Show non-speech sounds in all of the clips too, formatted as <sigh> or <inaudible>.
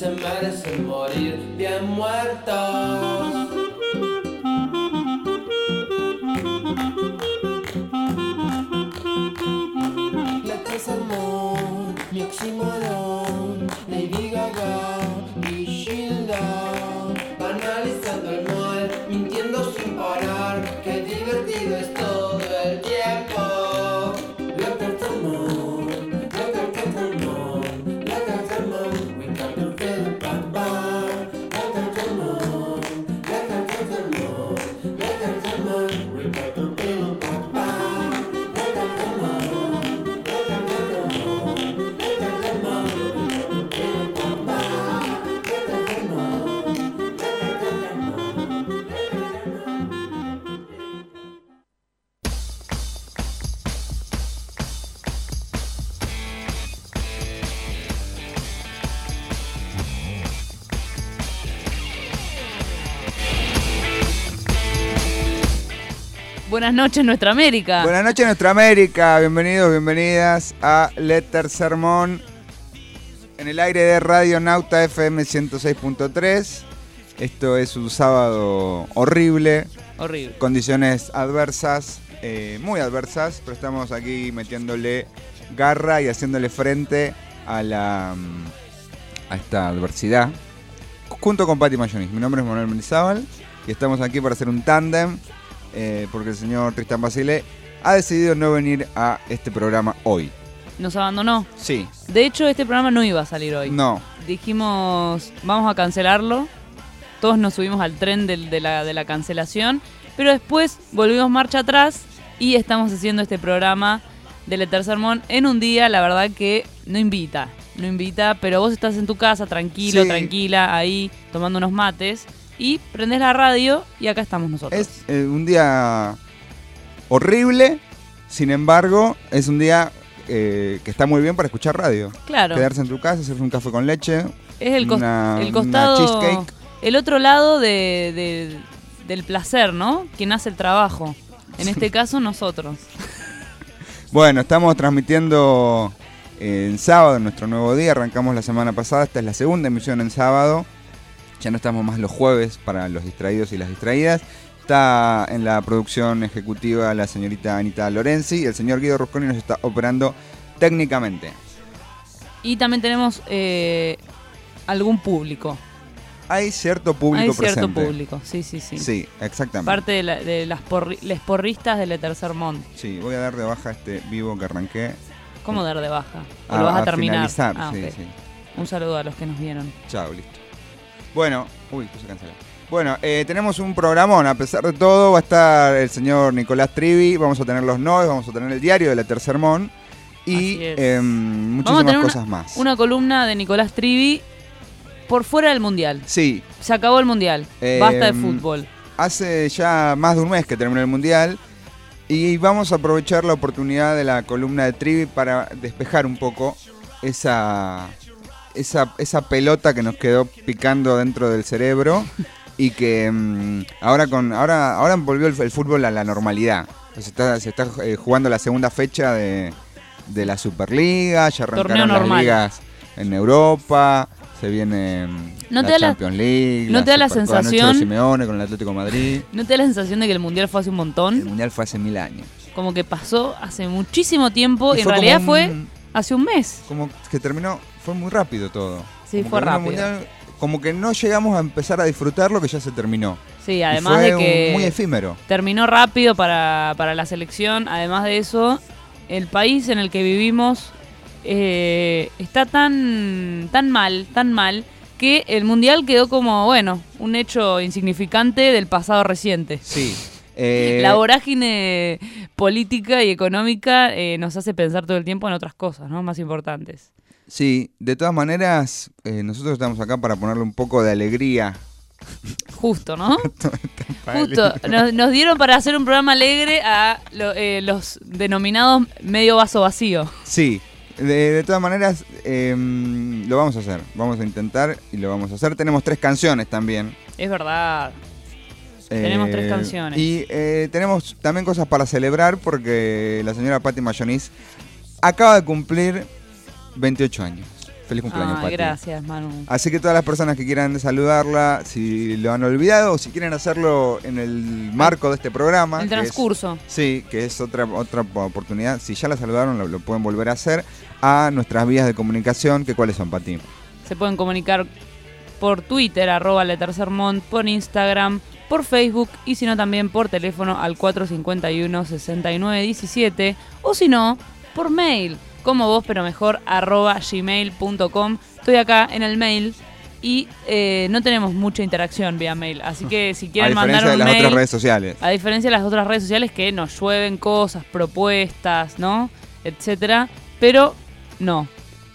se merecen morir bien muertos. Buenas noches, Nuestra América. Buenas noches, Nuestra América. Bienvenidos, bienvenidas a Letter Sermón en el aire de Radio Nauta FM 106.3. Esto es un sábado horrible. Horrible. Condiciones adversas, eh, muy adversas, pero estamos aquí metiéndole garra y haciéndole frente a la a esta adversidad. Junto con Patti Mayonis. Mi nombre es Manuel Mendizábal y estamos aquí para hacer un tándem eh, porque el señor Tristan Basile ha decidido no venir a este programa hoy. ¿Nos abandonó? Sí. De hecho, este programa no iba a salir hoy. No. Dijimos, vamos a cancelarlo. Todos nos subimos al tren de, la, de la cancelación. Pero después volvimos marcha atrás y estamos haciendo este programa del Tercer Sermón en un día, la verdad que no invita. No invita, pero vos estás en tu casa tranquilo, tranquila, ahí tomando unos mates y prendes la radio y acá estamos nosotros. Es eh, un día horrible, sin embargo, es un día eh, que está muy bien para escuchar radio. Claro. Quedarse en tu casa, hacerse un café con leche. Es el, el costado. El otro lado de, del placer, ¿no? Quien hace el trabajo. En este caso, nosotros. <laughs> bueno, estamos transmitiendo en sábado, en nuestro nuevo día. Arrancamos la semana pasada. Esta es la segunda emisión en sábado. Ya no estamos más los jueves para los distraídos y las distraídas. Está en la producción ejecutiva la señorita Anita Lorenzi y el señor Guido Rusconi nos está operando técnicamente. Y también tenemos eh, algún público. Hay cierto público Hay cierto público, sí, sí, sí. Sí, exactamente. Parte de, las porristas del Tercer Mont. Sí, voy a dar de baja este vivo que arranqué. ¿Cómo dar de baja? ¿O lo vas a, terminar? Ah, sí, sí. Un saludo a los que nos vieron. Chao, listo. Bueno, uy. Bueno, eh, tenemos un programón, a pesar de todo, va a estar el señor Nicolás Trivi, vamos a tener los noes, vamos a tener el diario de la Tercermón y eh, muchísimas cosas más. Una columna de Nicolás Trivi por fuera del Mundial. Sí. Se acabó el Mundial, basta de em, fútbol. Hace ya más de un mes que terminó el Mundial y vamos a aprovechar la oportunidad de la columna de Trivi para despejar un poco esa esa, esa pelota que nos quedó picando dentro del cerebro y que mm, ahora con ahora ahora volvió el, fútbol a la normalidad. Se está, se está eh, jugando la segunda fecha de, de la Superliga, ya arrancaron las ligas en Europa, se viene mm, la Champions League, ¿no te da la sensación Simeone con el Atlético Madrid. ¿No te da la sensación de que el Mundial fue hace un montón? El Mundial fue hace mil años. Como que pasó hace muchísimo tiempo y, en realidad fue hace un mes. Como que terminó fue muy rápido todo. Sí, fue rápido. como que no llegamos a empezar a disfrutar lo que ya se terminó. Sí, además de que. muy efímero. Terminó rápido para, la selección. Además de eso, el país en el que vivimos eh, está tan, tan mal, tan mal, que el mundial quedó como, bueno, un hecho insignificante del pasado reciente. Sí. <laughs> Eh, la vorágine política y económica eh, nos hace pensar todo el tiempo en otras cosas, ¿no? Más importantes. Sí, de todas maneras, eh, nosotros estamos acá para ponerle un poco de alegría justo, ¿no? <laughs> Para Justo, nos, nos dieron para hacer un programa alegre a lo- eh, los denominados medio vaso vacío. Sí, de, de todas maneras em, lo vamos a hacer. Vamos a intentar y lo vamos a hacer. Tenemos tres canciones también. Es verdad. Tenemos Eh, tres canciones. Y eh, tenemos también cosas para celebrar porque la señora Patti Mayonis acaba de cumplir 28 años. Feliz cumpleaños, Ay, Patti. gracias, Manu. Así que todas las personas que quieran saludarla, si lo han olvidado o si quieren hacerlo en el marco de este programa. El que es- transcurso. Sí, que es otra, otra oportunidad. Si ya la saludaron, lo, lo pueden volver a hacer a nuestras vías de comunicación, que cuáles son, Pati. Se pueden comunicar por Twitter, arroba Letercermont, por Instagram, por Facebook y si no también por teléfono al 451-6917 o si no, por mail, como vos pero mejor, arroba gmail.com. Estoy acá en el mail y eh, no tenemos mucha interacción vía mail, así que si A quieren mandar diferencia de un las mail... otras redes sociales. A diferencia de las otras redes sociales que nos llueven cosas, propuestas, ¿no? Etcétera. Pero no.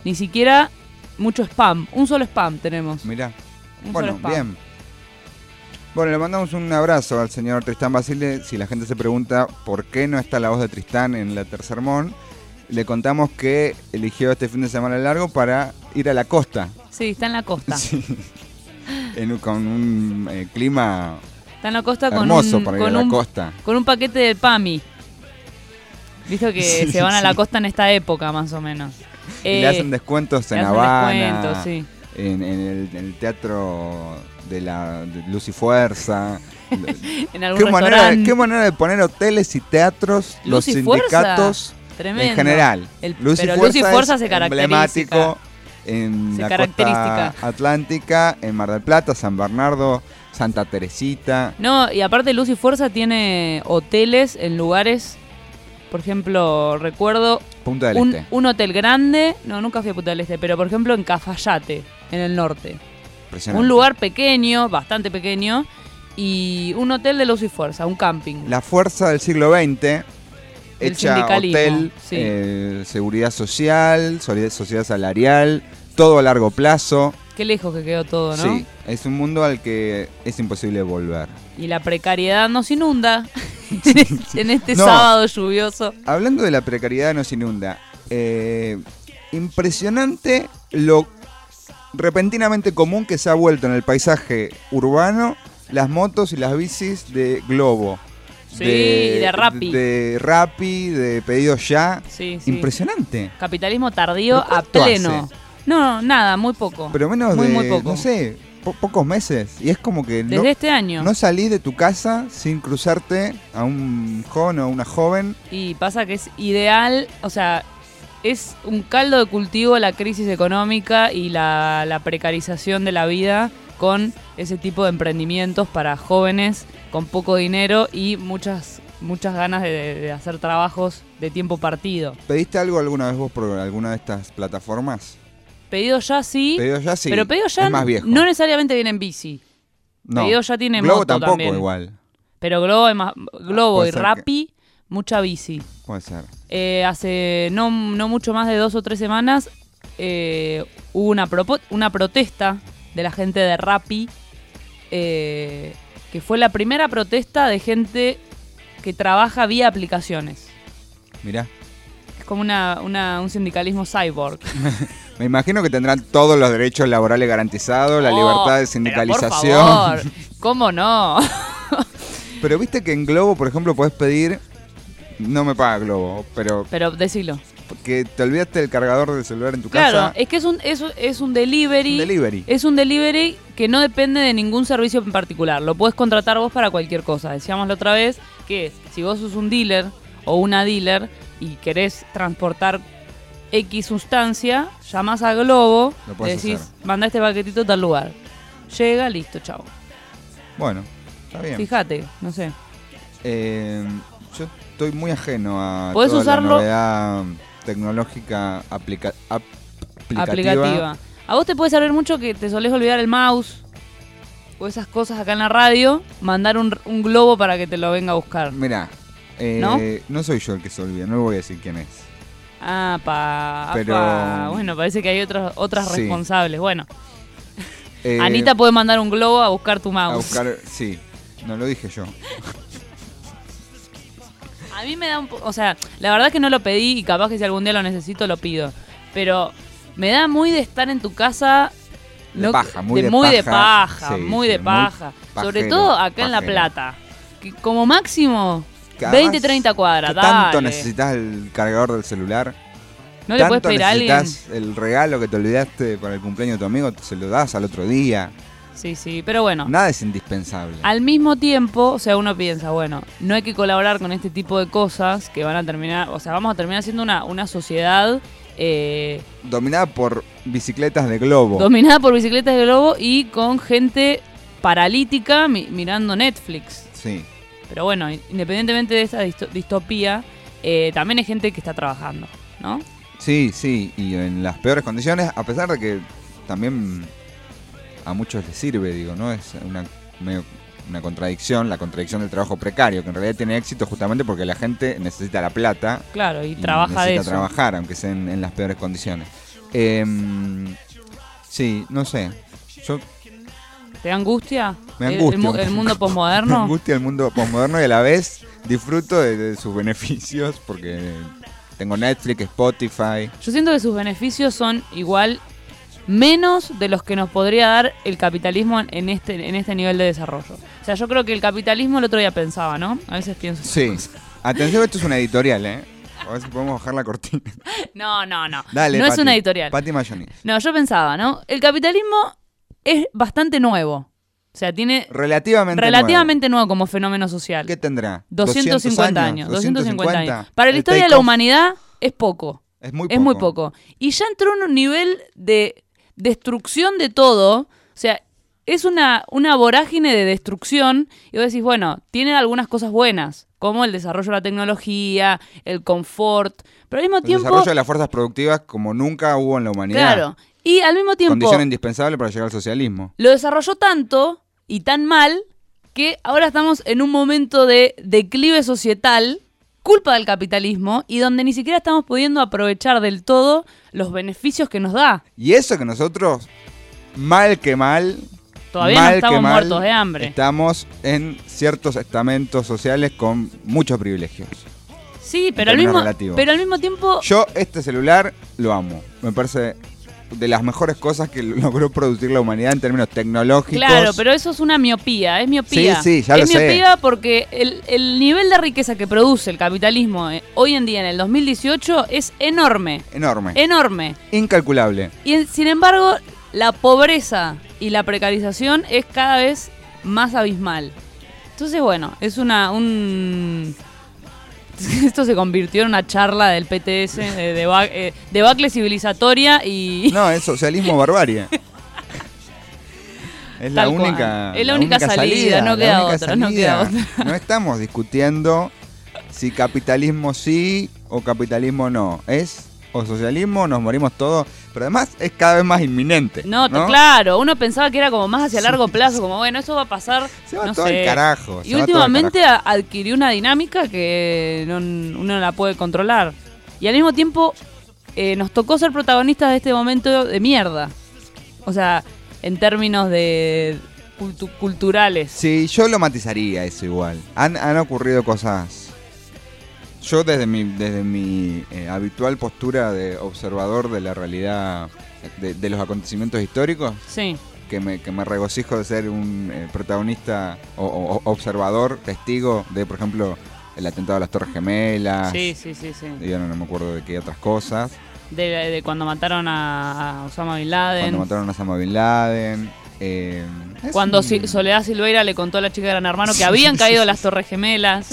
Ni siquiera mucho spam. Un solo spam tenemos. Mirá. Un Bueno, bien. Bueno, le mandamos un abrazo al señor Tristán Basile. Si la gente se pregunta por qué no está la voz de Tristán en la Tercer Mon, le contamos que eligió este fin de semana largo para ir a la costa. Sí, está en la costa. <laughs> Sí. En con un eh, clima Está en la costa con hermoso un, para ir a con, la un, costa. con un paquete de PAMI. Visto que Sí, se van a la costa en esta época, más o menos. Le Eh, hacen descuentos en hacen Habana, descuentos, sí. en, en el, en el teatro de la de Luz y Fuerza. <laughs> En algún ¿Qué manera, qué manera de poner hoteles y teatros, los Fuerza, sindicatos Tremendo. en general. El- Luz pero y Luz y Fuerza, Fuerza es se emblemático en Se la costa atlántica, en Mar del Plata, San Bernardo, Santa Teresita. No, y aparte Luz y Fuerza tiene hoteles en lugares, por ejemplo, recuerdo Punta del un, Este. un hotel grande, no, nunca fui a Punta del Este, pero por ejemplo en Cafayate, en el norte. Un lugar pequeño, bastante pequeño, y un hotel de Luz y Fuerza, un camping. La fuerza del siglo XX, hecha hotel, sí. eh, seguridad social, sociedad salarial, todo a largo plazo. Qué lejos que quedó todo, ¿no? Sí, es un mundo al que es imposible volver. Y la precariedad nos inunda <laughs> en este No. sábado lluvioso. Hablando de la precariedad nos inunda, eh, impresionante lo repentinamente común que se ha vuelto en el paisaje urbano las motos y las bicis de Globo. Sí, y de Rappi. De Rappi, de pedido ya. Sí, sí. Impresionante. Capitalismo tardío ¿Pero a pleno. hace? No, nada, muy poco. Pero menos Muy, de, muy poco. no sé, po- pocos meses. Y es como que Desde no, este año. no salís de tu casa sin cruzarte a un joven o a una joven. Y pasa que es ideal, o sea, es un caldo de cultivo la crisis económica y la, la precarización de la vida con ese tipo de emprendimientos para jóvenes con poco dinero y muchas muchas ganas de, de hacer trabajos de tiempo partido. ¿Pediste algo alguna vez vos por alguna de estas plataformas? Pedido ya sí, Pedido ya sí. pero pedido ya es más viejo. no necesariamente viene en bici. No. Pedido ya tiene Globo moto tampoco también. igual. Pero Globo, es más- Globo y que- Rappi, mucha bici. Puede ser. Eh, hace no, no mucho más de dos o tres semanas eh, hubo una, una protesta de la gente de Rappi, eh, que fue la primera protesta de gente que trabaja vía aplicaciones. Mirá. Es como una, una- un sindicalismo cyborg. <laughs> Me imagino que tendrán todos los derechos laborales garantizados, la Oh, libertad de pero sindicalización. por favor, <laughs> ¿Cómo no? <laughs> Pero viste que en Globo, por ejemplo, podés pedir. No me paga Globo, pero Pero decilo. que te olvidaste del cargador del celular en tu Claro, casa. es que es un, es, es un delivery. Un delivery. Es un delivery que no depende de ningún servicio en particular. Lo puedes contratar vos para cualquier cosa. Decíamos la otra vez que si vos sos un dealer o una dealer y querés transportar X sustancia, llamás a Globo, Lo le decís, hacer. manda este paquetito a tal lugar. Llega, listo, chao. Bueno, está bien. Fíjate, no sé. Eh, yo estoy muy ajeno a Podés toda usarlo- la novedad tecnológica aplica- ap- aplicativa. aplicativa. A vos te puede servir mucho que te solés olvidar el mouse o esas cosas acá en la radio, mandar un, un globo para que te lo venga a buscar. Mirá, eh, ¿No? ¿No? soy yo el que se olvida, no voy a decir quién es. Ah, pa, Pero- apa. Bueno, parece que hay otras otras Sí. responsables. Bueno, Eh, <laughs> Anita puede mandar un globo a buscar tu a mouse. buscar. Sí, no lo dije yo. <laughs> A mí me da un O sea, la verdad es que no lo pedí y capaz que si algún día lo necesito lo pido. Pero me da muy de estar en tu casa. De paja, muy de muy de paja. paja, Sí, muy sí, de muy paja. Sobre todo acá en La. Plata. Que como máximo Que 20, además, 30 cuadras. ¿qué tanto necesitas el cargador del celular? ¿No le ¿Tanto puedes pedir a alguien? necesitas el regalo que te olvidaste para el cumpleaños de tu amigo? Se lo das al otro día. Sí, sí, pero bueno. Nada es indispensable. Al mismo tiempo, o sea, uno piensa, bueno, no hay que colaborar con este tipo de cosas que van a terminar, o sea, vamos a terminar siendo una, una sociedad eh, Dominada por bicicletas de globo. dominada por bicicletas de globo y con gente paralítica mi- mirando Netflix. sí. Pero bueno, independientemente de esta disto- distopía, eh, también hay gente que está trabajando, ¿no? Sí, sí, y en las peores condiciones, a pesar de que también a muchos les sirve, digo, ¿no? Es una, medio una contradicción, la contradicción del trabajo precario, que en realidad tiene éxito justamente porque la gente necesita la plata Claro, y, y trabaja de eso. trabajar, aunque sea en, en las peores condiciones. Em, sí, no sé. Yo ¿Te angustia? me <laughs> angustia. El, mundo Me posmoderno. angustia el mundo postmoderno y a la vez disfruto de, de sus beneficios porque tengo Netflix, Spotify. Yo siento que sus beneficios son igual menos de los que nos podría dar el capitalismo en este, en este nivel de desarrollo. O sea, yo creo que el capitalismo el otro día pensaba, ¿no? A veces pienso. Sí. Atención, esto es una editorial, ¿eh? A ver si podemos bajar la cortina. <laughs> No, no, no. Dale, no es una editorial. Pati Mayoni. No, yo pensaba, ¿no? El capitalismo es bastante nuevo. O sea, tiene Relativamente relativamente nuevo. como fenómeno social. ¿Qué tendrá? 250 años, 250 años. Para la historia de la humanidad es poco. Es muy poco. Es muy poco. Y ya entró en un nivel de destrucción de todo. O sea, es una, una vorágine de destrucción. Y vos decís, bueno, tiene algunas cosas buenas, como el desarrollo de la tecnología, el confort. Pero al mismo El tiempo. desarrollo de las fuerzas productivas como nunca hubo en la humanidad. Claro. Y al mismo tiempo. Condición indispensable para llegar al socialismo. Lo desarrolló tanto y tan mal que ahora estamos en un momento de declive societal, culpa del capitalismo, y donde ni siquiera estamos pudiendo aprovechar del todo los beneficios que nos da. Y eso que nosotros, mal que mal, Todavía no mal que estamos mal, muertos de hambre. Estamos en ciertos estamentos sociales con muchos privilegios. Sí, pero al, mismo, relativos. pero al mismo tiempo... Yo este celular lo amo. Me parece de las mejores cosas que <laughs> logró producir la humanidad en términos tecnológicos. Claro, pero eso es una miopía, es miopía. Sí, sí, ya lo es sé. miopía porque el, el nivel de riqueza que produce el capitalismo eh, hoy en día, en el 2018, es enorme. Enorme. Enorme. Incalculable. Y sin embargo, la pobreza y la precarización es cada vez más abismal. Entonces, bueno, es una un <laughs> esto se convirtió en una charla del PTS de deba- eh, debacle civilizatoria y <laughs> No, es socialismo barbarie. Es la, única, Es la única salida, no queda única otra, no queda otra. No estamos discutiendo si capitalismo sí o capitalismo no. Es o socialismo, nos morimos todos, pero además es cada vez más inminente. no, claro, uno pensaba que era como más hacia largo plazo, como bueno, eso va a pasar, Se va no todo sé. carajo. Y últimamente carajo. adquirió una dinámica que no, uno no la puede controlar. Y al mismo tiempo eh, nos tocó ser protagonistas de este momento de mierda. O sea, en términos de cultu- culturales. Sí, yo lo matizaría eso igual. Han, han ocurrido cosas. Yo desde mi, desde mi eh, habitual postura de observador de la realidad, de, de los acontecimientos históricos, Sí, que me, que me regocijo de ser un eh, protagonista o, observador, testigo de, por ejemplo, el atentado a las Torres Gemelas. sí, sí, sí, sí. y ahora no me acuerdo de qué otras cosas. De, de cuando mataron a, a Osama Bin Laden. Cuando mataron a Osama Bin Laden. eh, Cuando un- Soledad Silveira le contó a la chica de Gran Hermano que habían <laughs> caído las Torres Gemelas.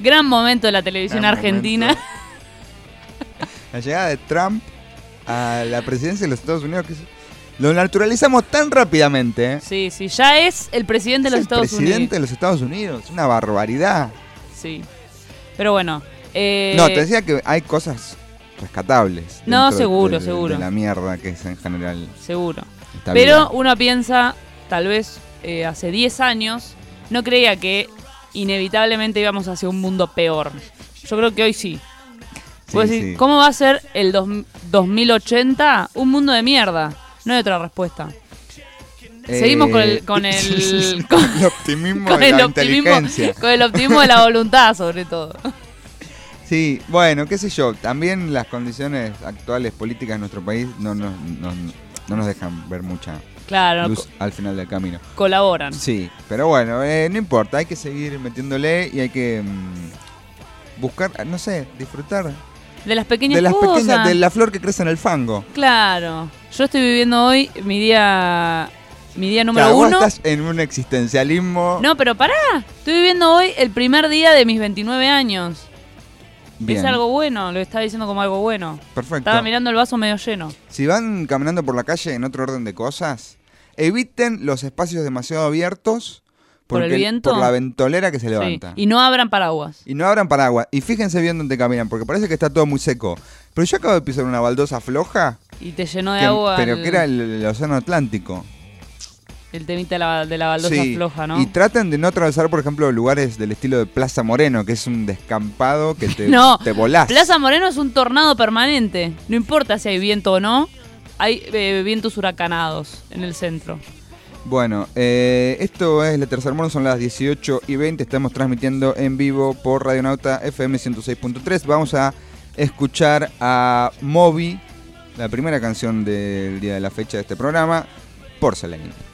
Gran momento de la televisión Gran argentina. momento. La llegada de Trump a la presidencia de los Estados Unidos, que es- lo naturalizamos tan rápidamente. ¿eh? Sí, sí, ya es el presidente de los Es el Estados presidente Unidos. de los Estados Unidos. Una barbaridad. Sí. Pero bueno. eh, no, te decía que hay cosas rescatables. No, seguro, de- seguro. De la mierda que es en general. Seguro. Pero uno piensa, tal vez eh, hace 10 años, no creía que inevitablemente íbamos hacia un mundo peor. Yo creo que hoy sí. Sí. ¿Cómo va a ser el dos- 2080 un mundo de mierda? No hay otra respuesta. Seguimos con Eh, el, con el, <laughs> con, el optimismo con de el la optimismo, inteligencia. con el optimismo de la voluntad, sobre todo. Sí, bueno, qué sé yo, también las condiciones actuales políticas de nuestro país no nos, no, no nos dejan ver mucha Claro, luz al final del camino. colaboran. Sí, pero bueno, eh, no importa, hay que seguir metiéndole y hay que mm, buscar, no sé, disfrutar De las pequeñas de las cosas. pequeñas, de la flor que crece en el fango. Claro. Yo estoy viviendo hoy mi día mi día número Claro, vos uno. estás en un existencialismo. No, pero pará. Estoy viviendo hoy el primer día de mis 29 años. Bien, Es algo bueno, lo estaba diciendo como algo bueno. perfecto. Estaba mirando el vaso medio lleno. Si van caminando por la calle en otro orden de cosas, eviten los espacios demasiado abiertos ¿Por el viento? por la ventolera que se Sí. levanta. Y no abran paraguas. Y no abran paraguas. Y fíjense bien dónde caminan, porque parece que está todo muy seco. Pero yo acabo de pisar una baldosa floja, Y te llenó de que- agua. pero el, que era el, el océano Atlántico. el temita de la, de la baldosa Sí, floja, ¿no? Y traten de no atravesar, por ejemplo, lugares del estilo de Plaza Moreno, que es un descampado que <laughs> te, No, te volás. Plaza Moreno es un tornado permanente. No importa si hay viento o no, hay eh, vientos huracanados en el centro. Bueno, eh, esto es La Tercer Mono, son las 18 y 20. Estamos transmitiendo en vivo por Radionauta FM 106.3. Vamos a escuchar a Moby, la primera canción del día de la fecha de este programa, Porcelain. Porcelain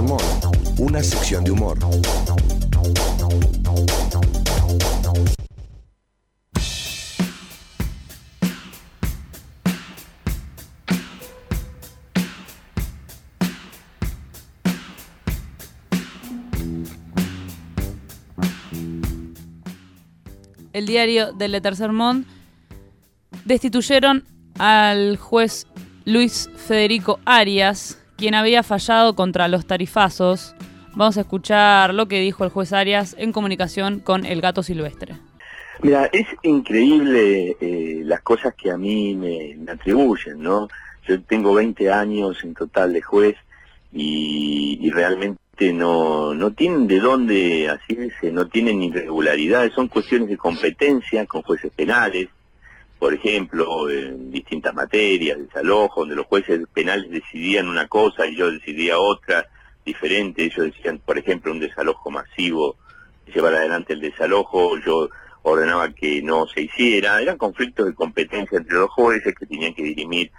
Mon, una sección de humor. el diario del Le Tercer Monde, destituyeron al juez Luis Federico Arias, quien había fallado contra los tarifazos. Vamos a escuchar lo que dijo el juez Arias en comunicación con el gato silvestre. Mira, es increíble eh, las cosas que a mí me, atribuyen, ¿no? Yo tengo 20 años en total de juez y, realmente no, no tienen de dónde asirse, no tienen irregularidades, son cuestiones de competencia con jueces penales, por ejemplo, en distintas materias, desalojo, donde los jueces penales decidían una cosa y yo decidía otra diferente, ellos decían, por ejemplo, un desalojo masivo, llevar adelante el desalojo, yo ordenaba que no se hiciera, eran conflictos de competencia entre los jueces que tenían que dirimir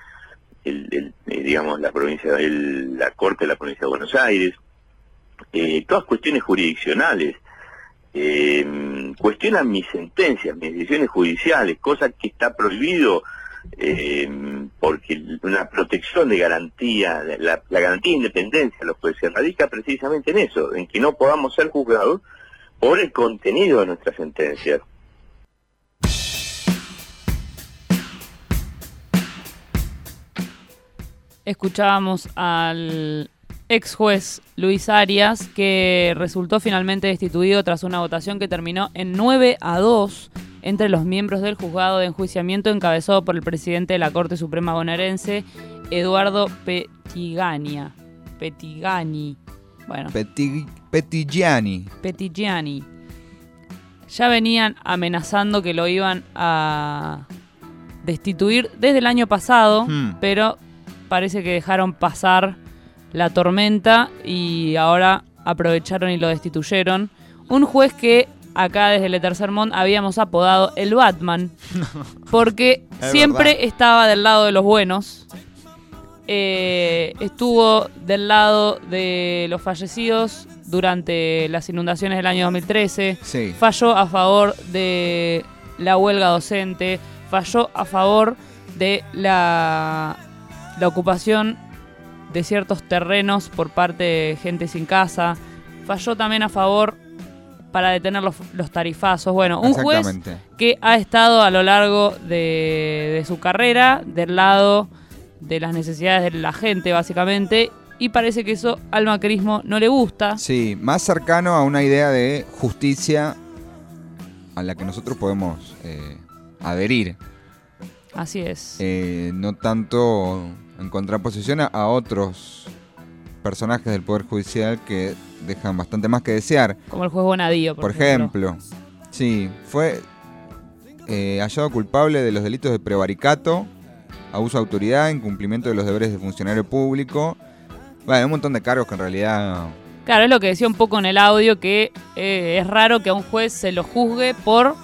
el, eh, digamos la provincia la corte de la provincia de Buenos Aires. Eh, todas cuestiones jurisdiccionales eh, cuestionan mis sentencias mis decisiones judiciales cosa que está prohibido porque una protección de garantía la, la garantía de independencia de los jueces radica precisamente en eso en que no podamos ser juzgados por el contenido de nuestras sentencias escuchábamos al ex juez Luis Arias, que resultó finalmente destituido tras una votación que terminó en 9 a 2 entre los miembros del juzgado de enjuiciamiento encabezado por el presidente de la Corte Suprema bonaerense, Eduardo Petigania. Petigani. Bueno. Petigiani. Petigiani. Ya venían amenazando que lo iban a destituir desde el año pasado, Hmm. pero parece que dejaron pasar la tormenta y ahora aprovecharon y lo destituyeron. Un juez que acá desde el Tercer Mont habíamos apodado el Batman, <laughs> porque Es siempre verdad. estaba del lado de los buenos. Eh, estuvo del lado de los fallecidos durante las inundaciones del año 2013 Sí. falló a favor de la huelga docente, falló a favor de la, la ocupación de ciertos terrenos por parte de gente sin casa, falló también a favor para detener los, los tarifazos. Bueno, un juez que ha estado a lo largo de, de su carrera del lado de las necesidades de la gente, básicamente, y parece que eso al macrismo no le gusta. Sí, más cercano a una idea de justicia a la que nosotros podemos eh, adherir. Así es. Eh, no tanto en contraposición a, otros personajes del Poder Judicial que dejan bastante más que desear. Como el juez Bonadío, por, Por ejemplo, sí, fue eh, hallado culpable de los delitos de prevaricato, abuso de autoridad, incumplimiento de los deberes de funcionario público. Bueno, un montón de cargos que en realidad Claro, es lo que decía un poco en el audio, que eh, es raro que a un juez se lo juzgue por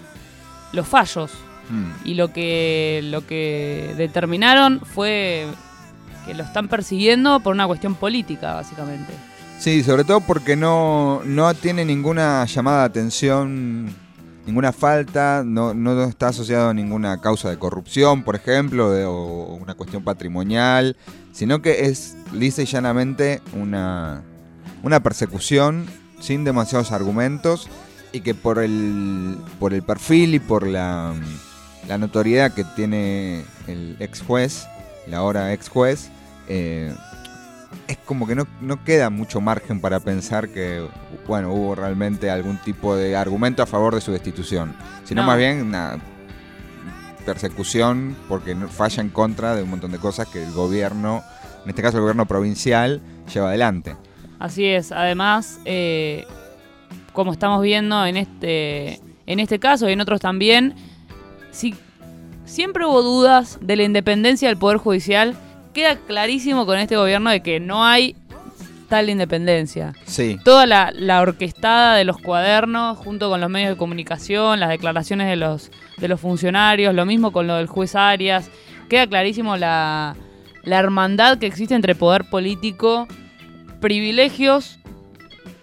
los fallos. hmm, Y lo que, lo que determinaron fue que lo están persiguiendo por una cuestión política, básicamente. Sí, sobre todo porque no, no tiene ninguna llamada de atención, ninguna falta, no, no está asociado a ninguna causa de corrupción, por ejemplo, de- o una cuestión patrimonial, sino que es lisa y llanamente una, una persecución sin demasiados argumentos y que por el, por el perfil y por la, la notoriedad que tiene el ex juez, la ahora ex juez, eh, es como que no, no queda mucho margen para pensar que, bueno, hubo realmente algún tipo de argumento a favor de su destitución, sino No. más bien una persecución porque falla en contra de un montón de cosas que el gobierno, en este caso el gobierno provincial, lleva adelante. Así es. Además, eh, como estamos viendo en este, en este caso y en otros también, si siempre hubo dudas de la independencia del Poder Judicial, queda clarísimo con este gobierno de que no hay tal independencia. Sí, Toda la, la orquestada de los cuadernos, junto con los medios de comunicación, las declaraciones de los, de los funcionarios, lo mismo con lo del juez Arias, queda clarísimo la, la hermandad que existe entre poder político privilegios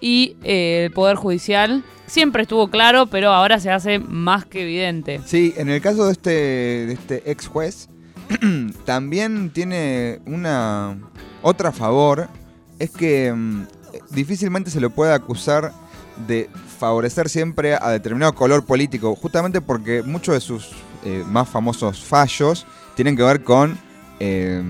y eh, el Poder Judicial. Siempre estuvo claro, pero ahora se hace más que evidente. Sí, en el caso de este, de este ex juez, <clears throat> también tiene una otra favor, es que mm, difícilmente se lo puede acusar de favorecer siempre a determinado color político, justamente porque muchos de sus eh, más famosos fallos tienen que ver con eh,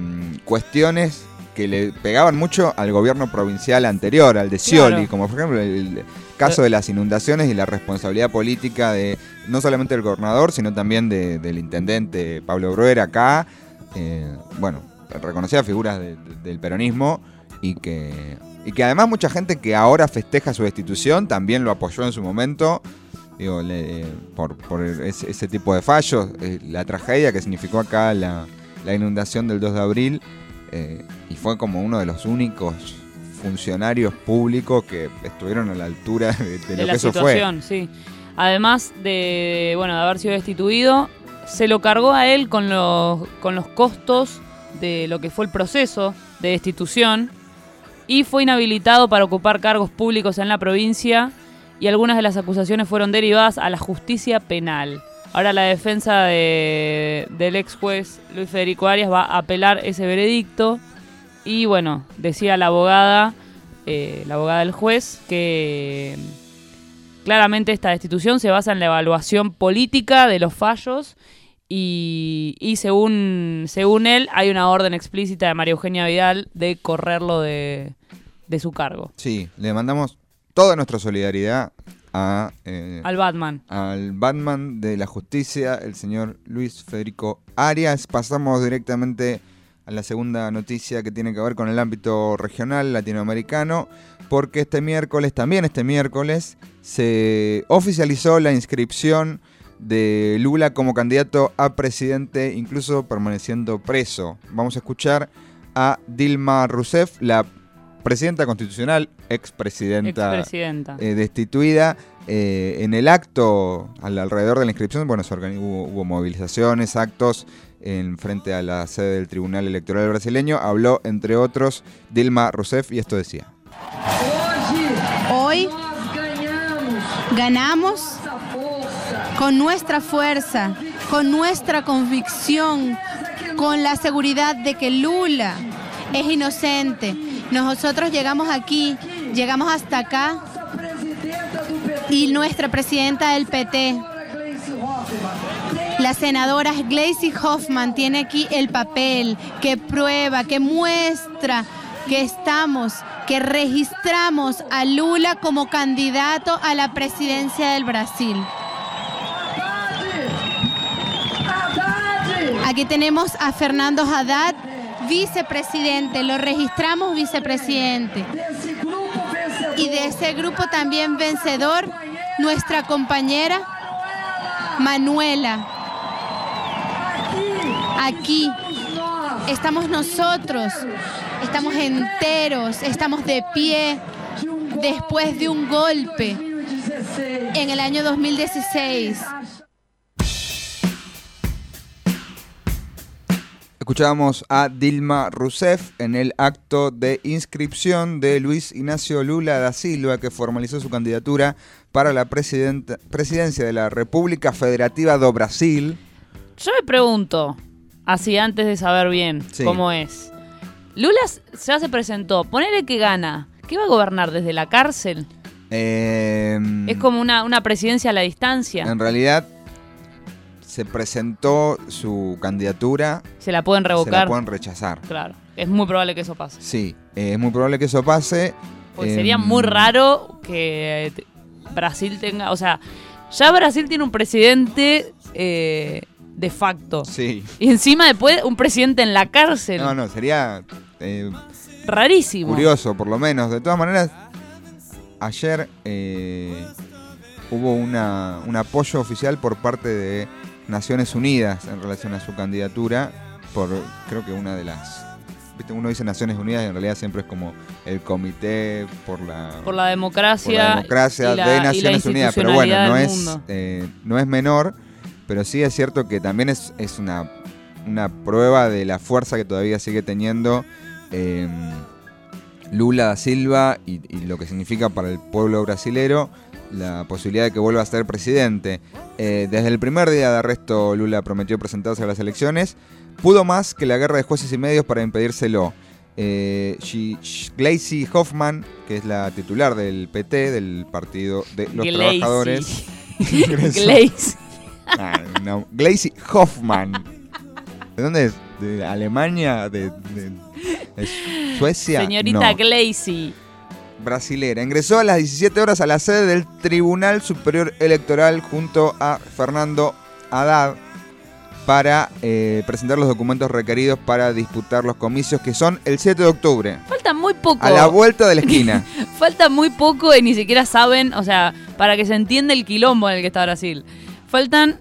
cuestiones que le pegaban mucho al gobierno provincial anterior, al de Scioli, Claro. como por ejemplo el caso de las inundaciones y la responsabilidad política de no solamente del gobernador, sino también de- del intendente Pablo Bruera acá, eh, bueno, reconocida figuras de- de- del peronismo y que, y que además mucha gente que ahora festeja su destitución también lo apoyó en su momento. Digo, le- por, por ese, ese tipo de fallos, eh, la tragedia que significó acá la, la inundación del 2 de abril, eh, y fue como uno de los únicos funcionarios públicos que estuvieron a la altura de, de de lo la que eso fue. situación, sí. Además de, bueno, de haber sido destituido, se lo cargó a él con los, con los costos de lo que fue el proceso de destitución y fue inhabilitado para ocupar cargos públicos en la provincia y algunas de las acusaciones fueron derivadas a la justicia penal. Ahora la defensa de- del ex juez Luis Federico Arias va a apelar ese veredicto y bueno, decía la abogada, eh, la abogada del juez, que claramente esta destitución se basa en la evaluación política de los fallos y, y según, según él hay una orden explícita de María Eugenia Vidal de correrlo de, de su cargo. Sí, le mandamos toda nuestra solidaridad a, eh, Al Batman. al Batman de la justicia, el señor Luis Federico Arias. Pasamos directamente a la segunda noticia que tiene que ver con el ámbito regional latinoamericano, porque este miércoles, también este miércoles, se oficializó la inscripción de Lula como candidato a presidente, incluso permaneciendo preso. Vamos a escuchar a Dilma Rousseff, la presidenta constitucional, expresidenta Expresidenta. eh, destituida. Eh, en el acto al- alrededor de la inscripción, bueno, se hubo, hubo movilizaciones, actos en frente a la sede del Tribunal Electoral brasileño. Habló, entre otros, Dilma Rousseff y esto decía. Hoy ganamos con nuestra fuerza, con nuestra convicción, con la seguridad de que Lula es inocente. Nosotros llegamos aquí, llegamos hasta acá y nuestra presidenta del PT, la senadora Gleisi Hoffman, tiene aquí el papel que prueba, que muestra que estamos, que registramos a Lula como candidato a la presidencia del Brasil. Aquí tenemos a Fernando Haddad, vicepresidente, lo registramos vicepresidente. Y de ese grupo también vencedor, nuestra compañera Manuela. Aquí estamos nosotros, estamos enteros, estamos de pie después de un golpe en el año 2016. Escuchábamos a Dilma Rousseff en el acto de inscripción de Luis Ignacio Lula da Silva, que formalizó su candidatura para la presidencia de la República Federativa do Brasil. Yo me pregunto, así antes de saber bien Sí. cómo es. Lula ya se presentó, ponele que gana. ¿Qué va a gobernar desde la cárcel? Eh, Es como una, una presidencia a la distancia. En realidad, se presentó su candidatura, Se la pueden se revocar. la pueden rechazar. Claro, es muy probable que eso pase. Sí, eh, es muy probable que eso pase. Em, sería muy raro que eh, Brasil tenga, o sea, ya Brasil tiene un presidente eh, de facto. Sí. Y encima después un presidente en la cárcel. No, no, sería eh, Rarísimo. curioso, por lo menos. De todas maneras, ayer eh, hubo una, un apoyo oficial por parte de Naciones Unidas en relación a su candidatura, por creo que una de las... ¿viste? Uno dice Naciones Unidas y en realidad siempre es como el comité por la, Por la democracia. por la democracia y la- de Naciones Unidas. Pero bueno, no es, eh, no es menor, pero sí es cierto que también es, es una, una prueba de la fuerza que todavía sigue teniendo eh, Lula da Silva y, y lo que significa para el pueblo brasilero la posibilidad de que vuelva a ser presidente. Eh, desde el primer día de arresto Lula prometió presentarse a las elecciones. Pudo más que la guerra de jueces y medios para impedírselo. Eh, Gleisi Hoffman, que es la titular del PT, del Partido de los Glacy. Trabajadores, <laughs> Glaze. Ah, no, Gleisi Hoffman. ¿De dónde es? ¿De Alemania? ¿De, de- de Suecia? Señorita No, Glacy. brasilera. Ingresó a las 17 horas a la sede del Tribunal Superior Electoral junto a Fernando Haddad para eh, presentar los documentos requeridos para disputar los comicios que son el 7 de octubre. Falta muy poco. A la vuelta de la esquina. <laughs> Falta muy poco y ni siquiera saben, o sea, para que se entienda el quilombo en el que está Brasil. Faltan,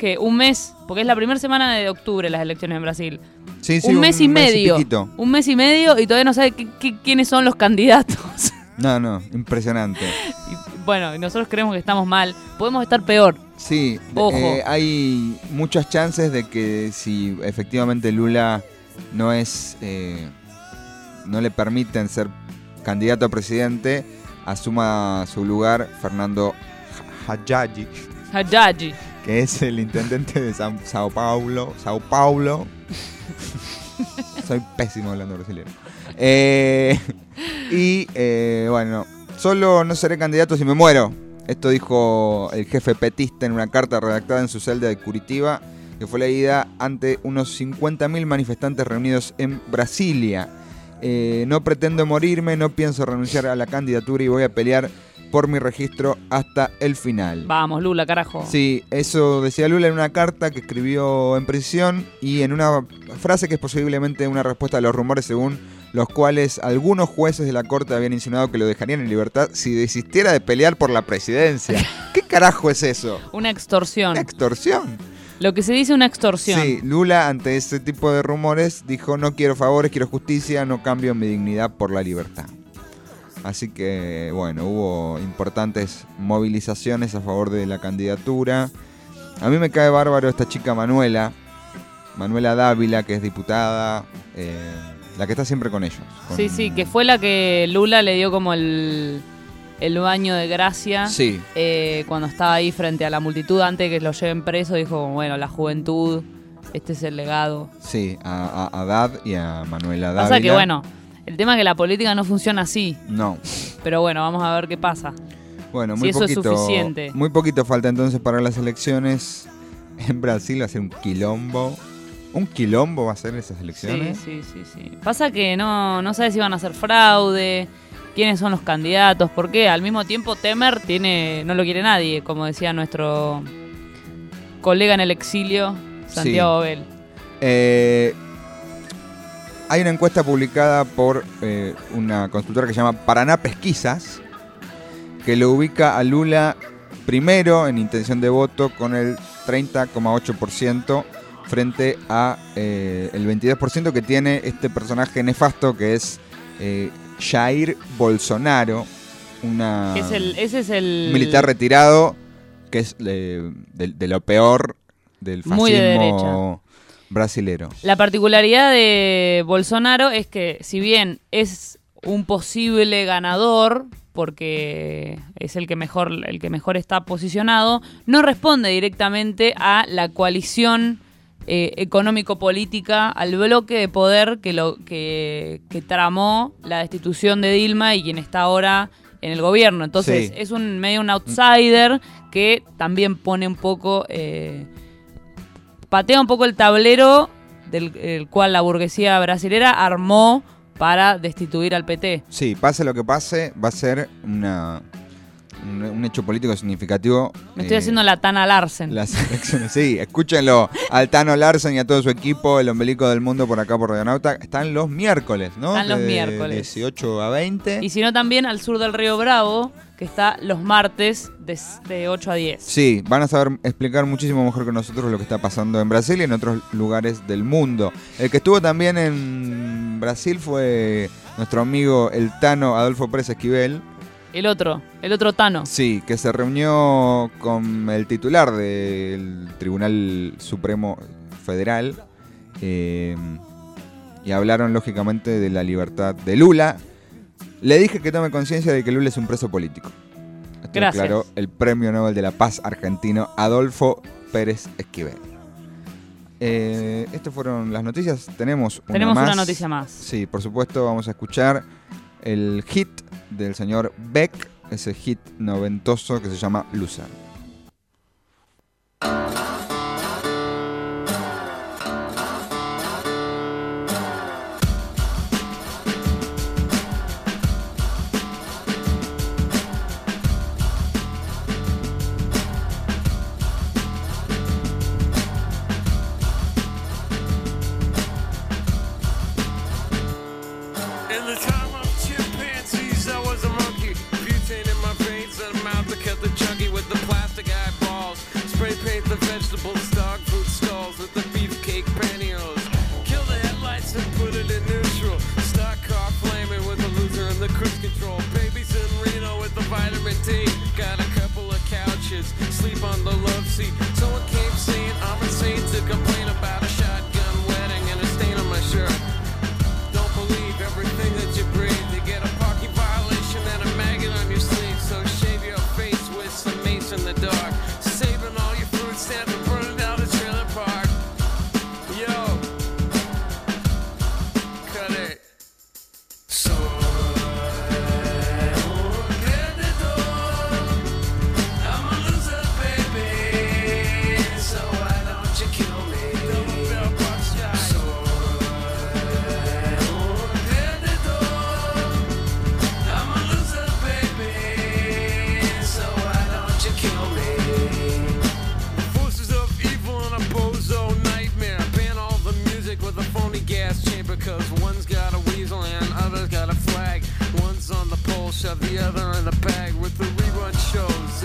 que Un mes, porque es la primera semana de octubre las elecciones en Brasil. Sí, sí, un mes y medio. un mes y medio y todavía no sabe qué- qué- quiénes son los candidatos. <laughs> No, no, impresionante. Y, bueno, nosotros creemos que estamos mal. Podemos estar peor. Sí, Ojo. eh, hay muchas chances de que si efectivamente Lula no es, eh, no le permiten ser candidato a presidente, asuma su lugar Fernando Hayaji, Hayaji. Que es el intendente de Sao Paulo, Sao Paulo. Soy pésimo hablando brasileño. Eh, y eh, bueno, solo no seré candidato si me muero. Esto dijo el jefe petista en una carta redactada en su celda de Curitiba, que fue leída ante unos 50.000 manifestantes reunidos en Brasilia. Eh, no pretendo morirme, no pienso renunciar a la candidatura y voy a pelear por mi registro hasta el final. Vamos, Lula, carajo. Sí, eso decía Lula en una carta que escribió en prisión y en una frase que es posiblemente una respuesta a los rumores según los cuales algunos jueces de la corte habían insinuado que lo dejarían en libertad si desistiera de pelear por la presidencia. <laughs> ¿Qué carajo es eso? Una extorsión. ¿Una extorsión? Lo que se dice una extorsión. Sí, Lula ante ese tipo de rumores dijo no quiero favores, quiero justicia, no cambio mi dignidad por la libertad. Así que bueno, hubo importantes movilizaciones a favor de la candidatura. A mí me cae bárbaro esta chica Manuela, Manuela Dávila, que es diputada, eh, la que está siempre con ellos. con- Sí, sí, que fue la que Lula le dio como el, el baño de gracia. Sí, eh, cuando estaba ahí frente a la multitud antes de que lo lleven preso, dijo, bueno, la juventud, este es el legado. sí, a, a Haddad y a Manuela Dávila. Pasa que, bueno, el tema es que la política no funciona así, No, pero bueno, vamos a ver qué pasa. Bueno, Si muy eso es poquito. suficiente. Muy poquito falta entonces para las elecciones. En Brasil va a ser un quilombo. ¿Un quilombo va a ser esas Sí, elecciones? sí, sí, sí. Pasa que no, no sabes si van a hacer fraude, quiénes son los candidatos, porque al mismo tiempo Temer tiene, no lo quiere nadie, como decía nuestro colega en el exilio, Santiago Bel. Eh, hay una encuesta publicada por eh, una consultora que se llama Paraná Pesquisas, que lo ubica a Lula primero en intención de voto con el 30,8% frente a eh, el 22% que tiene este personaje nefasto que es eh, Jair Bolsonaro, una Es el, ese es el... militar retirado que es eh, de, de lo peor del Muy de fascismo brasilero. La particularidad de Bolsonaro es que si bien es un posible ganador, porque es el que mejor, el que mejor está posicionado, no responde directamente a la coalición eh, económico-política, al bloque de poder que, lo, que, que tramó la destitución de Dilma y quien está ahora en el gobierno. Entonces Sí. es un medio un outsider que también pone un poco... eh, patea un poco el tablero del el cual la burguesía brasilera armó para destituir al PT. Sí, pase lo que pase, va a ser una, un, un hecho político significativo. Me estoy eh, haciendo la Tana Larsen. Las elecciones, sí, escúchenlo. Al Tano Larsen y a todo su equipo, el ombelico del mundo por acá por Radionauta. Están los miércoles, ¿no? Están los De miércoles. 18 a 20. Y si no, también al sur del Río Bravo, que está los martes de, de 8 a 10. Sí, van a saber explicar muchísimo mejor que nosotros lo que está pasando en Brasil y en otros lugares del mundo. El que estuvo también en Brasil fue nuestro amigo el Tano Adolfo Pérez Esquivel. El otro, el otro Tano. Sí, que se reunió con el titular del Tribunal Supremo Federal eh, y hablaron lógicamente de la libertad de Lula. Le dije que tome conciencia de que Lula es un preso político. Esto Gracias. declaró el Premio Nobel de la Paz argentino Adolfo Pérez Esquivel. Eh, estas fueron las noticias. Tenemos una Tenemos más. una noticia más. Sí, por supuesto, vamos a escuchar el hit del señor Beck, ese hit noventoso que se llama Loser.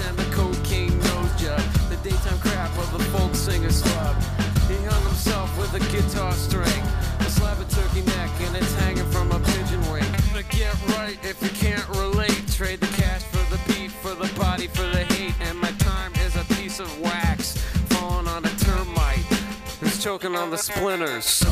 And the cocaine nose job. The daytime crap of the folk singer's club. He hung himself with a guitar string. A slab of turkey neck and it's hanging from a pigeon wing. But get right if you can't relate. Trade the cash for the beat, for the body, for the hate. And my time is a piece of wax falling on a termite who's choking on the splinters.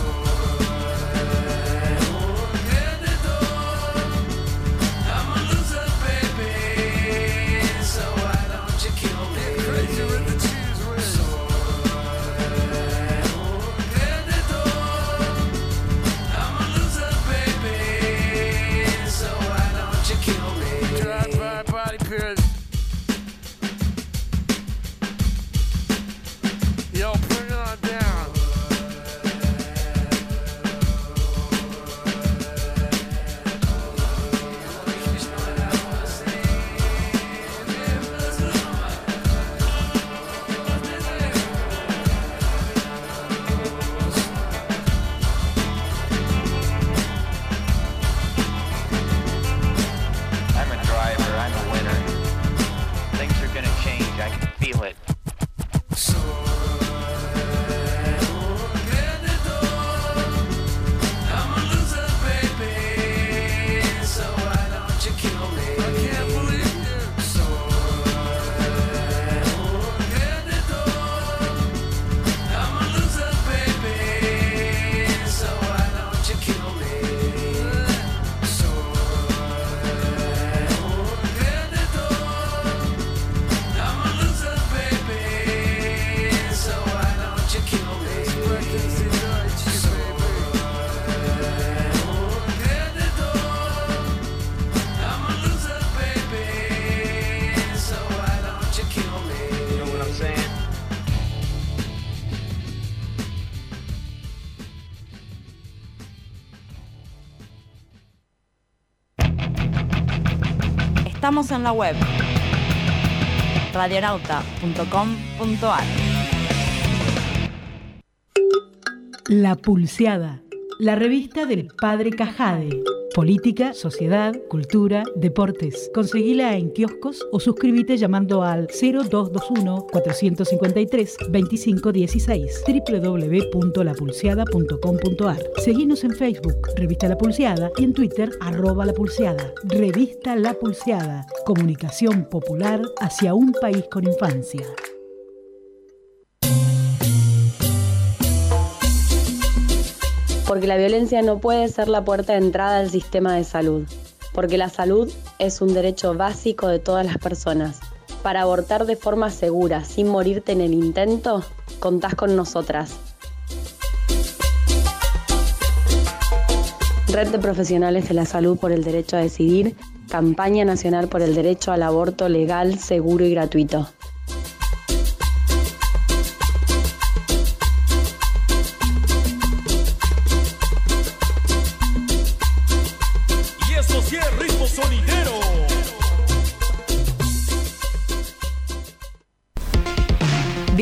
En la web radionauta.com.ar. La Pulseada, la revista del padre Cajade. Política, sociedad, cultura, deportes. Conseguila en kioscos o suscríbete llamando al 0221-453-2516 www.lapulseada.com.ar Seguinos en Facebook, Revista La Pulseada, y en Twitter, arroba La Pulseada. Revista La Pulseada, comunicación popular hacia un país con infancia. Porque la violencia no puede ser la puerta de entrada al sistema de salud, porque la salud es un derecho básico de todas las personas. Para abortar de forma segura, sin morirte en el intento, contás con nosotras. Red de Profesionales de la Salud por el Derecho a Decidir, Campaña Nacional por el Derecho al Aborto Legal, Seguro y Gratuito.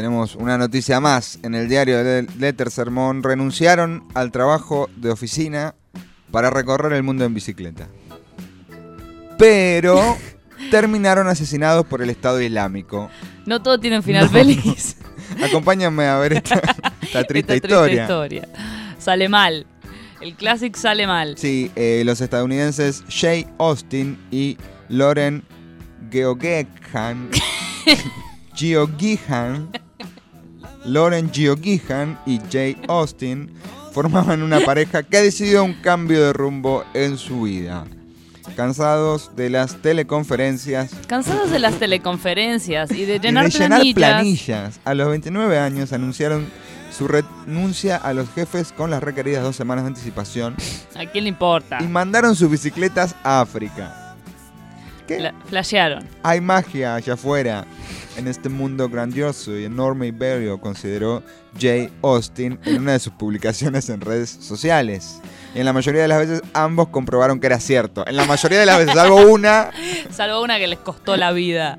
Tenemos una noticia más. En el diario de Letter Sermón renunciaron al trabajo de oficina para recorrer el mundo en bicicleta. Pero <laughs> terminaron asesinados por el Estado Islámico. No todo tiene un final No. feliz. <laughs> Acompáñame a ver esta, <laughs> esta triste Esta historia. historia. Sale mal. El clásico sale mal. Sí, eh, los estadounidenses Jay Austin y Lauren Geoghegan. Geoghegan. Lauren Geoghegan y Jay Austin formaban una pareja que decidió un cambio de rumbo en su vida. Cansados de las teleconferencias Cansados de las teleconferencias y de y llenar, de llenar planillas. planillas, a los 29 años anunciaron su renuncia a los jefes con las requeridas dos semanas de anticipación ¿A quién le importa? y mandaron sus bicicletas a África. Fla- flashearon. Hay magia allá afuera, en este mundo grandioso y enorme y bello, consideró Jay Austin en una de sus publicaciones en redes sociales. Y en la mayoría de las veces ambos comprobaron que era cierto. En la mayoría de las veces, salvo una, <laughs> Salvo una que les costó la vida.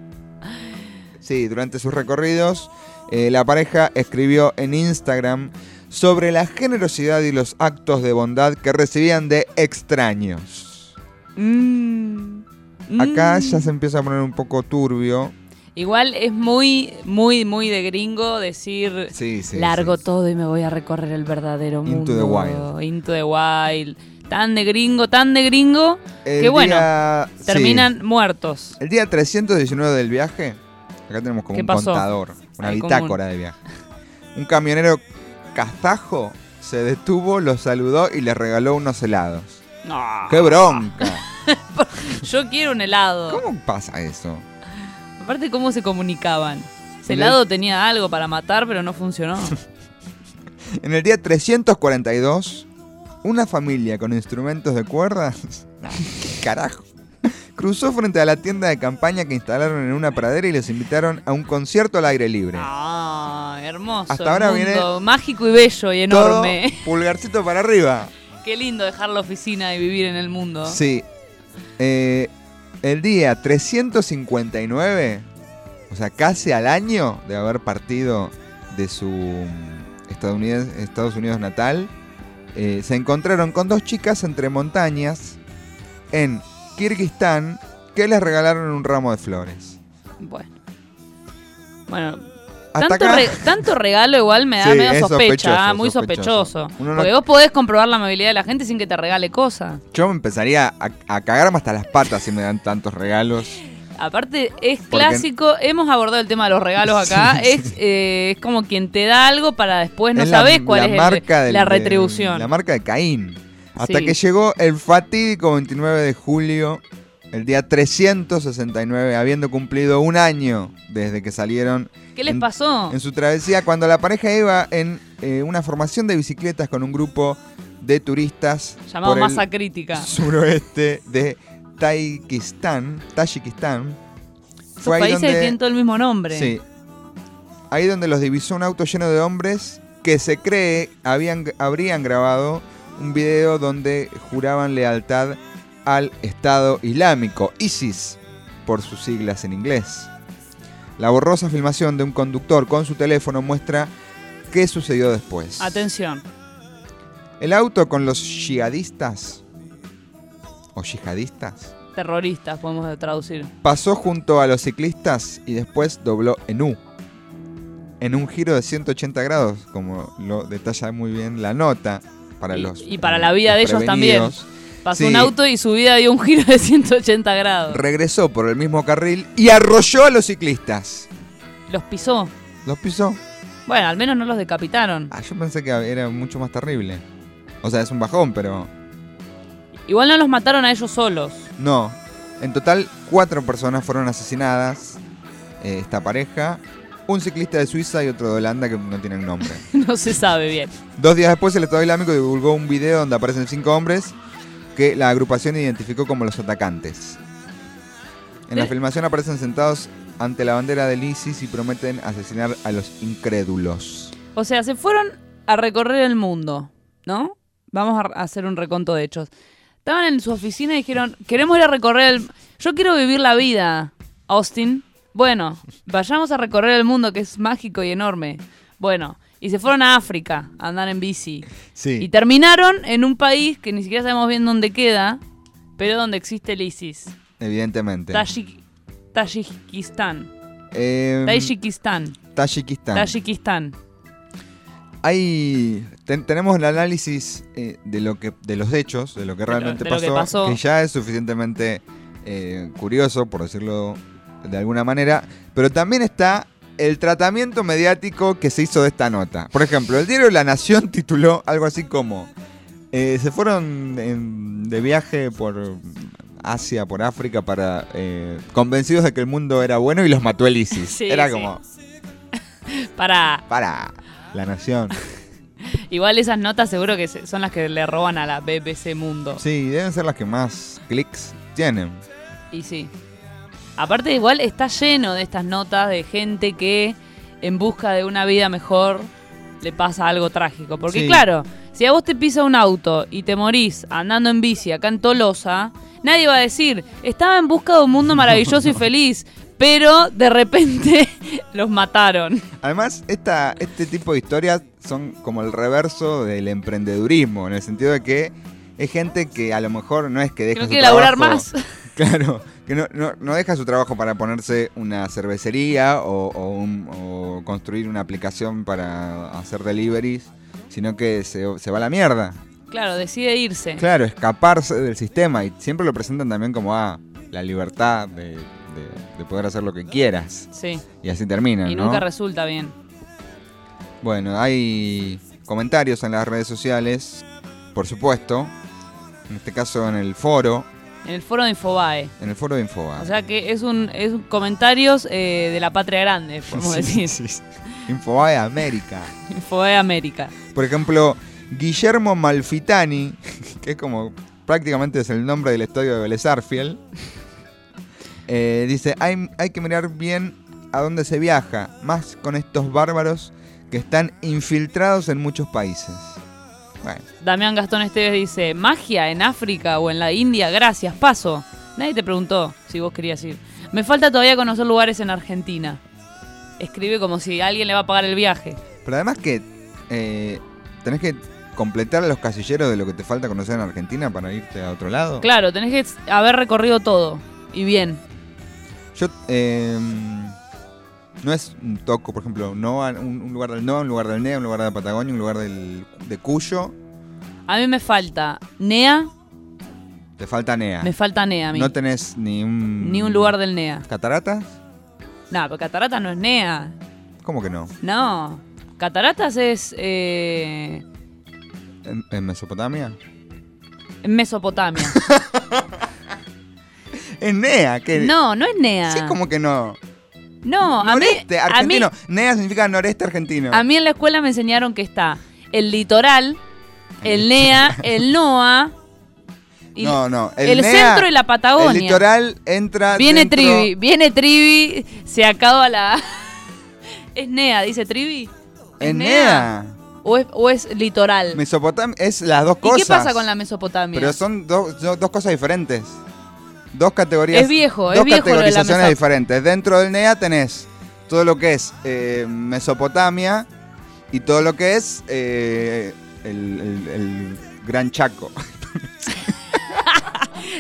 Sí, durante sus recorridos, eh, la pareja escribió en Instagram sobre la generosidad y los actos de bondad que recibían de extraños. Mm. Acá Mm. ya se empieza a poner un poco turbio. Igual es muy, muy, muy de gringo decir Sí, sí. largo sí. todo y me voy a recorrer el verdadero mundo. Into the wild. Into the wild. Tan de gringo, tan de gringo, El que bueno, día- terminan muertos. El día 319 del viaje, acá tenemos como ¿Qué un pasó? contador, una bitácora de viaje. Un camionero kazajo se detuvo, los saludó y les regaló unos helados. No. ¡Qué bronca! <laughs> Yo quiero un helado. ¿Cómo pasa eso? Aparte, ¿cómo se comunicaban? El- tenía algo para matar, pero no funcionó. <laughs> En el día 342, una familia con instrumentos de cuerdas, <laughs> ¿qué carajo, cruzó frente a la tienda de campaña que instalaron en una pradera y los invitaron a un concierto al aire libre. Ah, hermoso. Hasta ahora viene mágico y bello y Todo enorme. pulgarcito para arriba. Qué lindo dejar la oficina y vivir en el mundo. Sí. Eh, el día 359, o sea, casi al año de haber partido de su mm, Estados Unidos natal, eh, se encontraron con dos chicas entre montañas en Kirguistán que les regalaron un ramo de flores. Bueno. Bueno. Hasta Tanto, re- tanto regalo igual me da Sí, medio sospecha, ah, muy sospechoso. no- Porque vos podés comprobar la amabilidad de la gente sin que te regale cosas. Yo me empezaría a, a cagarme hasta las patas si me dan tantos regalos. Aparte, es Porque- clásico, hemos abordado el tema de los regalos <laughs> acá, Sí, es, eh, es como quien te da algo para después no Es la- sabes cuál la es el- marca del- la retribución. la marca de Caín. Hasta que llegó el fatídico 29 de julio, el día 369, habiendo cumplido un año desde que salieron ¿Qué les en- pasó? en su travesía, cuando la pareja iba en eh, una formación de bicicletas con un grupo de turistas Llamado por el masa crítica. suroeste de Tayikistán, Tayikistán, fue ahí países donde, tienen todo el mismo nombre. sí, ahí donde los divisó un auto lleno de hombres que se cree habían, habrían grabado un video donde juraban lealtad al Estado Islámico, ISIS, por sus siglas en inglés. La borrosa filmación de un conductor con su teléfono muestra qué sucedió después. Atención. El auto con los yihadistas o yihadistas Terroristas, podemos traducir. pasó junto a los ciclistas y después dobló en U. En un giro de 180 grados, como lo detalla muy bien la nota para Y- los y para la vida de ellos también. Pasó Sí. un auto y su vida dio un giro de 180 grados. Regresó por el mismo carril y arrolló a los ciclistas. Los pisó. ¿Los pisó? Bueno, al menos no los decapitaron. Ah, yo pensé que era mucho más terrible. O sea, es un bajón, pero Igual no los mataron a ellos solos. no. En total, cuatro personas fueron asesinadas. eh, esta pareja. Un ciclista de Suiza y otro de Holanda que no tienen nombre. <laughs> no se sabe bien. Dos días después, el Estado Islámico divulgó un video donde aparecen cinco hombres que la agrupación identificó como los atacantes. En la ¿Eh? filmación aparecen sentados ante la bandera del ISIS y prometen asesinar a los incrédulos. O sea, se fueron a recorrer el mundo, ¿no? Vamos a a hacer un reconto de hechos. Estaban en su oficina y dijeron, queremos ir a recorrer el... Yo quiero vivir la vida, Austin. Bueno, vayamos a recorrer el mundo que es mágico y enorme. Bueno, y se fueron a África a andar en bici. Sí. Y terminaron en un país que ni siquiera sabemos bien dónde queda, pero donde existe el ISIS. Evidentemente. Tajik- Tayikistán. Em, Tayikistán. Tayikistán. Tayikistán. Hay ten- tenemos el análisis eh, de lo que de los hechos, de lo que realmente de lo que pasó, pasó. ya es suficientemente eh, curioso, por decirlo de alguna manera, pero también está el tratamiento mediático que se hizo de esta nota. Por ejemplo, el diario La Nación <laughs> tituló algo así como eh, se fueron en- de viaje por Asia, por África, para eh, convencidos de que el mundo era bueno y los mató el ISIS. Sí, era sí. como, <laughs> Para. para, La Nación. <laughs> Igual esas notas seguro que son las que le roban a la BBC Mundo. Sí, deben ser las que más clics tienen. Y sí. Aparte igual está lleno de estas notas de gente que en busca de una vida mejor le pasa algo trágico. Porque Sí. claro, si a vos te pisa un auto y te morís andando en bici acá en Tolosa, nadie va a decir, estaba en busca de un mundo maravilloso y <laughs> feliz, pero de repente <laughs> los mataron. Además, esta, este tipo de historias son como el reverso del emprendedurismo, en el sentido de que es gente que a lo mejor no es que deja no su trabajo- más. <laughs> <laughs> Claro, que no, no- no deja su trabajo para ponerse una cervecería o, o un- o construir una aplicación para hacer deliveries, sino que se, se va a la mierda. Claro, decide irse. Claro, escaparse del sistema y siempre lo presentan también como ah, la libertad de, de- de poder hacer lo que quieras. Sí. Y así terminan, Y ¿no? nunca resulta bien. Bueno, hay comentarios en las redes sociales, por supuesto. En este caso en el foro, En el foro de Infobae. en el foro de Infobae. O sea que es un, es un comentarios eh, de la patria grande, <laughs> podemos Sí, decir. sí. Infobae América. <laughs> Infobae América. Por ejemplo, Guillermo Malfitani, <laughs> que es como prácticamente es el nombre del estadio de Vélez Arfiel, eh, dice, hay, hay que mirar bien a dónde se viaja, más con estos bárbaros que están infiltrados en muchos países. Bueno, Damián Gastón Esteves dice, magia en África o en la India, gracias, paso. Nadie te preguntó si vos querías ir. Me falta todavía conocer lugares en Argentina. Escribe como si alguien le va a pagar el viaje. pero además que eh, tenés que completar los casilleros de lo que te falta conocer en Argentina para irte a otro lado. Claro, tenés que haber recorrido todo. Y bien. Yo, eh, no es un toco, por ejemplo, no un, un lugar del NOA, un lugar del NEA, un lugar de la Patagonia, un lugar del, de Cuyo. A mí me falta NEA, Te falta NEA. me falta NEA a mí. No tenés ni un... Ni un lugar del NEA. ¿Cataratas? No, pero Cataratas no es NEA. ¿Cómo que no? No. Cataratas es eh, ¿En, en Mesopotamia? en Mesopotamia. <laughs> ¿Es NEA? ¿qué? No, no es NEA. Sí, como que no. No, a mí, Noreste a mí, argentino. NEA significa noreste argentino. a mí en la escuela me enseñaron que está el litoral, el NEA, <laughs> el NOA. Y no, no. el NEA, centro y la Patagonia. El litoral entra Viene dentro- Trivi, viene Trivi, se acaba la... <laughs> ¿Es NEA, dice Trivi? ¿Es NEA? ¿O es, o es litoral? Mesopotamia es las dos ¿Y cosas. qué pasa con la Mesopotamia? Pero son do- do- dos cosas diferentes. Dos categorías. Es viejo, es dos viejo lo de la categorizaciones diferentes. Dentro del NEA tenés todo lo que es eh, Mesopotamia y todo lo que es eh, el, el- el Gran Chaco. <laughs>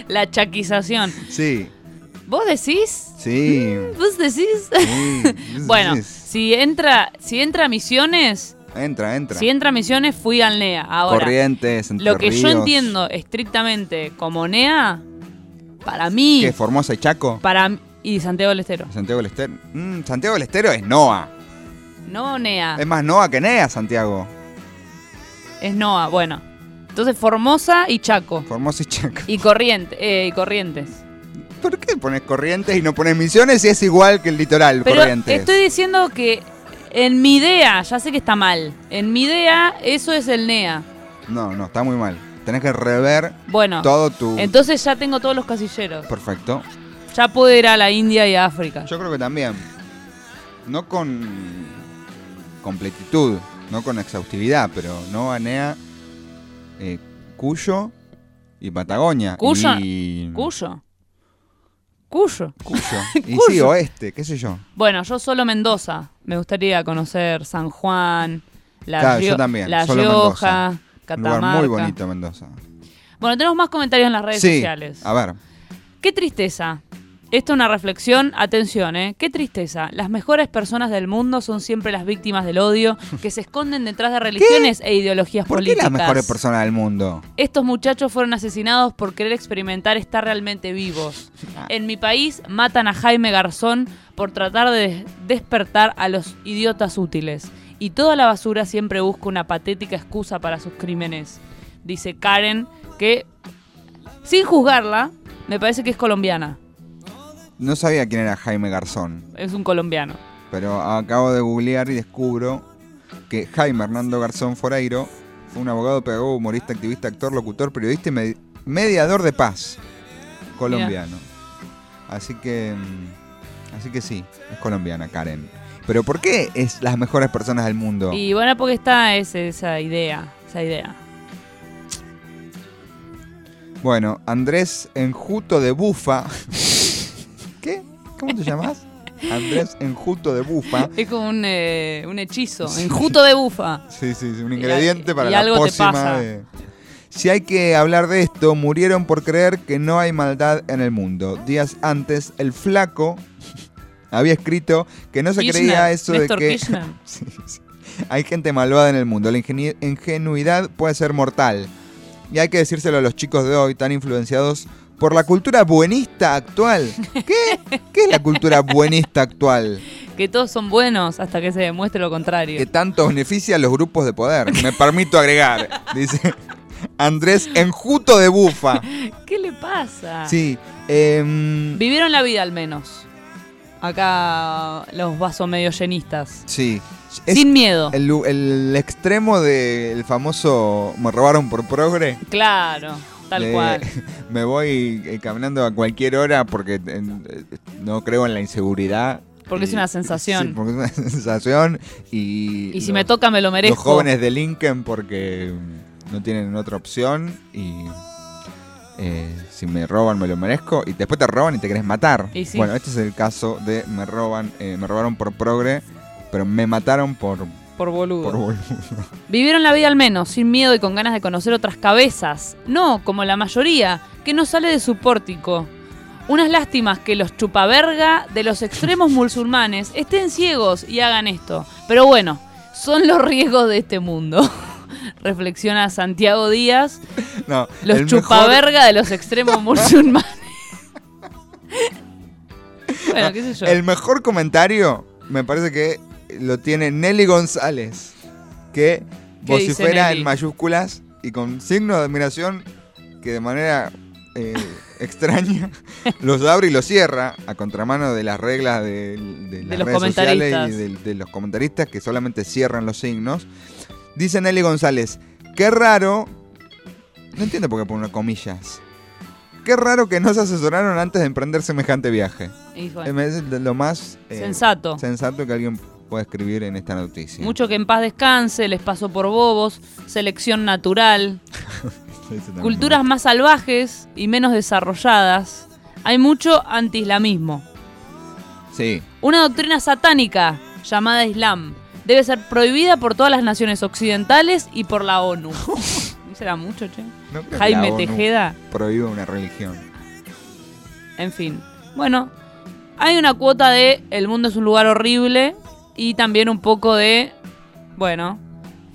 La chaquización. Sí, ¿Vos decís? sí. ¿Vos decís? sí. <laughs> bueno, si entra, si entra a Misiones, Entra, entra. si entra a Misiones fui al NEA. Ahora, Corrientes, Entre lo que yo entiendo estrictamente como NEA, para mí, ¿Qué? ¿Formosa y Chaco? para y Santiago del Estero. Santiago del Estero. Mm, Santiago del Estero es NOA. No NEA, Es más NOA que NEA, Santiago. es NOA. Bueno, entonces Formosa y Chaco. Formosa y Chaco. Y Corrientes, eh, y Corrientes. ¿Por qué pones Corrientes y no pones Misiones si es igual que el litoral, Pero Corrientes? estoy diciendo que en mi idea, ya sé que está mal, en mi idea eso es el NEA. No, no, está muy mal. Tenés que rever Bueno, todo tu... entonces ya tengo todos los casilleros. Perfecto. Ya puedo ir a la India y a África. Yo creo que también. No con completitud, no con exhaustividad, pero no Anea, eh, Cuyo y Patagonia. Cuyo. Y... Cuyo. Cuyo. Cuyo. <laughs> Y sí, oeste, qué sé yo. Bueno, yo solo Mendoza. Me gustaría conocer San Juan, La, Claro, Rio- yo también, la solo Rioja, Catamarca. lugar muy bonito, Mendoza. Bueno, tenemos más comentarios en las redes sí, sociales. a ver. Qué tristeza. Esta es una reflexión, atención, ¿eh? Qué tristeza. Las mejores personas del mundo son siempre las víctimas del odio, que se esconden detrás de <laughs> religiones e ideologías ¿Por qué políticas. las mejores personas del mundo? Estos muchachos fueron asesinados por querer experimentar estar realmente vivos. Ah. En mi país matan a Jaime Garzón por tratar de despertar a los idiotas útiles. Y toda la basura siempre busca una patética excusa para sus crímenes. Dice Karen, que sin juzgarla, me parece que es colombiana. No sabía quién era Jaime Garzón, Es un colombiano. pero acabo de googlear y descubro que Jaime Hernando Garzón Foreiro fue un abogado, pedagogo, humorista, activista, actor, locutor, periodista y med- mediador de paz colombiano. Así que, mm, así que sí, es colombiana Karen. Pero ¿por qué es las mejores personas del mundo? Y bueno, porque está ese- esa idea, esa idea. Bueno, Andrés Enjuto de Bufa. <laughs> ¿Qué? ¿Cómo te llamas? Andrés Enjuto de Bufa. Es como un, eh, un hechizo, enjuto de bufa. Sí, sí, sí, un ingrediente para y la algo te pasa. de- Si hay que hablar de esto, murieron por creer que no hay maldad en el mundo. Días antes, el flaco había escrito que no se Kirchner, creía eso Néstor de que. <laughs> Sí, sí. hay gente malvada en el mundo. La ingenuidad puede ser mortal. Y hay que decírselo a los chicos de hoy, tan influenciados por la cultura buenista actual. <laughs> ¿Qué? ¿Qué es la cultura buenista actual? Que todos son buenos hasta que se demuestre lo contrario. que tanto beneficia a los grupos de poder. Me permito agregar, <laughs> dice Andrés Enjuto de Bufa. ¿Qué le pasa? Sí, em, Vivieron la vida al menos. Acá los vasos medio llenistas. sí. Sin miedo. El, extremo del famoso me robaron por progre. Claro, tal de- cual. <laughs> Me voy eh, caminando a cualquier hora porque eh, no creo en la inseguridad. Porque es una <laughs> sensación. Sí, porque es una <laughs> sensación. Y, Y si me toca, me lo merezco. Los jóvenes delinquen porque no tienen otra opción y eh, si me roban me lo merezco y después te roban y te querés matar. Y sí. Bueno, este es el caso de me roban, eh, me robaron por progre, pero me mataron por, Por boludo. por boludo. <laughs> Vivieron la vida al menos, sin miedo y con ganas de conocer otras cabezas. No, como la mayoría, que no sale de su pórtico. Unas lástimas que los chupaverga de los extremos <laughs> musulmanes estén ciegos y hagan esto. Pero bueno, son los riesgos de este mundo. <laughs> Reflexiona Santiago Díaz, No, los el mejor- chupaverga de los extremos <laughs> musulmanes. <laughs> bueno, qué sé yo. El mejor comentario me parece que lo tiene Nelly González, que ¿Qué dice vocifera en mayúsculas y con signo de admiración que de manera eh, <laughs> extraña los abre y los cierra a contramano de las reglas de, de las redes sociales y de, de los comentaristas que solamente cierran los signos. Dice Nelly González, qué raro, no entiendo por qué pone comillas. qué raro que no se asesoraron antes de emprender semejante viaje. Fue. Eh, lo más eh, Sensato. sensato que alguien pueda escribir en esta noticia. Mucho que en paz descanse, les pasó por bobos, selección natural, <laughs> culturas más salvajes y menos desarrolladas. Hay mucho antiislamismo. Sí. Una doctrina satánica llamada Islam debe ser prohibida por todas las naciones occidentales y por la ONU. <laughs> ¿No será mucho, che? No creo que Jaime ONU Tejeda. Prohíbe una religión. En fin. Bueno, hay una cuota de el mundo es un lugar horrible y también un poco de, bueno,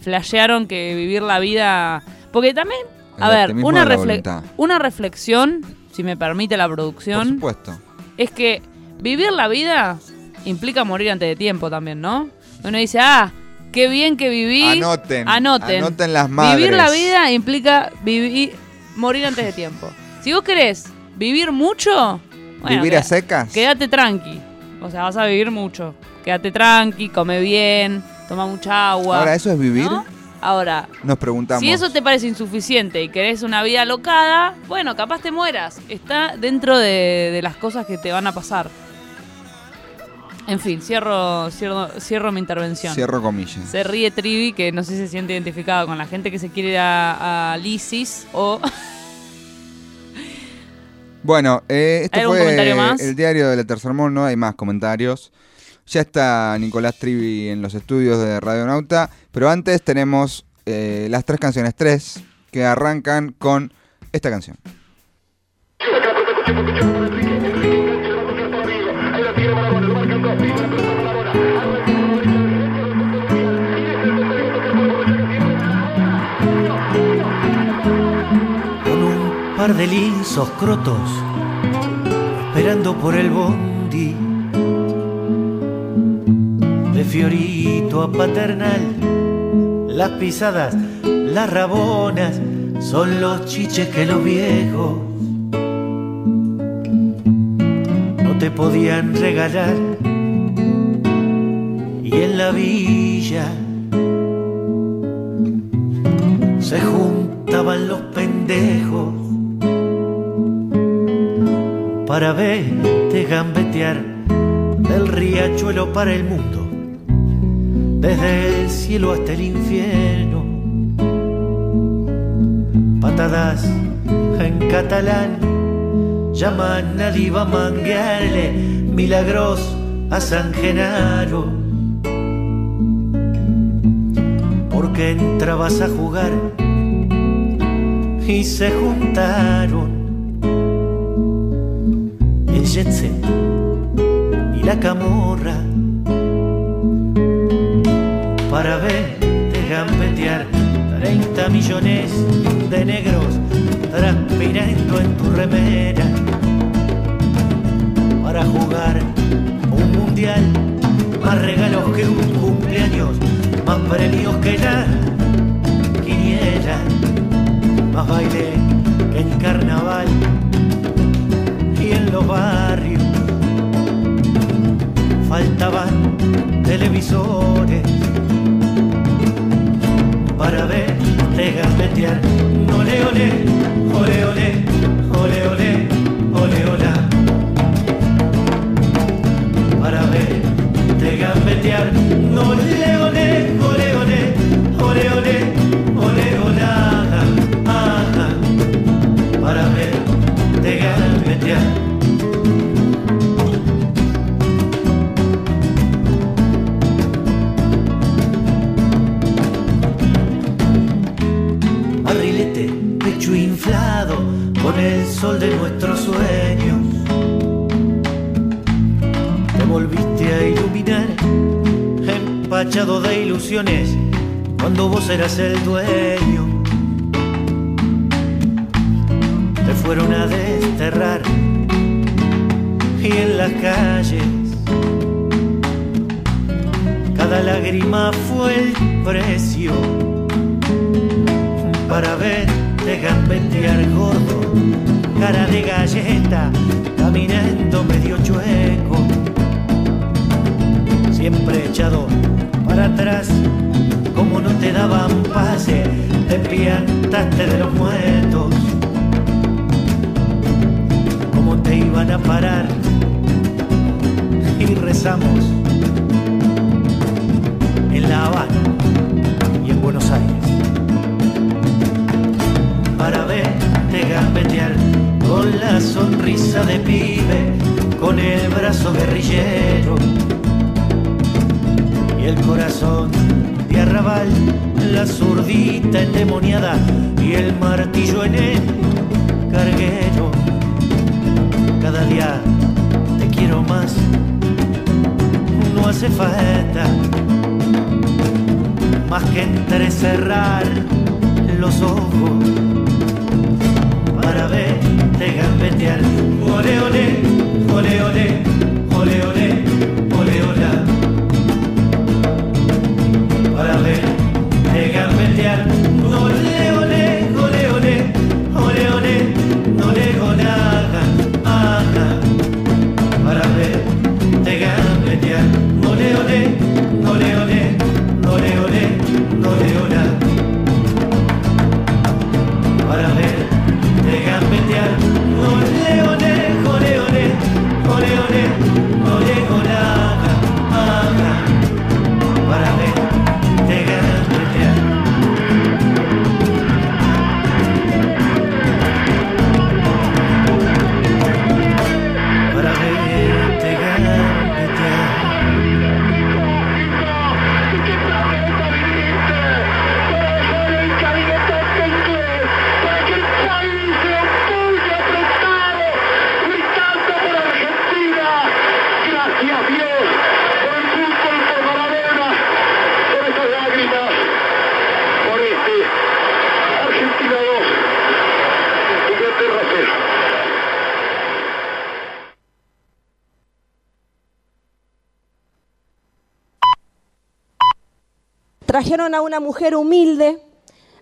flashearon que vivir la vida... Porque también, a El ver, una, refle- una reflexión, si me permite la Por producción, supuesto. es que vivir la vida implica morir antes de tiempo también, ¿no? Uno dice, ah, qué bien que viví. Anoten, Anoten. anoten las madres. Vivir la vida implica vivir, morir antes de tiempo. Si vos querés vivir mucho, bueno, ¿Vivir a secas? Quédate tranqui. O sea, vas a vivir mucho. Quédate tranqui, come bien, toma mucha agua. Ahora, ¿eso es vivir? ¿no? Ahora, Nos preguntamos. si eso te parece insuficiente y querés una vida locada, bueno, capaz te mueras. Está dentro de, de las cosas que te van a pasar. En fin, cierro, cierro, cierro mi intervención. Cierro comillas. Se ríe Trivi, que no sé si se siente identificado con la gente que se quiere ir a, a Lisis o... <laughs> Bueno, eh, esto ¿Hay algún fue comentario más? el diario de la Tercer Mundo, hay más comentarios. Ya está Nicolás Trivi en los estudios de Radio Nauta, pero antes tenemos eh, las tres canciones, tres, que arrancan con esta canción. Con un par de lisos crotos, esperando por el bondi. De Fiorito a Paternal, las pisadas, las rabonas, son los chiches que los viejos no te podían regalar. Y en la villa se juntaban los pendejos para verte gambetear del riachuelo para el mundo, desde el cielo hasta el infierno. Patadas en catalán llaman al iba manguearle milagros a San Genaro. Porque entrabas a jugar y se juntaron el jet set y la camorra para verte gambetear. 30 millones de negros transpirando en tu remera para jugar un mundial más regalos que un cumpleaños más premios que la quiniela más baile que en carnaval y en los barrios faltaban televisores para verte gambetear. Ole, ole, ole, ole, ole, ole, ole, gambetear. Ole, ole, ole, ole, ole, ole, ole. Ajá. Para verte gambetear. barrilete, pecho inflado con el sol de nuestros sueños. De ilusiones, cuando vos eras el dueño. Te fueron a desterrar y en las calles cada lágrima fue el precio para verte gambetear gordo, cara de galleta, caminando medio chueco, siempre echado atrás, como no te daban pase, te piantaste de los muertos, van a parar y rezamos en La Habana y en Buenos Aires. Para verte gambetear con la sonrisa de pibe, con el brazo guerrillero el corazón. De arrabal, la zurdita endemoniada y el martillo en el carguero. Cada día te quiero más, no hace falta más que entrecerrar los ojos A una mujer humilde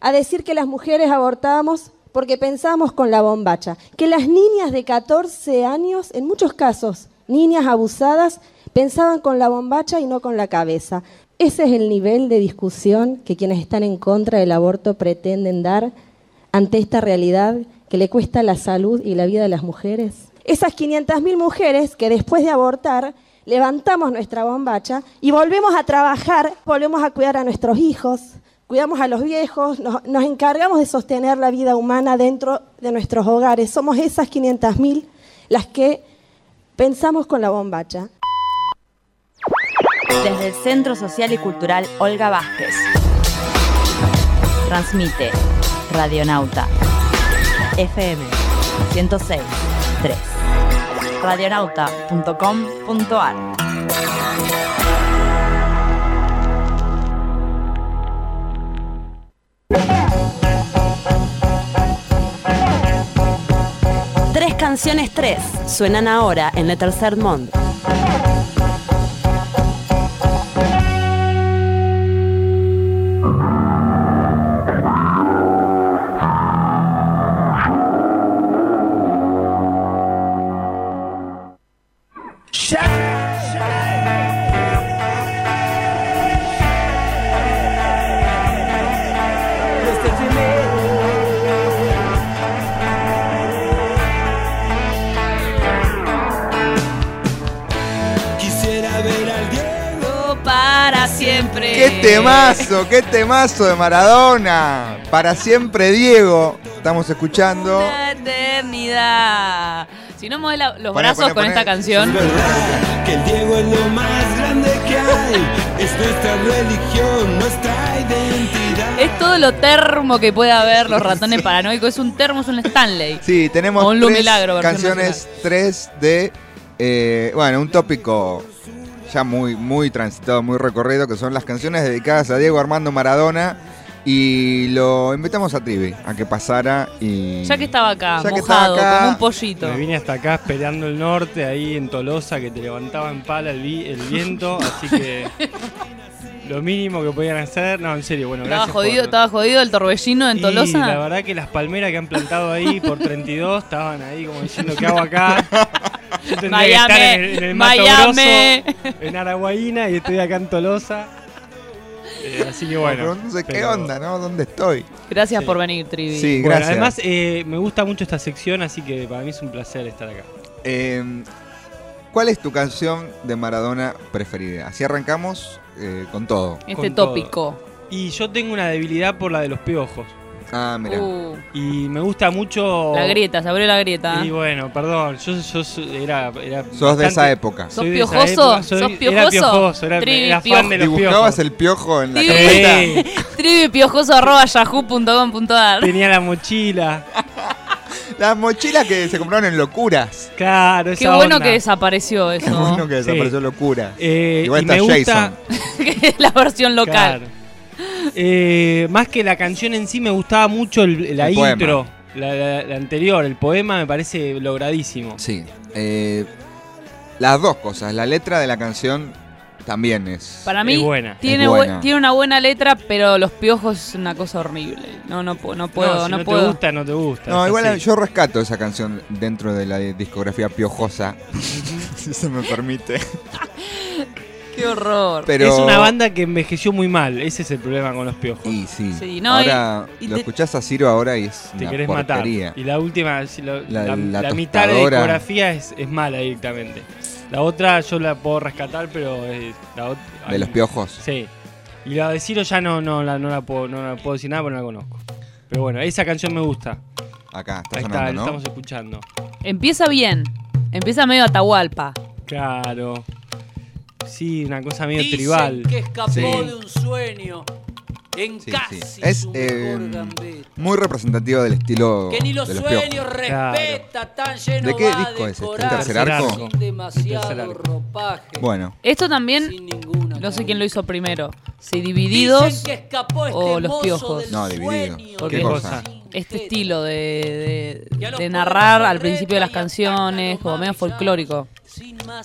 a decir que las mujeres abortábamos porque pensamos con la bombacha, que las niñas de 14 años, en muchos casos, niñas abusadas, pensaban con la bombacha y no con la cabeza. Ese es el nivel de discusión que quienes están en contra del aborto pretenden dar ante esta realidad que le cuesta la salud y la vida de las mujeres. Esas 500.000 mujeres que después de abortar levantamos nuestra bombacha y volvemos a trabajar, volvemos a cuidar a nuestros hijos, cuidamos a los viejos, nos, encargamos de sostener la vida humana dentro de nuestros hogares. Somos esas 500.000 las que pensamos con la bombacha. Desde el Centro Social y Cultural Olga Vázquez. Transmite Radionauta FM 106 3 radionauta.com.ar Tres canciones tres suenan ahora en el tercer mundo. Siempre. ¡Qué temazo! ¡Qué temazo de Maradona! Para siempre, Diego. Estamos escuchando. Eternidad. Si no mueve los Poné, brazos poné, con poné. esta canción. que el Diego es lo más grande que hay. Es nuestra religión, nuestra identidad. Es todo lo termo que puede haber los ratones paranoicos. Es un termo, es un Stanley. Sí, tenemos O un Lu tres Milagro, canciones, tres de, eh, bueno, un tópico ya muy, muy transitado, muy recorrido, que son las canciones dedicadas a Diego Armando Maradona. Y lo invitamos a Trivi a que pasara y... Ya que estaba acá, Ya que mojado, estaba acá, como un pollito. Me vine hasta acá esperando el norte, ahí en Tolosa, que te levantaba en pala el, vi- el viento, <laughs> así que lo mínimo que podían hacer, no, en serio, bueno, Estaba gracias jodido, por- estaba jodido el torbellino en Y Tolosa. la verdad que las palmeras que han plantado ahí por 32 estaban ahí como diciendo, ¿qué hago acá? <laughs> Que estar en el, en el Mato Miami. Grosso, en Araguaína, y estoy acá en Tolosa. Eh, así que bueno. No sé qué pero- onda, ¿no? ¿Dónde estoy? Gracias Sí. por venir, Trivi. Sí, Bueno, gracias. además, eh, me gusta mucho esta sección, así que para mí es un placer estar acá. Eh, ¿Cuál es tu canción de Maradona preferida? Así arrancamos eh, con todo. Este Con todo. tópico. Y yo tengo una debilidad por la de los piojos. Ah, mira. Uh, Y me gusta mucho. la grieta, se abrió la grieta. Y bueno, perdón, yo, yo so- era, era Sos de esa época. ¿Sos piojoso? época, soy- ¿Sos Era piojoso? piojoso, era, Trivi, era piojo. fan de los ¿Dibujabas piojos. el piojo en la Sí. carpeta? <laughs> Sí, Trivipiojoso arroba yahoo.com.ar tenía la mochila. <laughs> Las mochilas que se compraron en locuras. Claro, esa Qué bueno onda. que desapareció eso. Qué bueno que Sí. desapareció locura. Eh, Igual y está me gusta, Jason. <laughs> La versión local. Claro. Eh, más que la canción en sí, me gustaba mucho el- la El intro, la, la- la anterior, el poema me parece logradísimo. Sí. eh, las dos cosas. La letra de la canción también es. Para mí Es buena. Tiene, Es bu- buena. tiene una buena letra, pero los piojos es una cosa horrible. No, no, no puedo, no, si no, no, puedo. te gusta, no te gusta. No, igual así. yo rescato esa canción dentro de la discografía piojosa. <laughs> si se me permite. <laughs> Qué horror. Pero... Es una banda que envejeció muy mal, ese es el problema con los piojos. Y sí. Sí, no, ahora y- y lo te- escuchás a Ciro ahora y es Te una querés porquería. matar. Y la última, si lo- La- la, la la mitad de la discografía es, es mala directamente. La otra yo la puedo rescatar, pero es la ot- De los piojos. Sí. Y la de Ciro ya no, no, la, no, la puedo, no la puedo decir nada porque no la conozco. Pero bueno, esa canción me gusta. Acá, está Ahí sonando, está, la ¿no? estamos escuchando. Empieza bien. Empieza medio Atahualpa. Claro. Sí, una cosa medio Dicen tribal. que escapó Sí. de un sueño en Sí, casi sí. Es su eh, muy representativo del estilo Que ni los de los sueños piojos. respeta, tan lleno ¿De qué va disco es este? decorar, ¿Tercer arco? sin Tercer demasiado arco. ropaje. Bueno, Esto también, no sé quién lo hizo primero. Si Dicen divididos que escapó este o los piojos. No, Divididos. ¿Qué ¿Qué cosa? este estilo de, de, narrar al principio de las canciones, como medio folclórico.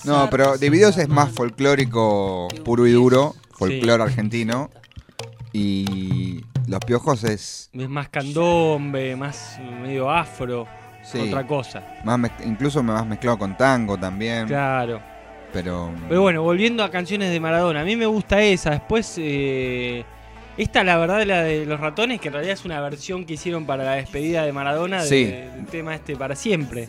No, pero Divididos es más folclórico puro y duro, folclore argentino. Y los piojos es Es más candombe, más medio afro, sí, otra cosa. más mez- incluso más mezclado con tango también. Claro. Pero, Pero bueno, volviendo a canciones de Maradona, a mí me gusta esa. Después, eh, esta, la verdad, la de los ratones, que en realidad es una versión que hicieron para la despedida de Maradona de- Sí. del tema este para siempre.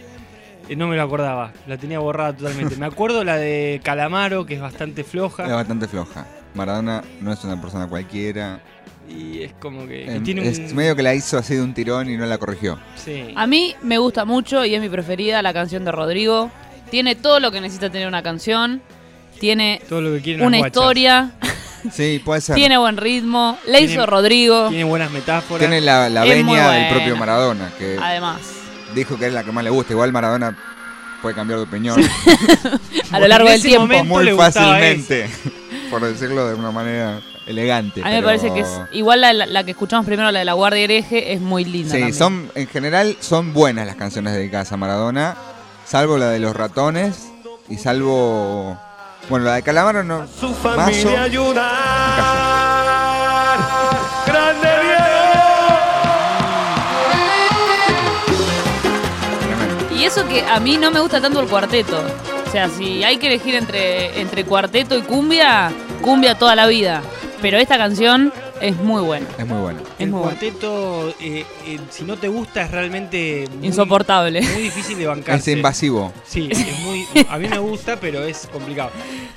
Eh, no me lo acordaba, la tenía borrada totalmente. me acuerdo la de Calamaro, que es bastante es floja. bastante floja. Maradona no es una persona cualquiera. Y es como que, que Em, tiene es un. medio que la hizo así de un tirón y no la corrigió. Sí. A mí me gusta mucho y es mi preferida la canción de Rodrigo. Tiene todo lo que necesita tener una canción. Tiene Todo lo que quieren una historia. <laughs> Sí, puede ser. Tiene buen ritmo. La Tiene- hizo Rodrigo. Tiene buenas metáforas. Tiene la, la Es venia del propio Maradona, que Además, dijo que es la que más le gusta. Igual Maradona puede cambiar de opinión <laughs> a lo largo del tiempo. muy le fácilmente, por decirlo de una manera elegante. A mí me pero- parece que es igual la, la- la que escuchamos primero, la de la Guardia Hereje, es muy linda. Sí, también. son, en general son buenas las canciones dedicadas a Maradona, salvo la de los ratones y salvo... Bueno, la de Calamaro no... Su familia ayudar. Grande tremendo. Y eso que a mí no me gusta tanto el cuarteto. Sea, si hay que elegir entre, entre cuarteto y cumbia, cumbia toda la vida. Pero esta canción es muy buena. Es muy buena. Es el muy cuarteto, eh, eh, si no te gusta, es realmente muy- Insoportable. Muy difícil de bancarse. Es invasivo. Sí, es muy, a mí me gusta, pero es complicado.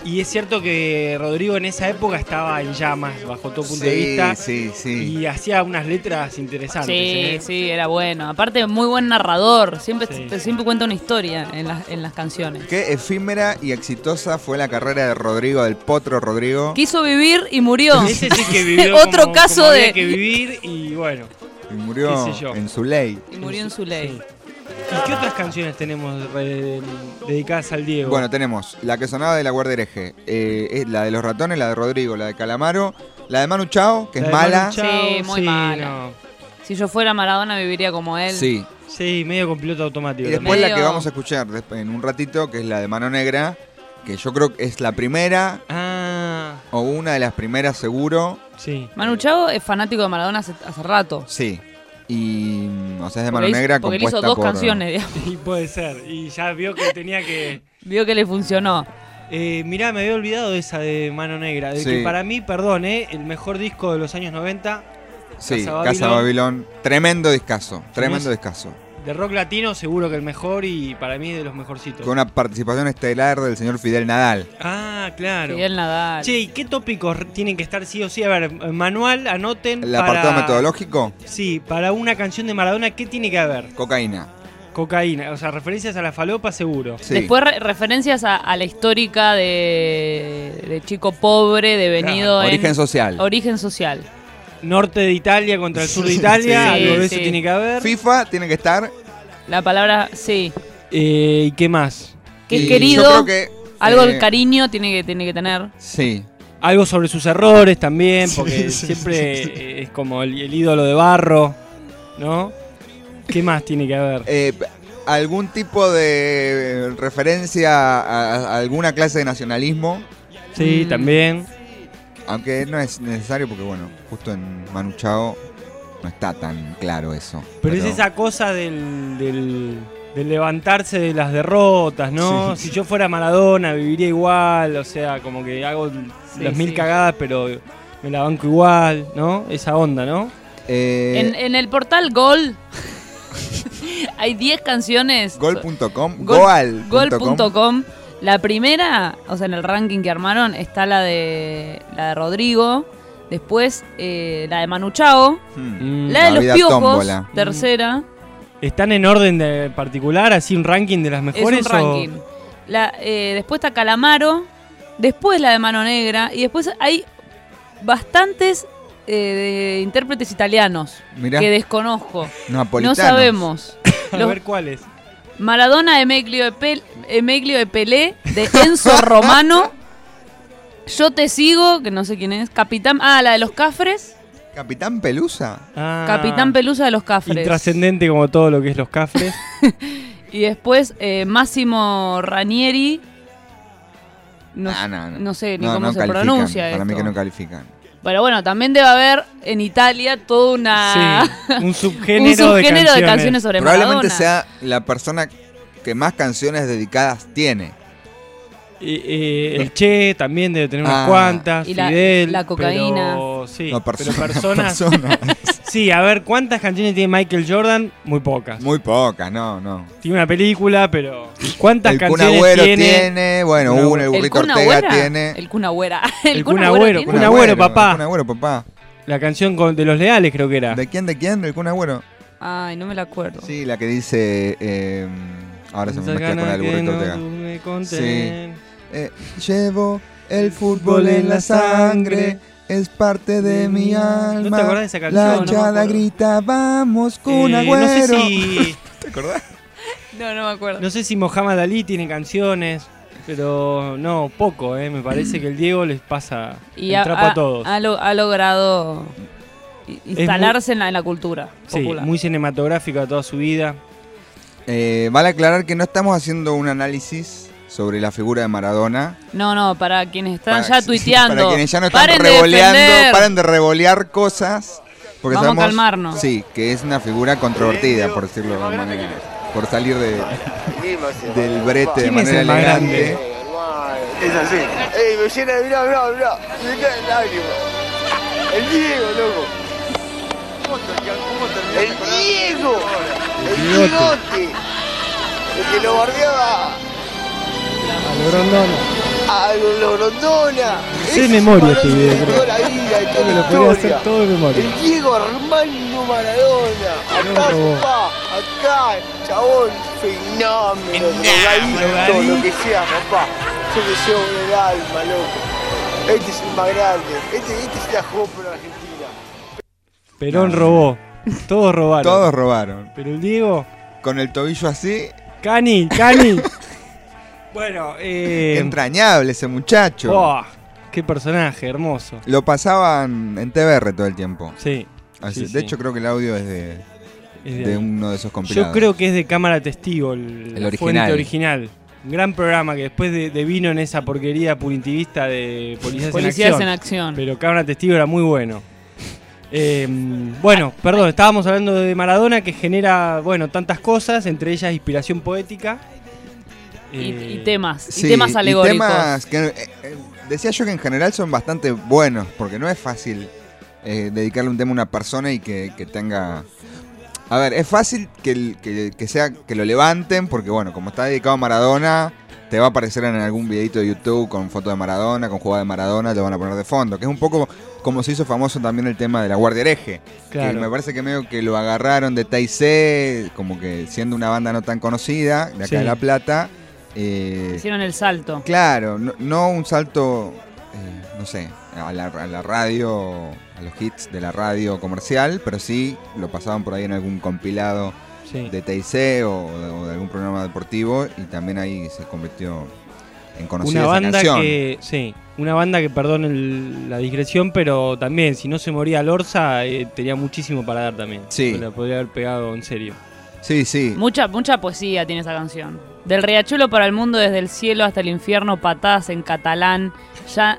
Y es cierto que Rodrigo en esa época estaba en llamas, bajo todo punto de vista. sí, sí. Y hacía unas letras interesantes. Sí, ¿eh? sí, era bueno. Aparte, muy buen narrador. Siempre, Sí. te- siempre cuenta una historia en, las en las canciones. Qué efímera y exitosa fue la carrera de Rodrigo, del potro Rodrigo. Quiso vivir y murió. Ese sí que vivió <laughs> Otro caso como había de. que vivir y bueno. Y murió qué sé yo. en su ley. Y murió en su ley. Sí. ¿Y qué otras canciones tenemos re- dedicadas al Diego? Bueno, tenemos la que sonaba de la Guardia Hereje, eh, es la de los ratones, la de Rodrigo, la de Calamaro, la de Manu Chao, que La es de Manu mala. Chao, Sí, muy mala. no. Si yo fuera Maradona, viviría como él. Sí. Sí, medio con piloto automático. Y después Medio- la que vamos a escuchar desp- en un ratito, que es la de Mano Negra, que yo creo que es la primera O una de las primeras seguro. sí. Manu Chao es fanático de Maradona hace, hace rato. Sí. Y, mm, o sea, es de Mano hizo- Negra porque le hizo compuesta dos por... canciones, <laughs> digamos. Y puede ser. Y ya vio que tenía que. <laughs> Vio que le funcionó. Eh, mirá, me había olvidado de esa de Mano Negra. De Sí. que para mí, perdón, eh, el mejor disco de los años 90. Sí, Casa Casa Babilón. Babilón. Tremendo discazo, tremendo discazo. De rock latino seguro que el mejor y para mí de los mejorcitos. Con una participación estelar del señor Fidel Nadal. Ah, claro. Fidel Nadal. Che, ¿y qué tópicos tienen que estar sí o sí? A ver, manual, anoten. ¿El para- apartado metodológico? Sí, para una canción de Maradona, ¿qué tiene que haber? Cocaína. Cocaína, o sea, referencias a la falopa seguro. Después re- referencias a, a la histórica de, de chico pobre, devenido en... Origen social. Origen social. Norte de Italia contra el sur de Italia, Sí, algo de eso sí. tiene que haber. FIFA tiene que estar. La palabra, sí. Eh, ¿Y qué más? Que es Y querido. yo creo que, algo eh, del cariño tiene que, tiene que tener. Sí. Algo sobre sus errores también, porque sí, siempre sí, sí. eh, es como el, el ídolo de barro, ¿no? ¿Qué más tiene que haber? Eh, ¿Algún tipo de referencia a, a alguna clase de nacionalismo? Sí, Mm. también. Aunque no es necesario porque, bueno, justo en Manu Chao no está tan claro eso. Pero, es esa cosa del, del, del levantarse de las derrotas, ¿no? Sí. Si yo fuera Maradona viviría igual, o sea, como que hago las mil sí. cagadas, pero me la banco igual, ¿no? Esa onda, ¿no? Eh, En, en el portal Gol <laughs> hay 10 canciones. Gol.com, Gol- Goal.com. Gol.com. La primera, o sea, en el ranking que armaron, está la de la de Rodrigo. Después eh, la de Manu Chao. Hmm. La de La los piojos. tómbola. Tercera. ¿Están en orden de particular, así un ranking de las mejores? es un o- ranking. La, eh, después está Calamaro. Después la de Mano Negra. Y después hay bastantes eh, de intérpretes italianos Mirá. que desconozco. Napolitanos. No sabemos. <laughs> A Los- ver cuáles. Maradona, Emeglio de, Pel- Emeglio de Pelé, de Enzo <laughs> Romano. Yo te sigo, que no sé quién es. Capitán. Ah, la de los Cafres. Capitán Pelusa. Ah, Capitán Pelusa de los Cafres. Intrascendente como todo lo que es los cafres. <laughs> Y después eh, Máximo Ranieri. No, Ah, no, no. no sé ni No, cómo no se califican, pronuncia Para mí esto. que no califican. Pero bueno, también debe haber en Italia toda una. Sí, un <laughs> un subgénero, subgénero de de canciones sobre Probablemente Maradona. sea la persona que más canciones dedicadas tiene. Y, eh, el Che también debe tener unas Ah. cuantas. Y la- Fidel. la cocaína. Pero, sí, No, pero <laughs> persona- personas. <laughs> sí, a ver, ¿cuántas canciones tiene Michael Jordan? Muy pocas. Muy pocas, no, no. Tiene una película, pero ¿cuántas El Kun canciones Agüero tiene? tiene, bueno, Kun uno, el burrito Kun Ortega Agüera? tiene. El Kun Agüera. El Kun Kun Agüero. Kun papá. El Kun Agüero, papá. La canción con- de los leales creo que era. ¿De quién, de quién? ¿Del Kun Agüero? Ay, no me la acuerdo. Sí, la que dice... eh, ahora se me mezcla con la ganas del que burrito Ortega. Sí. Eh, llevo el fútbol en la sangre, es parte de mi alma. acordás de esa canción? La No hinchada acuerdo. grita, vamos, Kun Eh, Agüero. no sé si <laughs> ¿Te acordás? No, no me acuerdo. no sé si Mohamed Ali tiene canciones, pero no, poco, eh, me parece que el Diego les pasa Y el ha, trapo a, todos. ha lo- ha logrado muy- instalarse en, la, en la cultura sí, popular. muy cinematográfica toda su vida. Eh, vale aclarar que no estamos haciendo un análisis sobre la figura de Maradona. No, no, para quienes están Para- ya <laughs> tuiteando. Para quienes ya no están de revoleando, defender. paren de revolear cosas. Porque Vamos a sabemos, calmarnos. Sí, que es una figura controvertida, por decirlo de alguna manera. Por salir de, del brete de ¿Quién es manera el más elegante. Es así. Ey, me llena de. Mirá, mirá, mirá. Me caen lágrimas. El Diego, loco. El Diego. El Diegote. El que lo bardeaba A lo grandona. a lo Grondona. Sé de memoria este video, creo. Toda la vida y toda Me la lo podría hacer todo de memoria. El Diego Armando Maradona. Acá, papá. Acá, chabón. Fenómeno. Drogadicto, lo que sea, papá. Yo que llevo en el alma, loco. Este es el más grande. Este, este se la jugó por Argentina. Perón robó. Todos robaron. Todos robaron. Pero el Diego. Con el tobillo así. Cani, Cani. <laughs> bueno, eh. Entrañable ese muchacho. buah, qué personaje, hermoso. Lo pasaban en TBR todo el tiempo. Sí. Así- sí, de sí. hecho, creo que el audio es de, Es de uno de esos compilados. Yo creo que es de cámara testigo, el, El la original. fuente original. Un gran programa que después de, de vino en esa porquería punitivista de Policías, Policías en, en acción. acción. Pero cámara testigo era muy bueno. Eh, bueno, perdón, estábamos hablando de Maradona que genera, bueno, tantas cosas, entre ellas inspiración poética. Y, Eh, y temas. Sí, y temas alegóricos. temas que, eh, eh, decía yo que en general son bastante buenos, porque no es fácil eh, dedicarle un tema a una persona y que, que tenga A ver, es fácil que, que, que sea que lo levanten, porque bueno, como está dedicado a Maradona, te va a aparecer en algún videito de YouTube con foto de Maradona, con jugada de Maradona, te van a poner de fondo. Que es un poco como se hizo famoso también el tema de la Guardia Hereje. Claro. Que me parece que medio que lo agarraron de TIC, como que siendo una banda no tan conocida, de acá Sí. de La Plata. Eh, Hicieron el salto. Claro, no, no un salto, eh, no sé, a la, a la radio, a los hits de la radio comercial, pero sí lo pasaban por ahí en algún compilado Sí. de TIC o, de- o de algún programa deportivo y también ahí se convirtió en conocida Una banda que, sí, una banda que, perdón el- la digresión, pero también, si no se moría Lorza, eh, tenía muchísimo para dar también. Sí. La podría haber pegado en serio. Sí, sí. Mucha, mucha poesía tiene esa canción. Del riachuelo para el mundo, desde el cielo hasta el infierno, patadas en catalán. Ya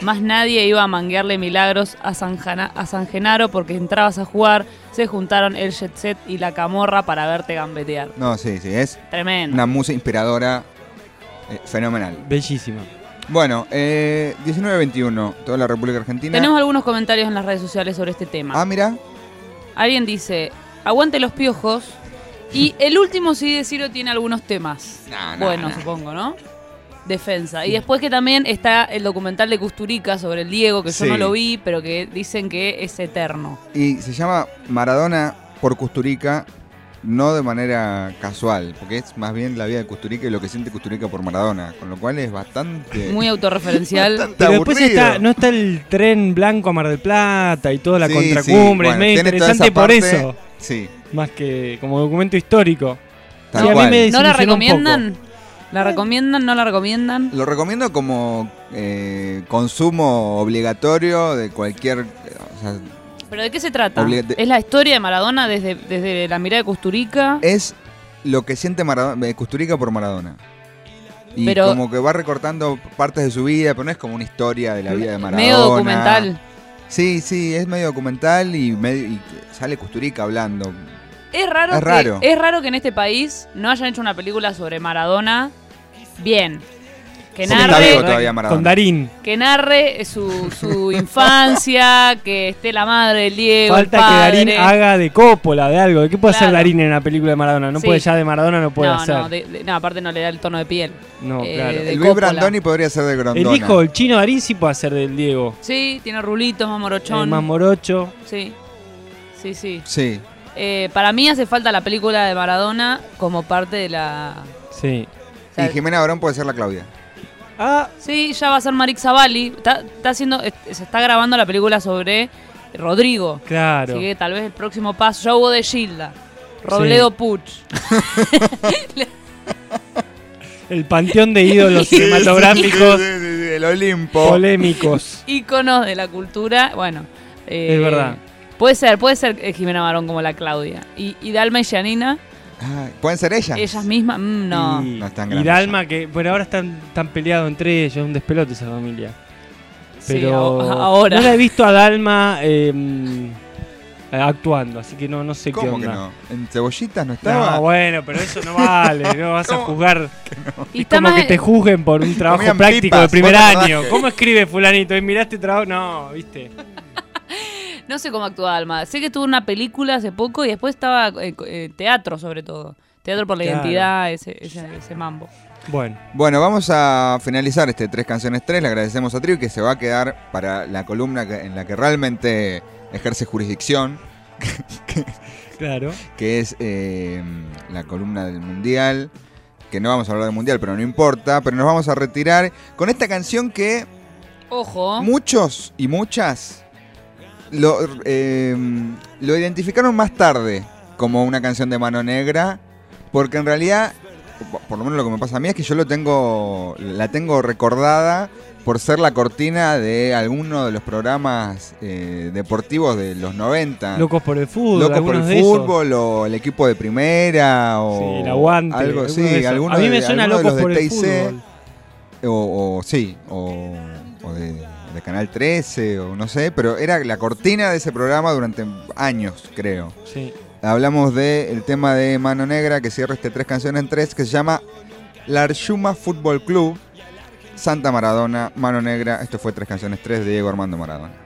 más nadie iba a manguearle milagros a San, Jana- a San Genaro porque entrabas a jugar. Se juntaron el Jet Set y la Camorra para verte gambetear. No, sí, sí, es Tremendo. una musa inspiradora eh, fenomenal. Bellísima. Bueno, eh, 19-21, toda la República Argentina. Tenemos algunos comentarios en las redes sociales sobre este tema. Ah, mira. Alguien dice, aguante los piojos. Y el último sí de Ciro tiene algunos temas. no, bueno, no. supongo, ¿no? Defensa. Y después que también está el documental de Custurica sobre el Diego, que Sí. yo no lo vi, pero que dicen que es eterno. Y se llama Maradona por Custurica, no de manera casual, porque es más bien la vida de Custurica y lo que siente Custurica por Maradona, con lo cual es bastante... Muy autorreferencial. <laughs> Bastante Pero después aburrido. está, no está el tren blanco a Mar del Plata y toda la Sí, contracumbre, sí, es bueno, medio tiene toda interesante esa por parte, eso. Sí. Más que como documento histórico. Tal Sí, a mí cual. me ¿No la recomiendan? ¿La recomiendan? ¿No la recomiendan? Lo recomiendo como eh, consumo obligatorio de cualquier... o sea, ¿Pero de qué se trata? ¿Es la historia de Maradona desde, desde la mirada de Custurica? es lo que siente Maradona, Custurica por Maradona. Y Pero- como que va recortando partes de su vida, pero no es como una historia de la vida de Maradona. Medio documental. Sí, sí, es medio documental y, medio- y sale Custurica hablando. Es raro, Es que, raro. es raro que en este país no hayan hecho una película sobre Maradona bien. Que narre, todavía. Con Darín. que narre su, su infancia, <laughs> que esté la madre del Diego. Falta el que. Darín haga de Coppola, de algo. ¿De qué puede hacer Claro. Darín en una película de Maradona? No Sí. puede ya de Maradona, no puede no, hacer. no, de- de- no, aparte no le da el tono de piel. No, Eh, claro. de Luis Coppola. Brandoni podría ser de El Grondona. hijo, el chino Darín, sí puede hacer del Diego. Sí, tiene rulitos, más morochón. El más morocho. Sí, sí, sí. Sí. Eh, para mí hace falta la película de Maradona como parte de la... Sí. sea, y Jimena Barón puede ser la Claudia. Ah, Sí, ya va a ser Marix Zavalli. Está, está haciendo, se está grabando la película sobre Rodrigo. claro. Así que tal vez el próximo paso, ya hubo de Gilda. Robledo Puch. <laughs> El panteón de ídolos <laughs> cinematográficos El Olimpo. polémicos. Íconos de la cultura. Bueno. eh, Es verdad. Puede ser, puede ser eh, Jimena Barón como la Claudia. Y, y Dalma y Janina, Ah, ¿Pueden ser ellas? ellas mismas, mm, no. Y, No están y Dalma, que bueno, ahora están tan peleados entre ellos, un despelote esa familia. Pero ahora. no la he visto a Dalma eh, actuando, así que no, no sé qué ¿Cómo que onda. no? ¿En cebollitas no estaba? No, bueno, pero eso no vale, no <laughs> vas a ¿Cómo juzgar. Y Es como que te juzguen por un <laughs> trabajo Comían práctico pipas, de primer ¿vos te acordás año. que- ¿Cómo escribe fulanito? ¿Y miraste trabajo? No, viste. No sé cómo actúa Dalma. Sé que tuvo una película hace poco y después estaba eh, eh, teatro sobre todo. Teatro por la Claro. identidad, ese, ese, ese mambo. Bueno, Bueno, vamos a finalizar este Tres Canciones 3. Le agradecemos a Trivi que se va a quedar para la columna que- en la que realmente ejerce jurisdicción, <laughs> claro. que es eh, la columna del Mundial. Que no vamos a hablar del Mundial, pero no importa. Pero nos vamos a retirar con esta canción que Ojo. muchos y muchas lo, eh, lo identificaron más tarde como una canción de mano negra, porque en realidad, po- por lo menos lo que me pasa a mí es que yo lo tengo, la tengo recordada por ser la cortina de alguno de los programas eh, deportivos de los 90. Locos por el fútbol. Locos por el fútbol o el equipo de primera o Sí, el aguante, algo así, alguno A mí me de- suena alguno de Locos los de el TIC, fútbol. o, o sí, o, o de, de Canal 13, o no sé, pero era la cortina de ese programa durante años, creo. Sí. Hablamos del tema de Mano Negra, que cierra este tres canciones en tres, que se llama La Arjuma Fútbol Club, Santa Maradona, Mano Negra. Esto fue tres canciones tres de Diego Armando Maradona.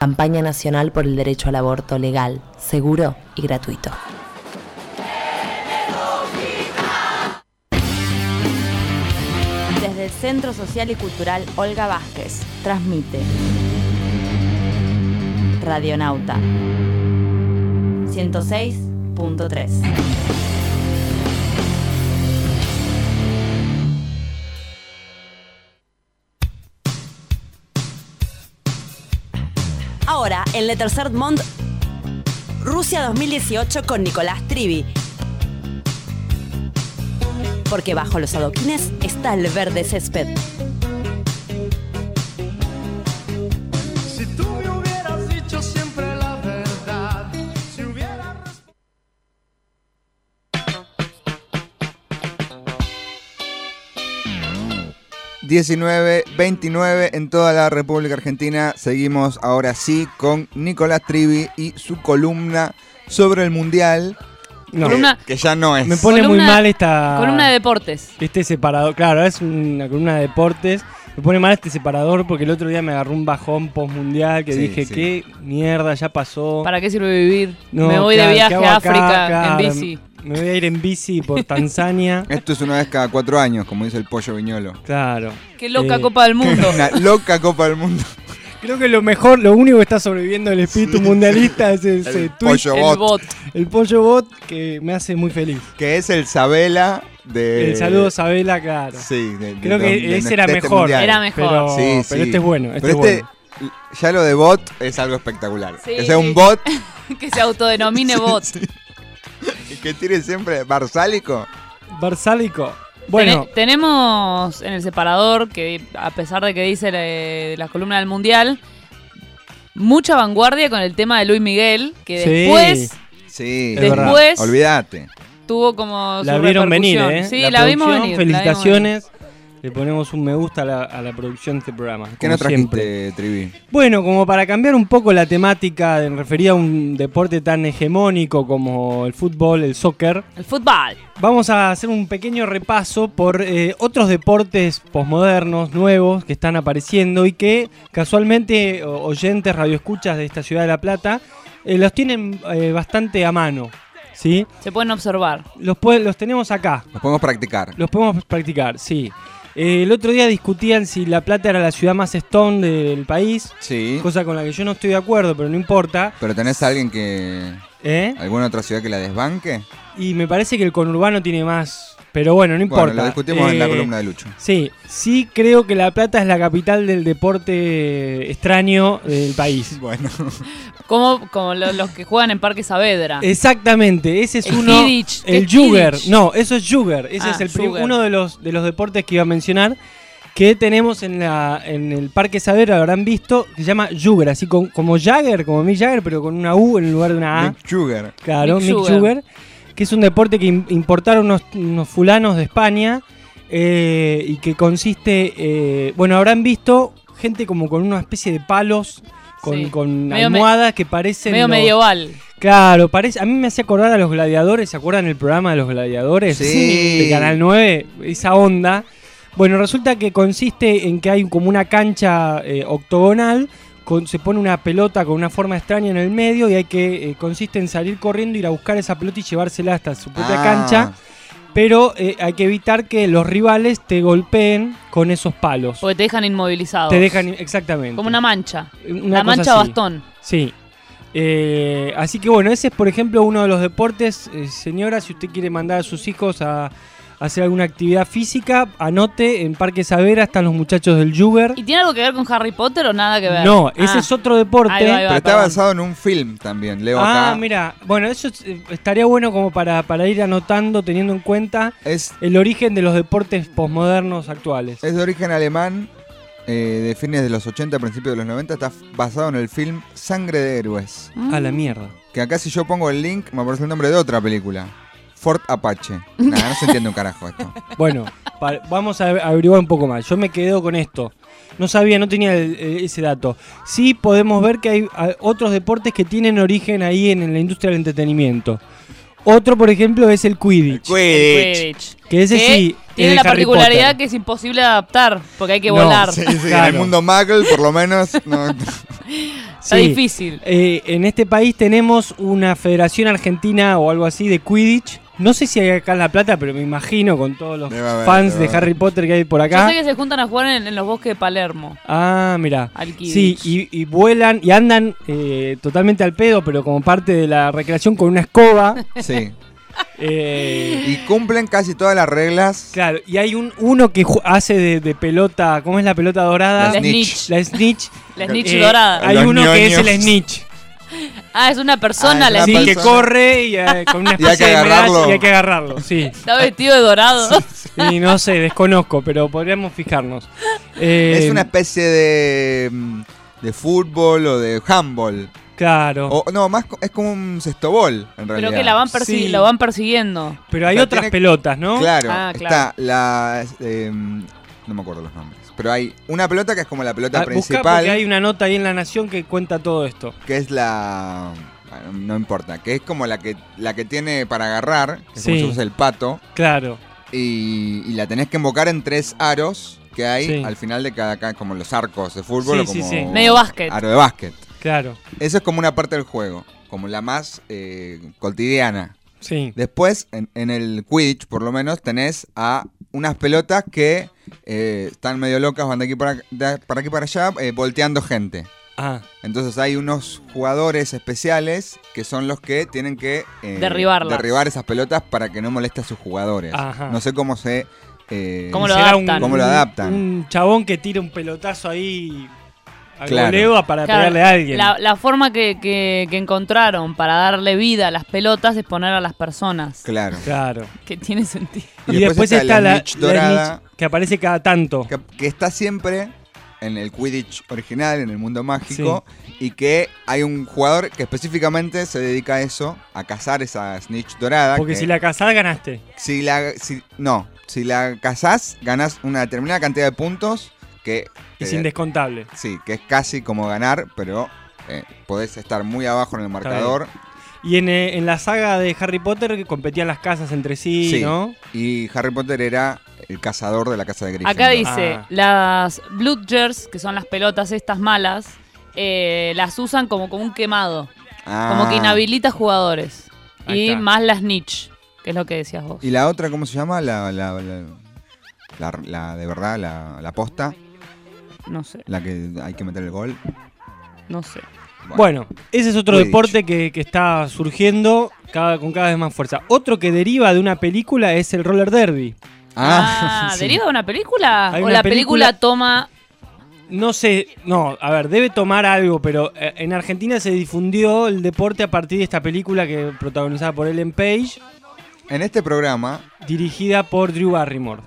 Campaña Nacional por el Derecho al Aborto Legal, Seguro y Gratuito. Desde el Centro Social y Cultural Olga Vázquez, transmite Radionauta 106.3. en Le Tercer Monde, Rusia 2018 con Nicolás Trivi. Porque bajo los adoquines está el verde césped. 19, 29 en toda la República Argentina. Seguimos ahora sí con Nicolás Trivi y su columna sobre el Mundial. No. que- Columna- que ya no es. Me pone muy mal esta. columna de deportes. Este separador. Claro, es una columna de deportes. Me pone mal este separador porque el otro día me agarró un bajón postmundial que Sí, dije, sí. qué mierda, ya pasó. ¿Para qué sirve vivir? No, Me voy claro, de ¿qué viaje a? África Claro, en bici. Me voy a ir en bici por Tanzania. <laughs> Esto es una vez cada cuatro años, como dice el pollo viñolo. Claro. Qué loca Eh, Copa del <laughs> Mundo. Una loca Copa del Mundo. Creo que lo mejor, lo único que está sobreviviendo el espíritu mundialista es <laughs> ese El tweet, pollo bot. El bot. el pollo bot que me hace muy feliz. Que es el Sabela de. El saludo Sabela, claro. Sí, de- de- Creo de- que de- ese de era este mejor. Era mejor. Pero, Sí, pero este es bueno. Este Pero es este bueno. ya lo de bot es algo espectacular. Sí. Que sea un bot que se autodenomine bot. Que tire siempre barsálico. Barsálico. Bueno, Tene- tenemos en el separador, que a pesar de que dice la, la columna del Mundial, mucha vanguardia con el tema de Luis Miguel, que Sí. después Sí, Es verdad. Después- Olvídate. tuvo como la su vieron venir. ¿eh? Sí, la, vimos venir. la vimos Felicitaciones. Le ponemos un me gusta a la, a la producción de este programa. ¿Qué nos trajiste, siempre. Trivi? Bueno, como para cambiar un poco la temática en referida a un deporte tan hegemónico como el fútbol, el soccer. El fútbol. vamos a hacer un pequeño repaso por eh, otros deportes posmodernos, nuevos, que están apareciendo y que casualmente oyentes, radioescuchas de esta ciudad de La Plata, eh, los tienen eh, bastante a mano. ¿Sí? Se pueden observar. Los, pue- los tenemos acá. Los podemos practicar. Los podemos practicar, sí. Eh, el otro día discutían si La Plata era la ciudad más stone del país, Sí. cosa con la que yo no estoy de acuerdo, pero no importa. Pero tenés a alguien que. ¿Eh? ¿Alguna otra ciudad que la desbanque? Y me parece que el conurbano tiene más. Pero bueno, no importa. Bueno, lo discutimos en la Eh, columna de Lucho. Sí, sí creo que La Plata es la capital del deporte extraño del país. Bueno. Como, como lo- los que juegan en Parque Saavedra. Exactamente, ese es El uno. Quidditch, ¿qué el Jugger. No, eso es Jugger. Ese Ah, es el uno de los, de los deportes que iba a mencionar. Que tenemos en, la, en el Parque Saavedra, lo habrán visto, que se llama Jugger, así con- como Jagger, como Mick Jagger, pero con una U en lugar de una A. Mick Jugger. Claro, Mick Mick Jugger. Jugger, que es un deporte que im- importaron unos, unos fulanos de España eh, y que consiste, eh, bueno, habrán visto gente como con una especie de palos, con, Sí. con Medio me- almohadas que parecen... Medio los- medieval. Claro, parece, a mí me hace acordar a los gladiadores, ¿se acuerdan el programa de los gladiadores? Sí. De Canal 9, esa onda. Bueno, resulta que consiste en que hay como una cancha eh, octogonal, con- se pone una pelota con una forma extraña en el medio y hay que, eh, consiste en salir corriendo, ir a buscar esa pelota y llevársela hasta su propia Ah. cancha. Pero eh, hay que evitar que los rivales te golpeen con esos palos. Porque te dejan inmovilizados. Te dejan, exactamente. Como una mancha. Una Una cosa mancha así. bastón. Sí. Eh, así que bueno, ese es por ejemplo uno de los deportes. Eh, señora, si usted quiere mandar a sus hijos a hacer alguna actividad física, anote, en Parque Savera están los muchachos del Juger. ¿Y tiene algo que ver con Harry Potter o nada que ver? No, ese Ah. es otro deporte. Ahí va, ahí va, Pero está perdón. basado en un film también, leo Ah, acá. mira, bueno, eso es- eh, estaría bueno como para, para ir anotando, teniendo en cuenta Es, el origen de los deportes posmodernos actuales. es de origen alemán, eh, de fines de los 80, principios de los 90. Está basado en el film Sangre de Héroes. Mm. A la mierda. Que acá si yo pongo el link me aparece el nombre de otra película. Fort Apache. Nada, no se entiende un carajo esto. <laughs> Bueno, vamos a averiguar un poco más. Yo me quedo con esto. No sabía, no tenía el- ese dato. Sí podemos ver que hay otros deportes que tienen origen ahí en, en la industria del entretenimiento. Otro, por ejemplo, es el Quidditch. Quidditch. Que ese sí. es Tiene la Harry particularidad Potter. que es imposible adaptar, porque hay que No, volar. Sí, sí, En el mundo Muggle, por lo menos. no- <laughs> Está Sí. difícil. Eh, en este país tenemos una federación argentina o algo así de Quidditch. No sé si hay acá en La Plata, pero me imagino con todos los fans de. Harry Potter que hay por Yo acá. sé que se juntan a jugar en, en los bosques de Palermo. Ah, mira. Sí, y, y vuelan y andan eh, totalmente al pedo, pero como parte de la recreación con una escoba. <laughs> Sí. <laughs> Eh, Y cumplen casi todas las reglas. claro, y hay un uno que hace de, de pelota, ¿cómo es la pelota dorada? La snitch. La snitch. La snitch Eh, dorada. Hay Los uno que es el snitch. <laughs> Ah, es una persona Ah, la es Sí, una snitch. que persona. corre y eh, con una <laughs> Y hay especie que de medalla agarrarlo. y hay que agarrarlo. Sí. <laughs> Está vestido de dorado. Y no sé, desconozco, pero podríamos fijarnos. Eh, Es una especie de, mm, de fútbol o de handball. Claro. O, no, más es como un cestobol, en realidad. Pero que la van, persi- Sí. lo van persiguiendo. pero hay o sea, otras tiene- pelotas, ¿no? Claro, Ah, está la... eh, no me acuerdo los nombres. Pero hay una pelota que es como la pelota Ah, principal. porque hay una nota ahí en La Nación que cuenta todo esto. Que es la... bueno, no importa. Que es como la que, la que tiene para agarrar. Que es como Sí. si fuese el pato. Claro. Y, y la tenés que invocar en tres aros que hay Sí. al final de cada, cada- como los arcos de fútbol Sí, o sí, como sí. Medio básquet. aro de básquet. Claro. Eso es como una parte del juego, como la más eh, cotidiana. Sí. Después, en, en el Quidditch, por lo menos, tenés a unas pelotas que eh, están medio locas, van de aquí para, de- para aquí para allá, eh, volteando gente. Ah, Entonces hay unos jugadores especiales que son los que tienen que eh, Derribarlas. derribar esas pelotas para que no moleste a sus jugadores. Ajá. No sé cómo se... eh, ¿Cómo lo adaptan? ¿Cómo lo adaptan? Un chabón que tira un pelotazo ahí al Claro. para Claro, pegarle a alguien. La, la forma que, que- que encontraron para darle vida a las pelotas es poner a las personas. Claro. Claro. Que tiene sentido. Y, después, está, la, snitch la dorada. que aparece cada tanto. que, que está siempre en el Quidditch original, en el mundo mágico, y que hay un jugador que específicamente se dedica a eso, a cazar esa snitch dorada. Porque que si la cazás ganaste. si la si- no, si la cazás, ganás una determinada cantidad de puntos que Es eh, indescontable. Sí, que es casi como ganar, pero eh, podés estar muy abajo en el marcador. Y en, eh, en la saga de Harry Potter competían las casas entre sí, Sí. ¿no? Y Harry Potter era el cazador de la casa de Gryffindor. Acá dice, Ah. las Bludgers, que son las pelotas estas malas, eh, las usan como, como un quemado. Ah. Como que inhabilita jugadores. Ahí Y está. más las Snitch, que es lo que decías vos. ¿Y la otra cómo se llama? La, la, la, la- la de verdad, la, la posta. No sé, La que hay que meter el gol. no sé. Bueno, ese es otro deporte que, que está surgiendo cada, con cada vez más fuerza. Otro que deriva de una película es el roller derby. Ah, <laughs> sí. ¿deriva de una película? Hay ¿O una la película, película- toma... No sé, no, a ver, debe tomar algo, pero eh, en Argentina se difundió el deporte a partir de esta película que protagonizada por Ellen Page, En este programa, dirigida por Drew Barrymore.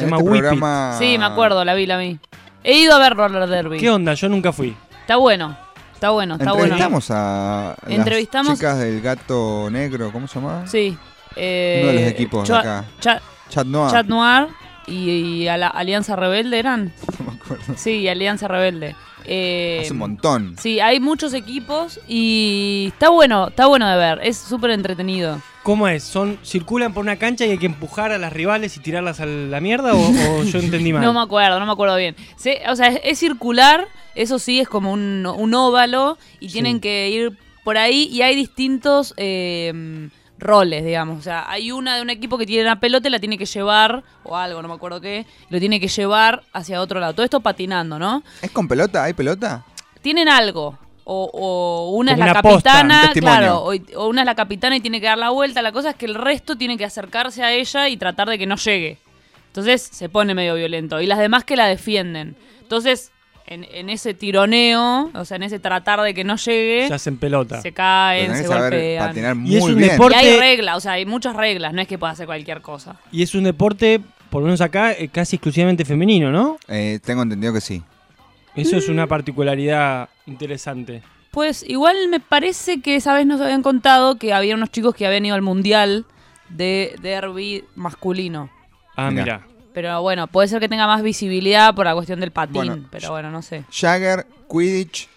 Se llama este Whip programa. Sí, me acuerdo, la vi, la vi. He ido a ver Roller Derby. ¿Qué onda? Yo nunca fui. Está bueno, está bueno, está bueno. Entrevistamos a las Entrevistamos- chicas del gato negro, ¿cómo se llamaba? Sí. eh, Uno de los equipos de acá. Cha- Chat Noir. Chat Noir y, y a la Alianza Rebelde eran. <laughs> No me acuerdo. Sí, Alianza Rebelde. Eh, Hace un montón. Sí, hay muchos equipos y está bueno, está bueno de ver, es súper entretenido. ¿Cómo es? ¿Son, ¿Circulan por una cancha y hay que empujar a las rivales y tirarlas a la mierda? ¿O, o yo <laughs> entendí mal? No me acuerdo, no me acuerdo bien. Se- o sea, es, es circular, eso sí, es como un, un óvalo y tienen que ir por ahí y hay distintos eh, roles, digamos. O sea, hay una de un equipo que tiene una pelota y la tiene que llevar, o algo, no me acuerdo qué, lo tiene que llevar hacia otro lado. Todo esto patinando, ¿no? ¿Es con pelota? ¿Hay pelota? Tienen algo. O, o una Como es la una capitana, claro, o, o una es la capitana y tiene que dar la vuelta. La cosa es que el resto tiene que acercarse a ella y tratar de que no llegue. Entonces se pone medio violento. Y las demás que la defienden. Entonces, en, en ese tironeo, o sea, en ese tratar de que no llegue, Se hacen pelota. se caen, se golpean. patinar Y es muy un bien. deporte- Y hay reglas, o sea, hay muchas reglas. No es que pueda hacer cualquier cosa. Y es un deporte, por lo menos acá, eh, casi exclusivamente femenino, ¿no? Eh, tengo entendido que sí. Eso es una particularidad interesante. Pues igual me parece que esa vez nos habían contado que había unos chicos que habían ido al mundial de derby masculino. Ah, mira. Pero bueno, puede ser que tenga más visibilidad por la cuestión del patín, Bueno, pero bueno, no sé. Jagger, Quidditch,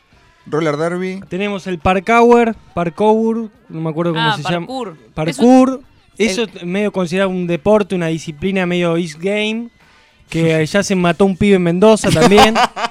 Roller Derby. Tenemos el Parkour, Parkour, no me acuerdo cómo Ah, se parkour. llama. Parkour. Eso, el- es medio considerado un deporte, una disciplina medio East Game. Que <laughs> ya se mató un pibe en Mendoza también. <laughs>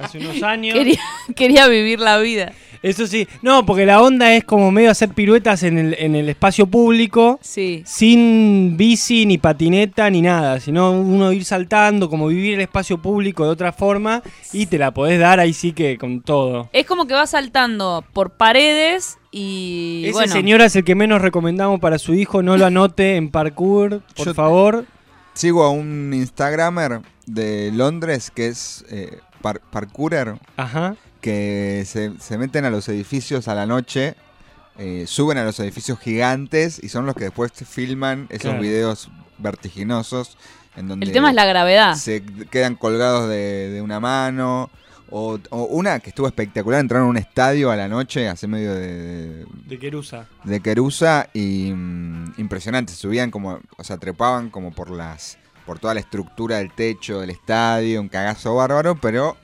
hace unos años. Quería, <laughs> quería vivir la vida. Eso sí. No, porque la onda es como medio hacer piruetas en el, en el espacio público. Sí. Sin bici, ni patineta, ni nada. Sino uno ir saltando, como vivir el espacio público de otra forma. Y te la podés dar ahí sí que con todo. Es como que va saltando por paredes y Ese bueno, señor es el que menos recomendamos para su hijo. No lo <laughs> anote en parkour, por Yo- favor. Sigo a un Instagramer de Londres que es eh, par- parkourer. Ajá. Que se, se meten a los edificios a la noche. eh, suben a los edificios gigantes y son los que después te filman esos Claro. videos vertiginosos en donde el tema es la gravedad. se quedan colgados de, de una mano. O, o una que estuvo espectacular, entraron a un estadio a la noche, hace medio de, De Querusa. de Querusa y mm, impresionante, subían como, o sea, trepaban como por las por toda la estructura del techo del estadio, un cagazo bárbaro, pero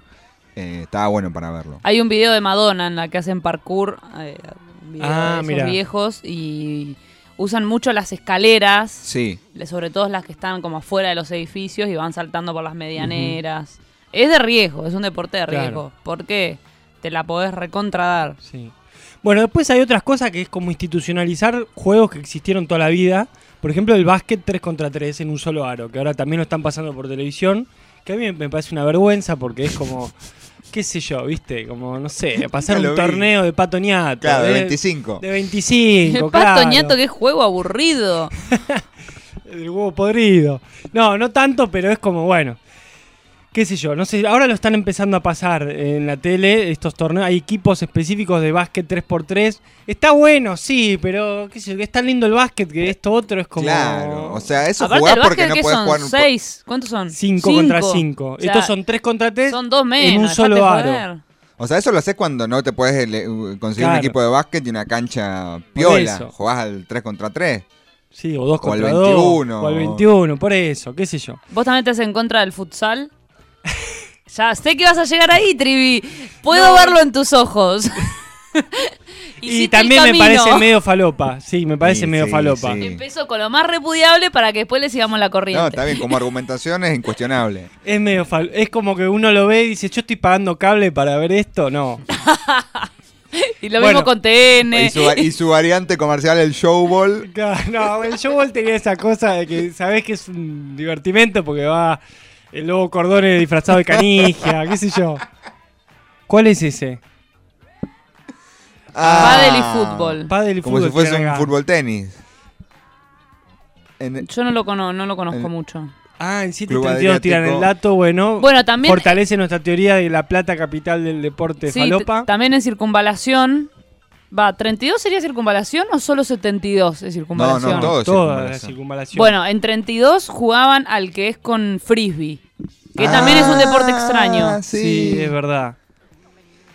eh, estaba bueno para verlo. Hay un video de Madonna en la que hacen parkour, eh, un video Ah, de esos mira. viejos y usan mucho las escaleras, Sí. sobre todo las que están como afuera de los edificios y van saltando por las medianeras. Es de riesgo, es un deporte de Claro. riesgo, porque te la podés recontradar. Sí. Bueno, después hay otras cosas que es como institucionalizar juegos que existieron toda la vida. Por ejemplo, el básquet 3 contra 3 en un solo aro, que ahora también lo están pasando por televisión. Que a mí me parece una vergüenza porque es como, <laughs> qué sé yo, ¿viste? Como, no sé, <laughs> pasar un vi. torneo de pato ñato. Claro, de 25. De 25, El <laughs> pato claro. ñato, qué juego aburrido. El huevo podrido. No, no tanto, pero es como, bueno. Qué sé yo, no sé, ahora lo están empezando a pasar en la tele, estos torneos, hay equipos específicos de básquet 3x3. Está bueno, sí, pero qué sé yo, que es tan lindo el básquet que esto otro es como... Claro, o sea, eso Aparte jugás porque no ¿qué podés son? jugar un- ¿Seis? ¿Cuántos son? 5 contra 5. O sea, Estos son 3 contra 3 Son dos menos. en un solo aro. joder. O sea, eso lo haces cuando no te puedes conseguir un Claro. equipo de básquet y una cancha piola. eso. Jugás al 3 contra 3. Sí, o 2 O al contra 21. 2. O al 21, por eso, qué sé yo. ¿Vos también te haces en contra del futsal? <laughs> ya sé que vas a llegar ahí, Trivi. Puedo verlo en tus ojos. <laughs> Y también me parece medio falopa. Sí, me parece Sí, medio sí, falopa. sí. Empezó con lo más repudiable para que después le sigamos la corriente. No, está bien, como argumentación es incuestionable. <laughs> Es medio fal- Es como que uno lo ve y dice, yo estoy pagando cable para ver esto. No. y lo Bueno. mismo con TN. Y su, y su variante comercial, el Showball. No, el showball tenía esa cosa de que sabés que es un divertimento porque va el lobo Cordone disfrazado de canigia, qué sé yo. ¿Cuál es ese? Pádel y fútbol. Pádel y Como fútbol si fuese un fútbol tenis. En- Yo no lo, cono- no lo conozco mucho. Ah, en Club 732 tiran el dato, bueno. Bueno, también- Fortalece nuestra teoría de la plata capital del deporte Sí, falopa. también en circunvalación. Va, ¿32 sería circunvalación o solo 72 es circunvalación? No, no, todo es Toda circunvalación. la circunvalación. Bueno, en 32 jugaban al que es con frisbee. Que también es un deporte extraño. Ah, sí. es verdad.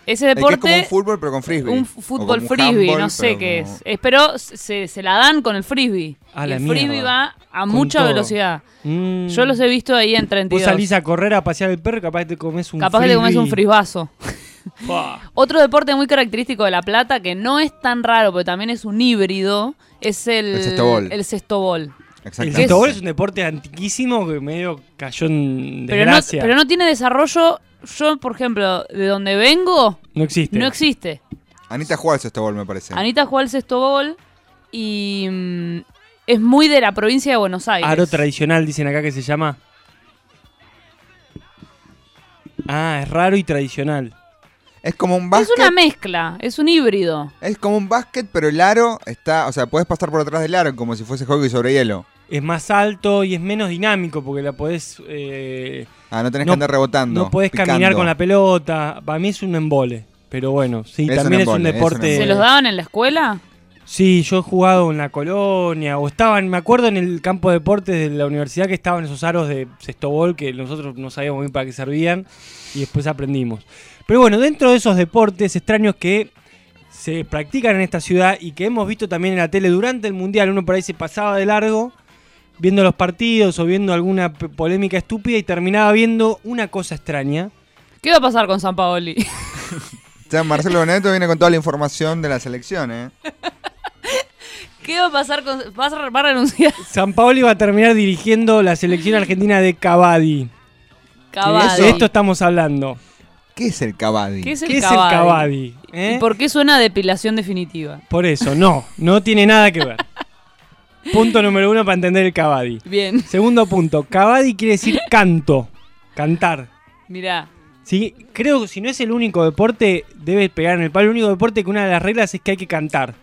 Ese El que deporte. es como un fútbol, pero con frisbee. Un fútbol un frisbee, handball, no sé pero qué como- es. Pero se, se la dan con el frisbee. A y la el frisbee mierda. va a Con mucha todo. velocidad. Mm. Yo los he visto ahí en 32. Vos salís a correr a pasear el perro y capaz te comes un Capaz que te comes un frisbee. frisbazo. <laughs> <laughs> Otro deporte muy característico de La Plata, que no es tan raro, pero también es un híbrido, es el, El cestobol. el cestobol. El es un deporte antiquísimo que medio cayó en Pero no, desgracia. pero no tiene desarrollo. Yo, por ejemplo, de donde vengo, No existe. no existe. Anita juega al cestobol, me parece. Anita juega al cestobol y mm, es muy de la provincia de Buenos Aires. Aro tradicional, dicen acá que se llama. Ah, es raro y tradicional. Es como un es básquet. una mezcla, es un híbrido. Es como un básquet, pero el aro está. O sea, puedes pasar por atrás del aro como si fuese hockey sobre hielo. Es más alto y es menos dinámico porque la podés. eh, Ah, no tenés que andar rebotando. No podés picando. caminar con la pelota. Para mí es un embole. Pero bueno, sí, Es un también es un es un deporte. ¿Se los daban en la escuela? Sí, yo he jugado en la colonia, o estaban, me acuerdo en el campo de deportes de la universidad que estaban esos aros de sextobol que nosotros no sabíamos bien para qué servían y después aprendimos. Pero bueno, dentro de esos deportes extraños que se practican en esta ciudad y que hemos visto también en la tele durante el mundial, uno por ahí se pasaba de largo viendo los partidos o viendo alguna polémica estúpida y terminaba viendo una cosa extraña. ¿Qué va a pasar con San Paoli? <laughs> O sea, Marcelo Boneto viene con toda la información de la selección, ¿eh? <laughs> ¿Qué va a pasar con.? ¿Va a, va a renunciar? <laughs> San Paoli va a terminar dirigiendo la selección argentina de Cavadi. Cavadi. De esto estamos hablando. ¿Qué es el Cavadi? ¿Qué es el ¿Qué es el Cavadi? Cavadi? ¿Eh? ¿Y por qué suena a depilación definitiva? Por eso, no, no tiene nada que ver. <laughs> Punto número uno para entender el Cavadi. Bien. Segundo punto, Cavadi quiere decir <laughs> canto, cantar. Mirá. Sí, creo que si no es el único deporte, debe pegar en el palo. El único deporte que una de las reglas es que hay que cantar.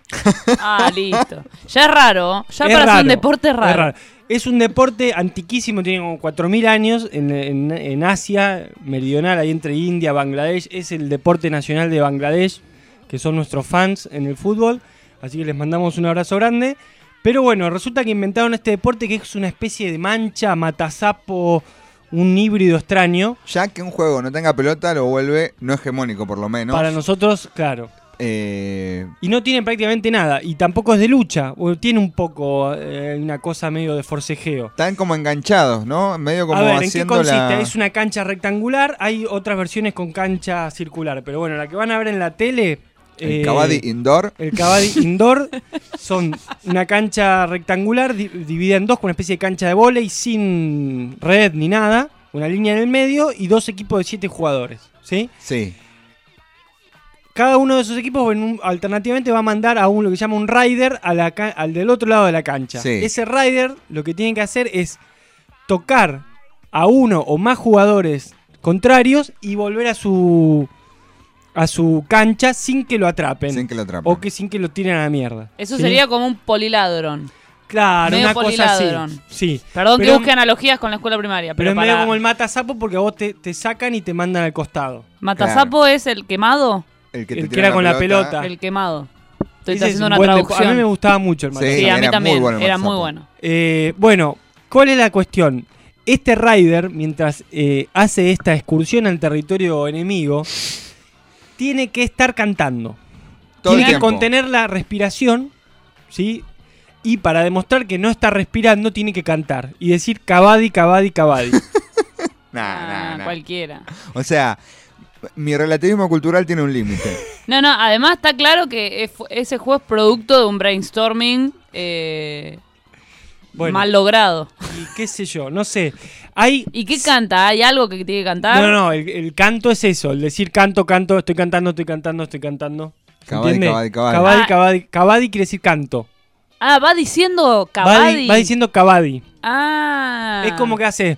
Ah, listo. Ya es raro. Ya Es para ser un raro, deporte es es raro. Es un deporte antiquísimo, tiene como 4.000 años en, en- en Asia meridional, ahí entre India, Bangladesh. Es el deporte nacional de Bangladesh, que son nuestros fans en el fútbol. Así que les mandamos un abrazo grande. Pero bueno, resulta que inventaron este deporte que es una especie de mancha, matasapo, un híbrido extraño. Ya que un juego no tenga pelota, lo vuelve no hegemónico, por lo menos. Para nosotros, claro. Eh, Y no tiene prácticamente nada. Y tampoco es de lucha. O tiene un poco eh, una cosa medio de forcejeo. están como enganchados, ¿no? Medio como A ver, ¿en qué consiste? la... Es una cancha rectangular. Hay otras versiones con cancha circular. Pero bueno, la que van a ver en la tele. El eh, Cavadi Indoor. El Cavadi <laughs> Indoor son una cancha rectangular di- dividida en dos con una especie de cancha de vóley sin red ni nada. Una línea en el medio y dos equipos de siete jugadores. ¿Sí? Sí. Cada uno de esos equipos en un- alternativamente va a mandar a un lo que se llama un rider a la ca- al del otro lado de la cancha. Sí. Ese rider lo que tiene que hacer es tocar a uno o más jugadores contrarios y volver a su a su cancha sin que lo atrapen. Sin que lo atrapen. O que sin que lo tiren a la mierda. Eso ¿sí? sería como un poliladrón. Claro, Medio una cosa así. poliladron. Sí. Perdón Pero- que busque analogías con la escuela primaria, Pero pero, es medio para... como el matasapo porque a vos te, te sacan y te mandan al costado. ¿Matasapo es el quemado? El que, El que era con la pelota. El quemado. Estoy Ese es haciendo un una buen depo- traducción. A mí me gustaba mucho el Sí. Sí, a mí era también. muy bueno el era muy matasapo. bueno. Eh, bueno, ¿cuál es la cuestión? Este rider, mientras eh, hace esta excursión al territorio enemigo, tiene que estar cantando. Todo el tiene que tiempo. contener la respiración, ¿sí? Y para demostrar que no está respirando, tiene que cantar. Y decir cabadi, cabadi, cabadi. <laughs> Nah, Ah, nah, nah. cualquiera. O sea, mi relativismo cultural tiene un límite. <laughs> No, no, además está claro que es- ese juego es producto de un brainstorming eh, Bueno. mal logrado. y qué sé yo, no sé. Hay... ¿Y qué canta? ¿Hay algo que tiene que cantar? No, no, el, el canto es eso, el decir canto, canto, estoy cantando, estoy cantando, estoy cantando. ¿Se Cabadi, cabadi, cabadi. Cabadi, Ah. cabadi. Cabadi quiere decir canto. Ah, va diciendo Va, cabadi. di- va diciendo cabadi. Ah. Es como que hace.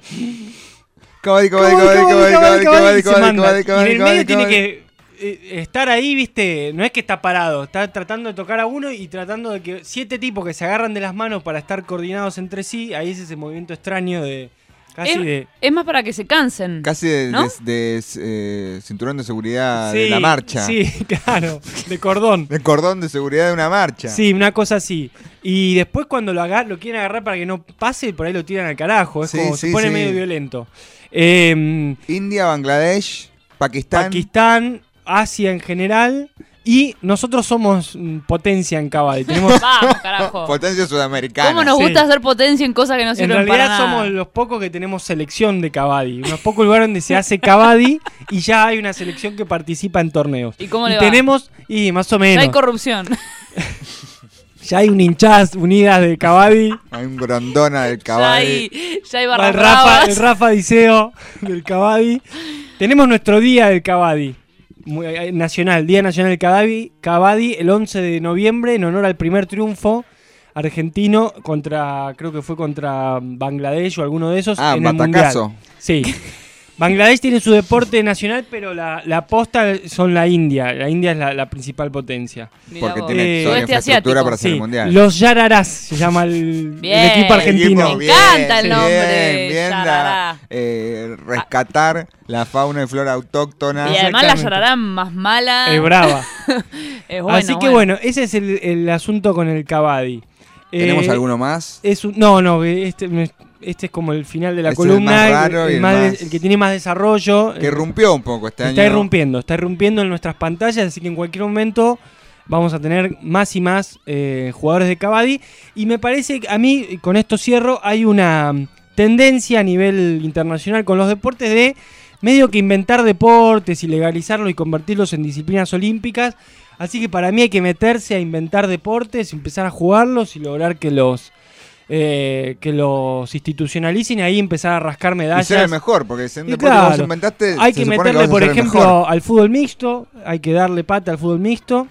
Y Y en el medio tiene que eh, estar ahí, viste. No es que está parado, está tratando de tocar a uno y tratando de que siete tipos que se agarran de las manos para estar coordinados entre sí. Ahí es ese movimiento extraño de. Casi es, de. es más para que se cansen. Casi de, ¿No? de- de, eh, cinturón de seguridad Sí, de la marcha. Sí, claro, de cordón. De cordón de seguridad de una marcha. Sí, una cosa así. Y después cuando lo, agar lo quieren agarrar para que no pase, por ahí lo tiran al carajo. Es Sí, como sí, se pone sí. medio violento. Eh, India, Bangladesh, Pakistán. Pakistán, Asia en general. Y nosotros somos mm, potencia en Kabaddi. Tenemos, <laughs> Vamos, carajo. Potencia sudamericana. ¿Cómo nos Sí. gusta hacer potencia en cosas que no en sirven para realidad nada? somos los pocos que tenemos selección de Kabaddi. Unos pocos lugares donde se hace Kabaddi y ya hay una selección que participa en torneos. ¿Y cómo le va? tenemos, y más o menos, hay corrupción. <laughs> ya hay un hinchaz unidas de Kabaddi. Hay un grondona del ya caballo. hay, ya hay el Rafa, el Rafa Diceo del Kabaddi. Tenemos nuestro día del muy- eh, Nacional, Día Nacional del Kabaddi, Kabaddi, el 11 de noviembre, en honor al primer triunfo argentino contra, creo que fue contra Bangladesh o alguno de esos Ah, en el. Mundial. Sí. <laughs> Bangladesh tiene su deporte nacional, pero la, la posta son la India. La India es la, la principal potencia. Mirá Porque vos. tiene Eh, toda la Sudeste infraestructura asiático. para hacer Sí, el mundial. Los Yararás se llama el, equipo argentino. Equipo, Me encanta el nombre, Bien, bien la- Yarará. eh, rescatar la fauna y flora autóctona. Y además la llorará más mala. Es brava. <laughs> es bueno, Así que bueno, ese es el, el asunto con el Kabaddi. ¿Tenemos Eh, alguno más? Es un- no, no, este, me- este es como el final de la el columna. más el- raro y el, el más de- más- el que tiene más desarrollo. Que eh, irrumpió un poco este está año. irrumpiendo, está irrumpiendo en nuestras pantallas, así que en cualquier momento vamos a tener más y más eh, jugadores de Kabaddi. Y me parece, que a mí, con esto cierro, hay una mm, tendencia a nivel internacional con los deportes de medio que inventar deportes y legalizarlos y convertirlos en disciplinas olímpicas. Así que para mí hay que meterse a inventar deportes, empezar a jugarlos y lograr que los... eh, que los institucionalicen y ahí empezar a rascar Y medallas. ser el mejor, porque si Y claro, vos inventaste, hay que meterle, por ser ejemplo, al fútbol mixto, hay que darle pata al fútbol mixto,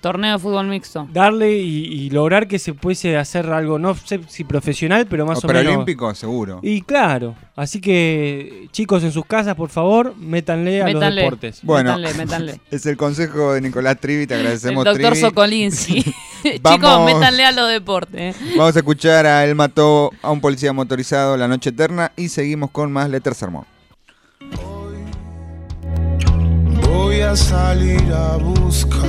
Torneo de fútbol mixto. darle y, y lograr que se pudiese hacer algo, no sé si profesional, pero más O o, menos. preolímpico, seguro. Y claro, así que chicos en sus casas, por favor, métanle a los deportes. Bueno, Métanle, métanle. <laughs> es el consejo de Nicolás Trivi, te El agradecemos doctor Trivi. Sokolinsky. <laughs> Chicos, Vamos. métanle a los deportes. Vamos a escuchar a Él mató a un policía motorizado la noche eterna y seguimos con más Letter Sermón. Voy a salir a buscar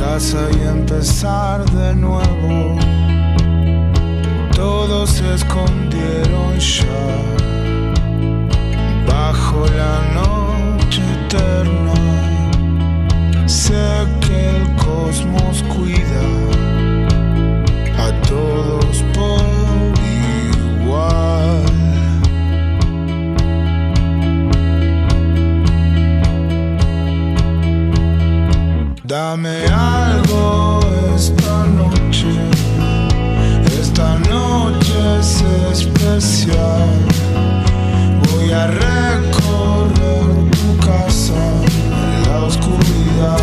casa y empezar de nuevo. Todos se escondieron ya bajo la noche eterna. Sé que el cosmos cuida a todos por igual. Dame algo esta noche, esta noche es especial. Voy a recorrer tu casa en la oscuridad.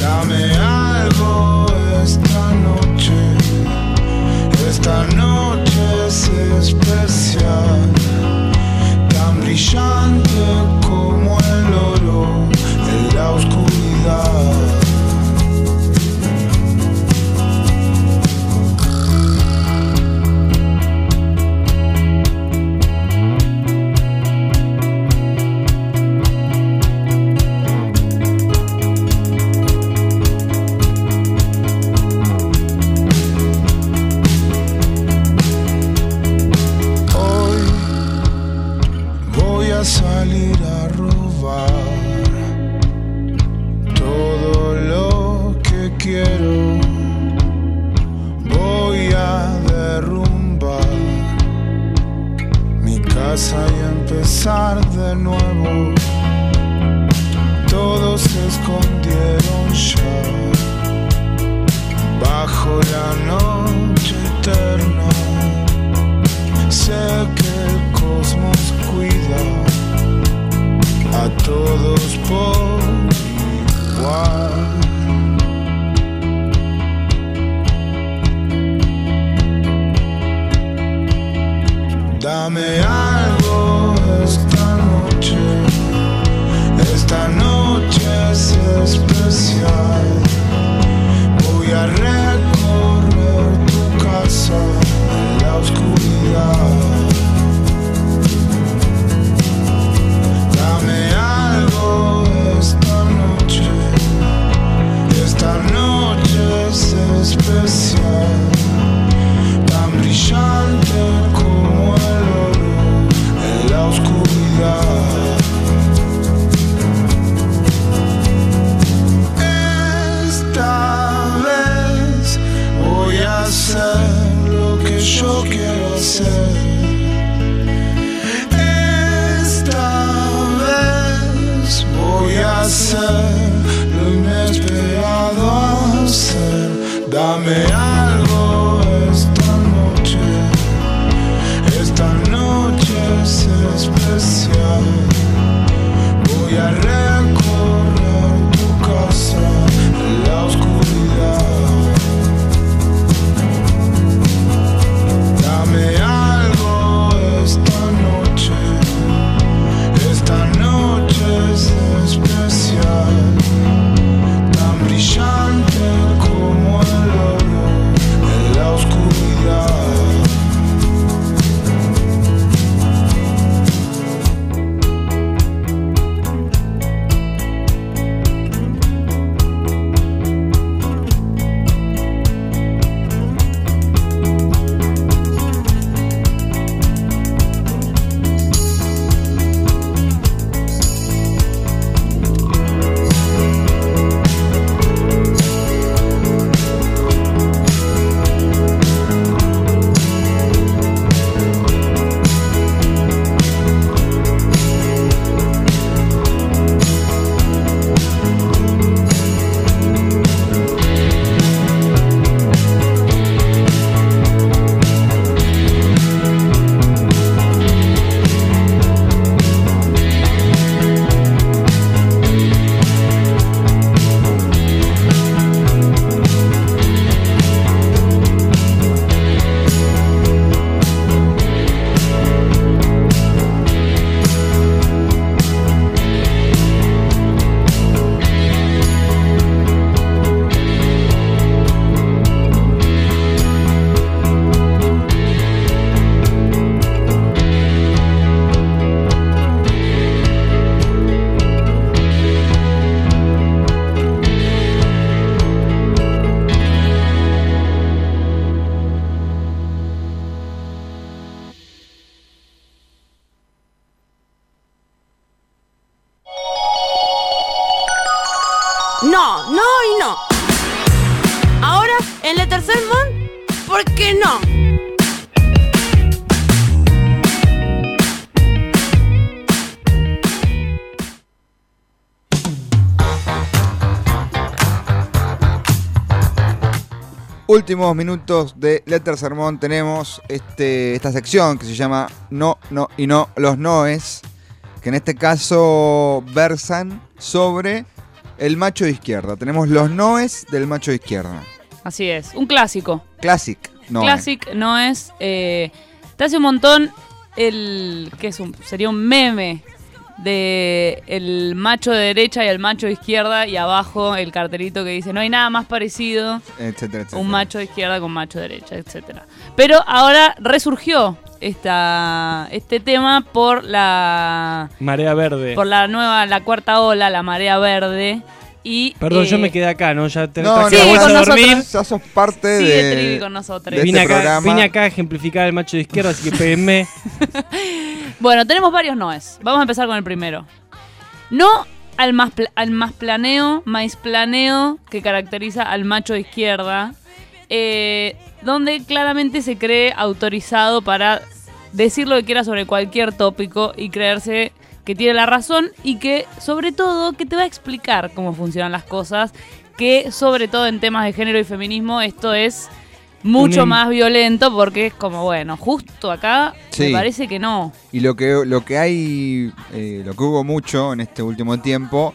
Dame algo esta noche, esta noche es especial, tan brillante escondieron ya bajo la noche eterna. Sé que el cosmos cuida a todos por igual. Dame algo esta noche, esta noche. Voy a recorrer tu casa en la oscuridad. Últimos minutos de Letter Sermón tenemos este, esta sección que se llama No, No y No, los Noes, que en este caso versan sobre el macho de izquierda. Tenemos los Noes del macho de izquierda. Así es, un clásico. Classic Noe. Classic no es. Eh, te hace un montón el. ¿Qué es un? Sería un meme de el macho de derecha y el macho de izquierda y abajo el cartelito que dice no hay nada más parecido Etcétera, etcétera. un macho de izquierda con macho de derecha, etcétera. Pero ahora resurgió esta, este tema por la Marea verde. por la nueva, la cuarta ola, la marea verde, Y, Perdón, yo eh, me quedé acá, ¿no? Ya te No, traje no, con a dormir. Ya sos parte de, Trivi con nosotros. de Vine este acá, programa. vine acá a ejemplificar el macho de izquierda, así que péguenme. <laughs> Bueno, tenemos varios noes. Vamos a empezar con el primero. No al más, pla- al más planeo, más planeo que caracteriza al macho de izquierda, eh, donde claramente se cree autorizado para decir lo que quiera sobre cualquier tópico y creerse que tiene la razón y que, sobre todo, que te va a explicar cómo funcionan las cosas, que sobre todo en temas de género y feminismo esto es mucho Un más violento porque es como, bueno, justo acá me parece que no. Y lo que, lo que hay, eh, lo que hubo mucho en este último tiempo,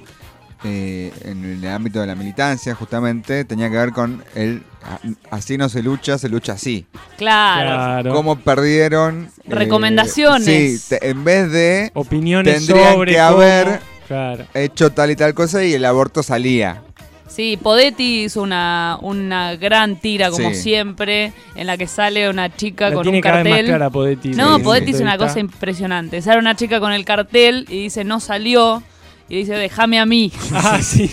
eh, en el ámbito de la militancia, justamente, tenía que ver con el a- así no se lucha, se lucha así. Claro. Cómo perdieron. eh, Recomendaciones. sí, te- en vez de. Opiniones tendrían sobre que cómo- haber Claro. hecho tal y tal cosa y el aborto salía. Sí, Podetti hizo una, una gran tira, como Sí. siempre, en la que sale una chica La con tiene un cada vez cartel. más clara Podetti, No, sí, Podetti sí. es una cosa impresionante. Sale una chica con el cartel y dice, no salió. Y dice, déjame a mí. <laughs> Ah, sí.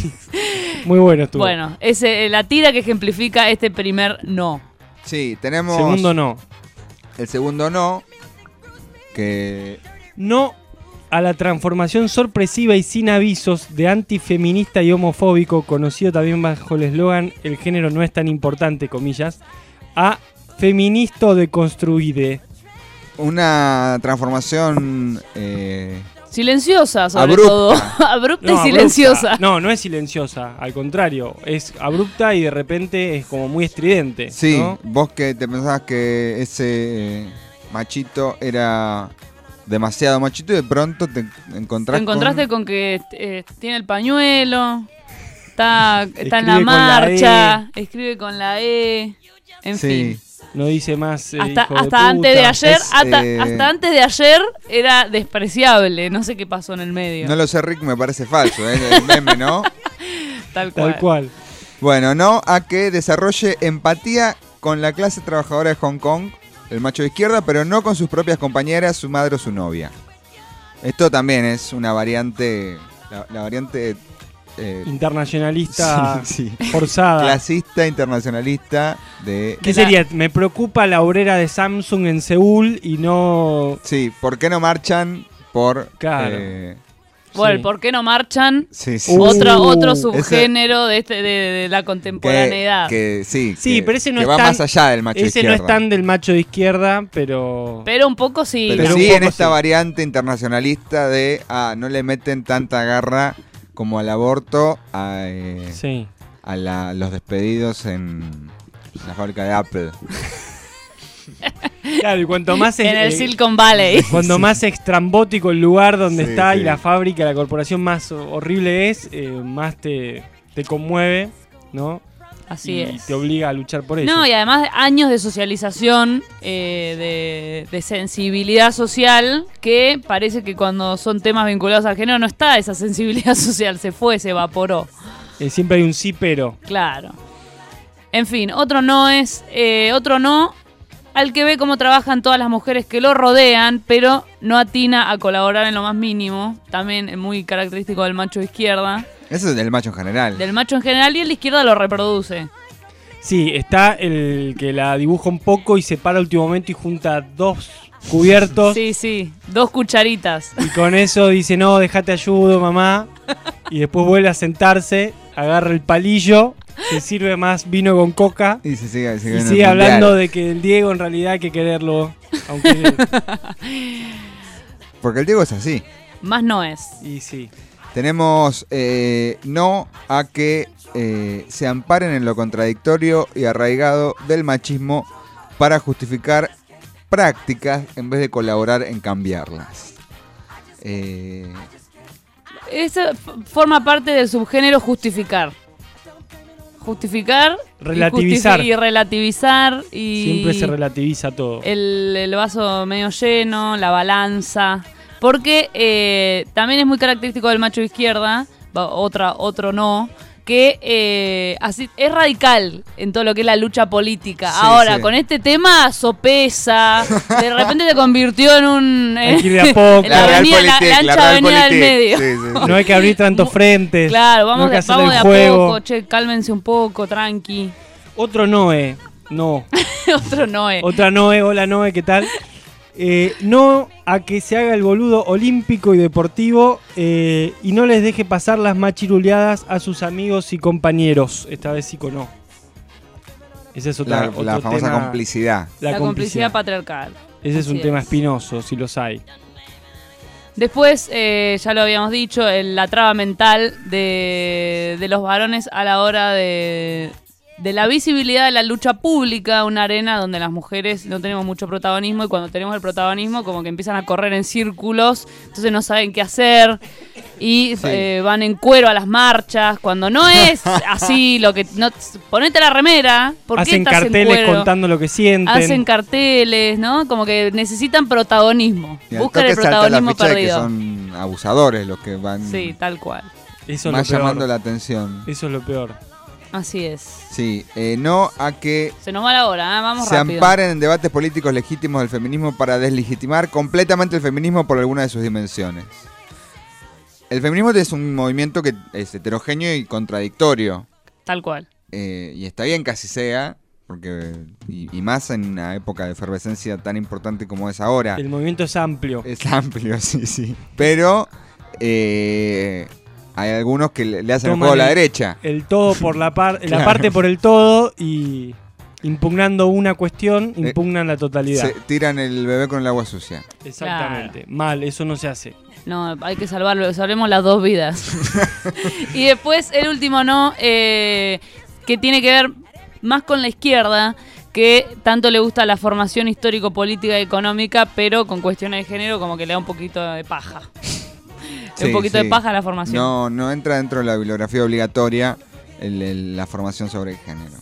Muy bueno estuvo. Bueno, es la tira que ejemplifica este primer no. Sí, tenemos. Segundo no. El segundo no. Que. No a la transformación sorpresiva y sin avisos de antifeminista y homofóbico, conocido también bajo el eslogan El género no es tan importante, comillas, a feministo deconstruide. Una transformación. eh, Silenciosa, sobre Abrupta. todo. <laughs> abrupta No, y silenciosa. abrupta. No, no es silenciosa, al contrario, es abrupta y de repente es como muy estridente. Sí, ¿no? vos que te pensabas que ese eh, machito era demasiado machito y de pronto te Te encontrás encontraste con, que eh, tiene el pañuelo, está, está en la la marcha, escribe con la E, en Sí. fin. No dice más. eh, Hasta, hijo de hasta antes de ayer, Es, hasta, eh, hasta antes de ayer era despreciable. No sé qué pasó en el medio. No lo sé, Rick, me parece falso, ¿eh? El meme, ¿no? <laughs> Tal cual. Tal cual. Bueno, no a que desarrolle empatía con la clase trabajadora de Hong Kong, el macho de izquierda, pero no con sus propias compañeras, su madre o su novia. Esto también es una variante, la, la variante eh, Internacionalista <laughs> Sí, sí. forzada. clasista, internacionalista de... ¿Qué sería? Me preocupa la obrera de Samsung en Seúl y no. Sí, ¿por qué no marchan por... Claro. eh, Bueno, Sí. ¿por qué no marchan? sí, sí. Otro, Uh, otro ese- subgénero de, este, de, de la contemporaneidad. que sí, Sí, que- pero ese no que es va tan- más allá del macho de Ese no izquierda. es tan del macho de izquierda, pero. Pero un poco sí. Pero, Pero sí en esta sí. variante internacionalista de, ah, no le meten tanta garra como al aborto a, eh, Sí. a la- los despedidos en la fábrica de Apple. <laughs> Claro, y cuanto más. en eh, el Silicon Valley. <laughs> Cuando más extrambótico el lugar donde Sí, está sí. y la fábrica, la corporación más horrible es, eh, más te, te conmueve, ¿no? Así y es. te obliga a luchar por ello. No, y además años de socialización, eh, de, de sensibilidad social, que parece que cuando son temas vinculados al género no está esa sensibilidad <laughs> social, se fue, se evaporó. Eh, siempre hay un sí, pero. Claro. En fin, otro no es, eh, otro no al que ve cómo trabajan todas las mujeres que lo rodean, pero no atina a colaborar en lo más mínimo, también es muy característico del macho de izquierda, Eso es del macho en general. del macho en general y el de izquierda lo reproduce. Sí, está el que la dibuja un poco y se para al último momento y junta dos cubiertos. Sí, sí, dos cucharitas. Y con eso dice, no, déjate ayudo, mamá. Y después vuelve a sentarse, agarra el palillo, se sirve más vino con coca. Y se sigue, sigue Y en sigue hablando de que el Diego en realidad hay que quererlo. Aunque. <laughs> Porque el Diego es así. Más no es. y sí. Tenemos eh, no a que eh, se amparen en lo contradictorio y arraigado del machismo para justificar prácticas en vez de colaborar en cambiarlas. Eh, Eso forma parte del subgénero justificar. Justificar. y Relativizar. Y, relativizar. Y Siempre se relativiza todo. el, el vaso medio lleno, la balanza. Porque eh, también es muy característico del macho de izquierda, va- otra, otro no, que eh, así es radical en todo lo que es la lucha política. Sí, Ahora, sí. con este tema sopesa, de repente se convirtió en un... Hay que ir de a poco. en la, La avenida, la, la ancha avenida del medio. No hay que abrir tantos frentes. Claro, no vamos, hay que de, vamos de a juego. poco, che, cálmense un poco, tranqui. Otro Noé. No. <laughs> Otro Noé. Otra Noé. Hola Noé, ¿qué tal? <laughs> Eh, no a que se haga el boludo olímpico y deportivo eh, y no les deje pasar las machiruleadas a sus amigos y compañeros. Esta vez sí con no. Ese es otra, La, otro la famosa tema- complicidad. La, complicidad patriarcal. Ese es un tema es. espinoso, si los hay. Después, eh, ya lo habíamos dicho, el- la traba mental de, de los varones a la hora de, de la visibilidad de la lucha pública, una arena donde las mujeres no tenemos mucho protagonismo y cuando tenemos el protagonismo como que empiezan a correr en círculos, entonces no saben qué hacer y Sí. eh, van en cuero a las marchas, cuando no es <laughs> así, lo que no ponete la remera, ¿por qué Hacen estás en carteles cuero? contando lo que sienten. Hacen carteles, ¿no? Como que necesitan protagonismo. Buscan el toque salta la protagonismo perdido. son abusadores los que van Sí, tal cual. Eso es más lo peor. llamando la atención. Eso es lo peor. Así es. Sí, eh, no a que Se nos va la hora, ¿eh? vamos se rápido. amparen en debates políticos legítimos del feminismo para deslegitimar completamente el feminismo por alguna de sus dimensiones. El feminismo es un movimiento que es heterogéneo y contradictorio. Tal cual. eh, y está bien que así sea, porque y, y más en una época de efervescencia tan importante como es ahora. El movimiento es amplio. Es amplio, <laughs> sí, sí. Pero eh, hay algunos que le, hacen el juego a la derecha. El todo por la parte, la parte por el todo y impugnando una cuestión, Eh, imugnan la totalidad. Se tiran el bebé con el agua sucia. Exactamente. Mal, eso no se hace. No, hay que salvarlo, salvemos las dos vidas. <laughs> <laughs> y después el último no, eh, que tiene que ver más con la izquierda, que tanto le gusta la formación histórico-política y económica, pero con cuestiones de género como que le da un poquito de paja. Sí, un poquito sí. de paja la formación. No, no entra dentro de la bibliografía obligatoria el- el- la formación sobre el género.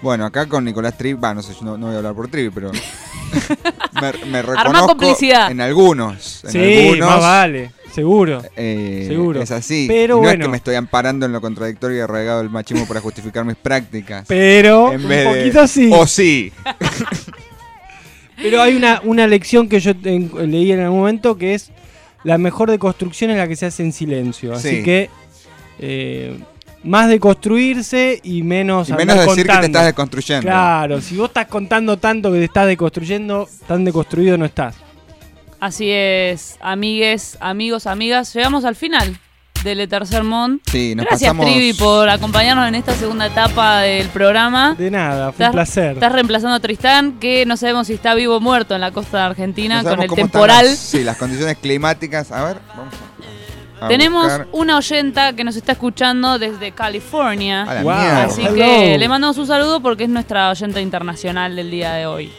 Bueno, acá con Nicolás Trivi, va, no sé, yo no, no voy a hablar por Trivi, pero <laughs> me, me reconozco complicidad. en algunos. En Sí, algunos, más vale, seguro. eh, seguro. Es así. Pero no bueno. es que me estoy amparando en lo contradictorio y arraigado del machismo para justificar mis prácticas. Pero En un de- poquito sí. O sí. <laughs> Pero hay una, una lección que yo en- leí en algún momento que es la mejor deconstrucción es la que se hace en silencio. Así Sí. que eh, más de construirse y menos Y menos decir que te estás deconstruyendo. Claro, si vos estás contando tanto que te estás deconstruyendo, tan deconstruido no estás. Así es, amigues, amigos, amigas, llegamos al final del Tercer Mont. Sí, nos Gracias pasamos- Trivi por acompañarnos en esta segunda etapa del programa. De nada, fue un placer. Estás reemplazando a Tristán, que no sabemos si está vivo o muerto en la costa de Argentina No con el temporal. las- sí, las condiciones climáticas. A ver, vamos a, a Tenemos buscar. una oyenta que nos está escuchando desde California. Wow. Así Hello. que le mandamos un saludo porque es nuestra oyenta internacional del día de hoy.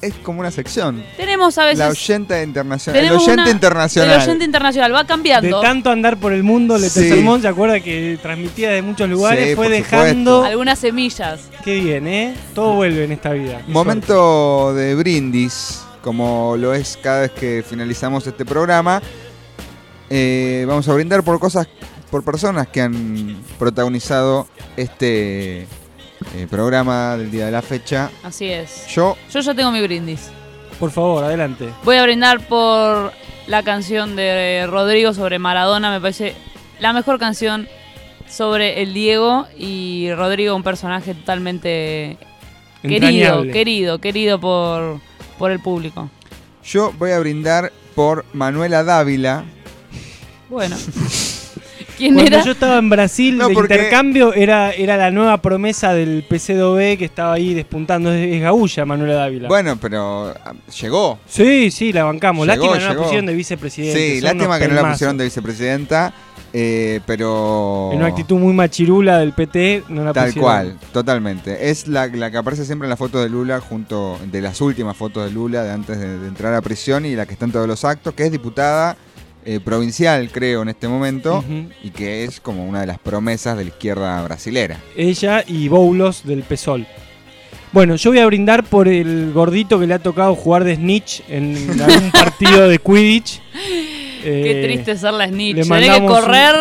Es como una sección. Tenemos a veces. La oyenta internacional. El oyente una- internacional. El oyente internacional va De cambiando. tanto andar por el mundo, Le Sí. Sermón se acuerda que transmitía de muchos lugares, Sí, fue dejando. Algunas semillas. Qué bien, ¿eh? Todo vuelve en esta vida. Momento de brindis, como lo es cada vez que finalizamos este programa. Eh, vamos a brindar por cosas, por personas que han protagonizado este eh, programa del día de la fecha. Así es. Yo, Yo ya tengo mi brindis. Por favor, adelante. Voy a brindar por la canción de Rodrigo sobre Maradona. Me parece la mejor canción sobre el Diego y Rodrigo, un personaje totalmente querido, querido, querido por, por el público. yo voy a brindar por Manuela Dávila. Bueno. <laughs> ¿Quién Cuando era? yo estaba en Brasil No, de porque- intercambio, era, era la nueva promesa del PC2B que estaba ahí despuntando. Es, es Gaúlla, Manuela Dávila. Bueno, pero ah, llegó. Sí, sí, la bancamos. Llegó, Lástima que no la pusieron de vicepresidente. Sí, lástima que no la pusieron de vicepresidenta, eh, pero... En una actitud muy machirula del PT, no la Tal pusieron. cual, totalmente. Es la, la que aparece siempre en la foto de Lula, junto de las últimas fotos de Lula, de antes de, de entrar a prisión y la que está en todos los actos, que es diputada eh, provincial, creo, en este momento, y que es como una de las promesas de la izquierda brasilera. Ella y Boulos del PSOL. Bueno, yo voy a brindar por el gordito que le ha tocado jugar de snitch en <laughs> algún partido de Quidditch. Qué Eh, triste ser la snitch. le Tenés que un- correr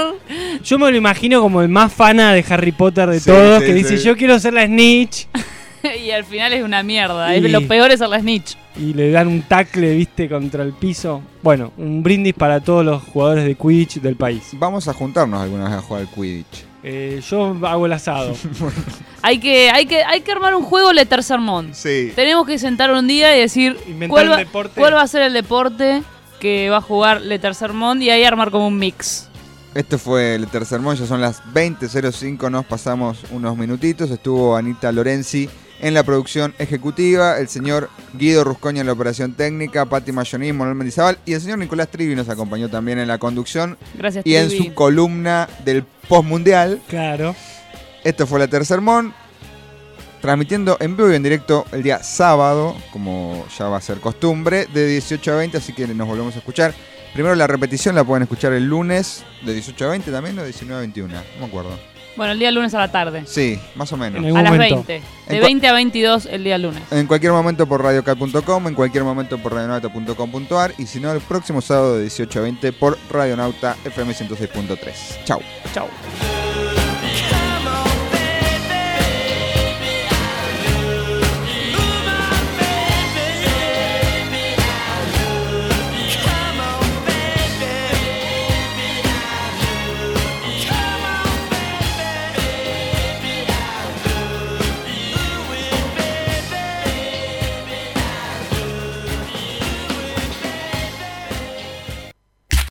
Yo me lo imagino como el más fana de Harry Potter de Sí, todos, sí, que dice, yo quiero ser la Snitch. <laughs> y al final es una mierda. Y- lo peor es ser la snitch. Y le dan un tackle, viste, contra el piso. Bueno, un brindis para todos los jugadores de Quidditch del país. Vamos a juntarnos alguna vez a jugar al Quidditch. Eh, yo hago el asado. <laughs> Hay que, hay que, hay que armar un juego de tercer mon. Sí. Tenemos que sentar un día y decir cuál va, deporte. cuál va a ser el deporte que va a jugar Le Tercer Mon y ahí armar como un mix. Este fue el tercer mon, ya son las 20.05, nos pasamos unos minutitos. Estuvo Anita Lorenzi en la producción ejecutiva, el señor Guido Ruscoña en la operación técnica, Pati Mayoní, Manuel Mendizábal y el señor Nicolás Trivi nos acompañó también en la conducción Gracias, y en su columna del postmundial. Claro. Esto fue la tercer mon, transmitiendo en vivo y en directo el día sábado, como ya va a ser costumbre, de 18 a 20, así que nos volvemos a escuchar. Primero la repetición la pueden escuchar el lunes de 18 a 20 también o de 19 a 21, no me acuerdo. Bueno, el día lunes a la tarde. Sí, más o menos. A las 20. De En cua- 20 a 22 el día lunes. En cualquier momento por radiocat.com, en cualquier momento por radionauta.com.ar y si no, el próximo sábado de 18 a 20 por Radionauta FM 106.3. Chau. Chau.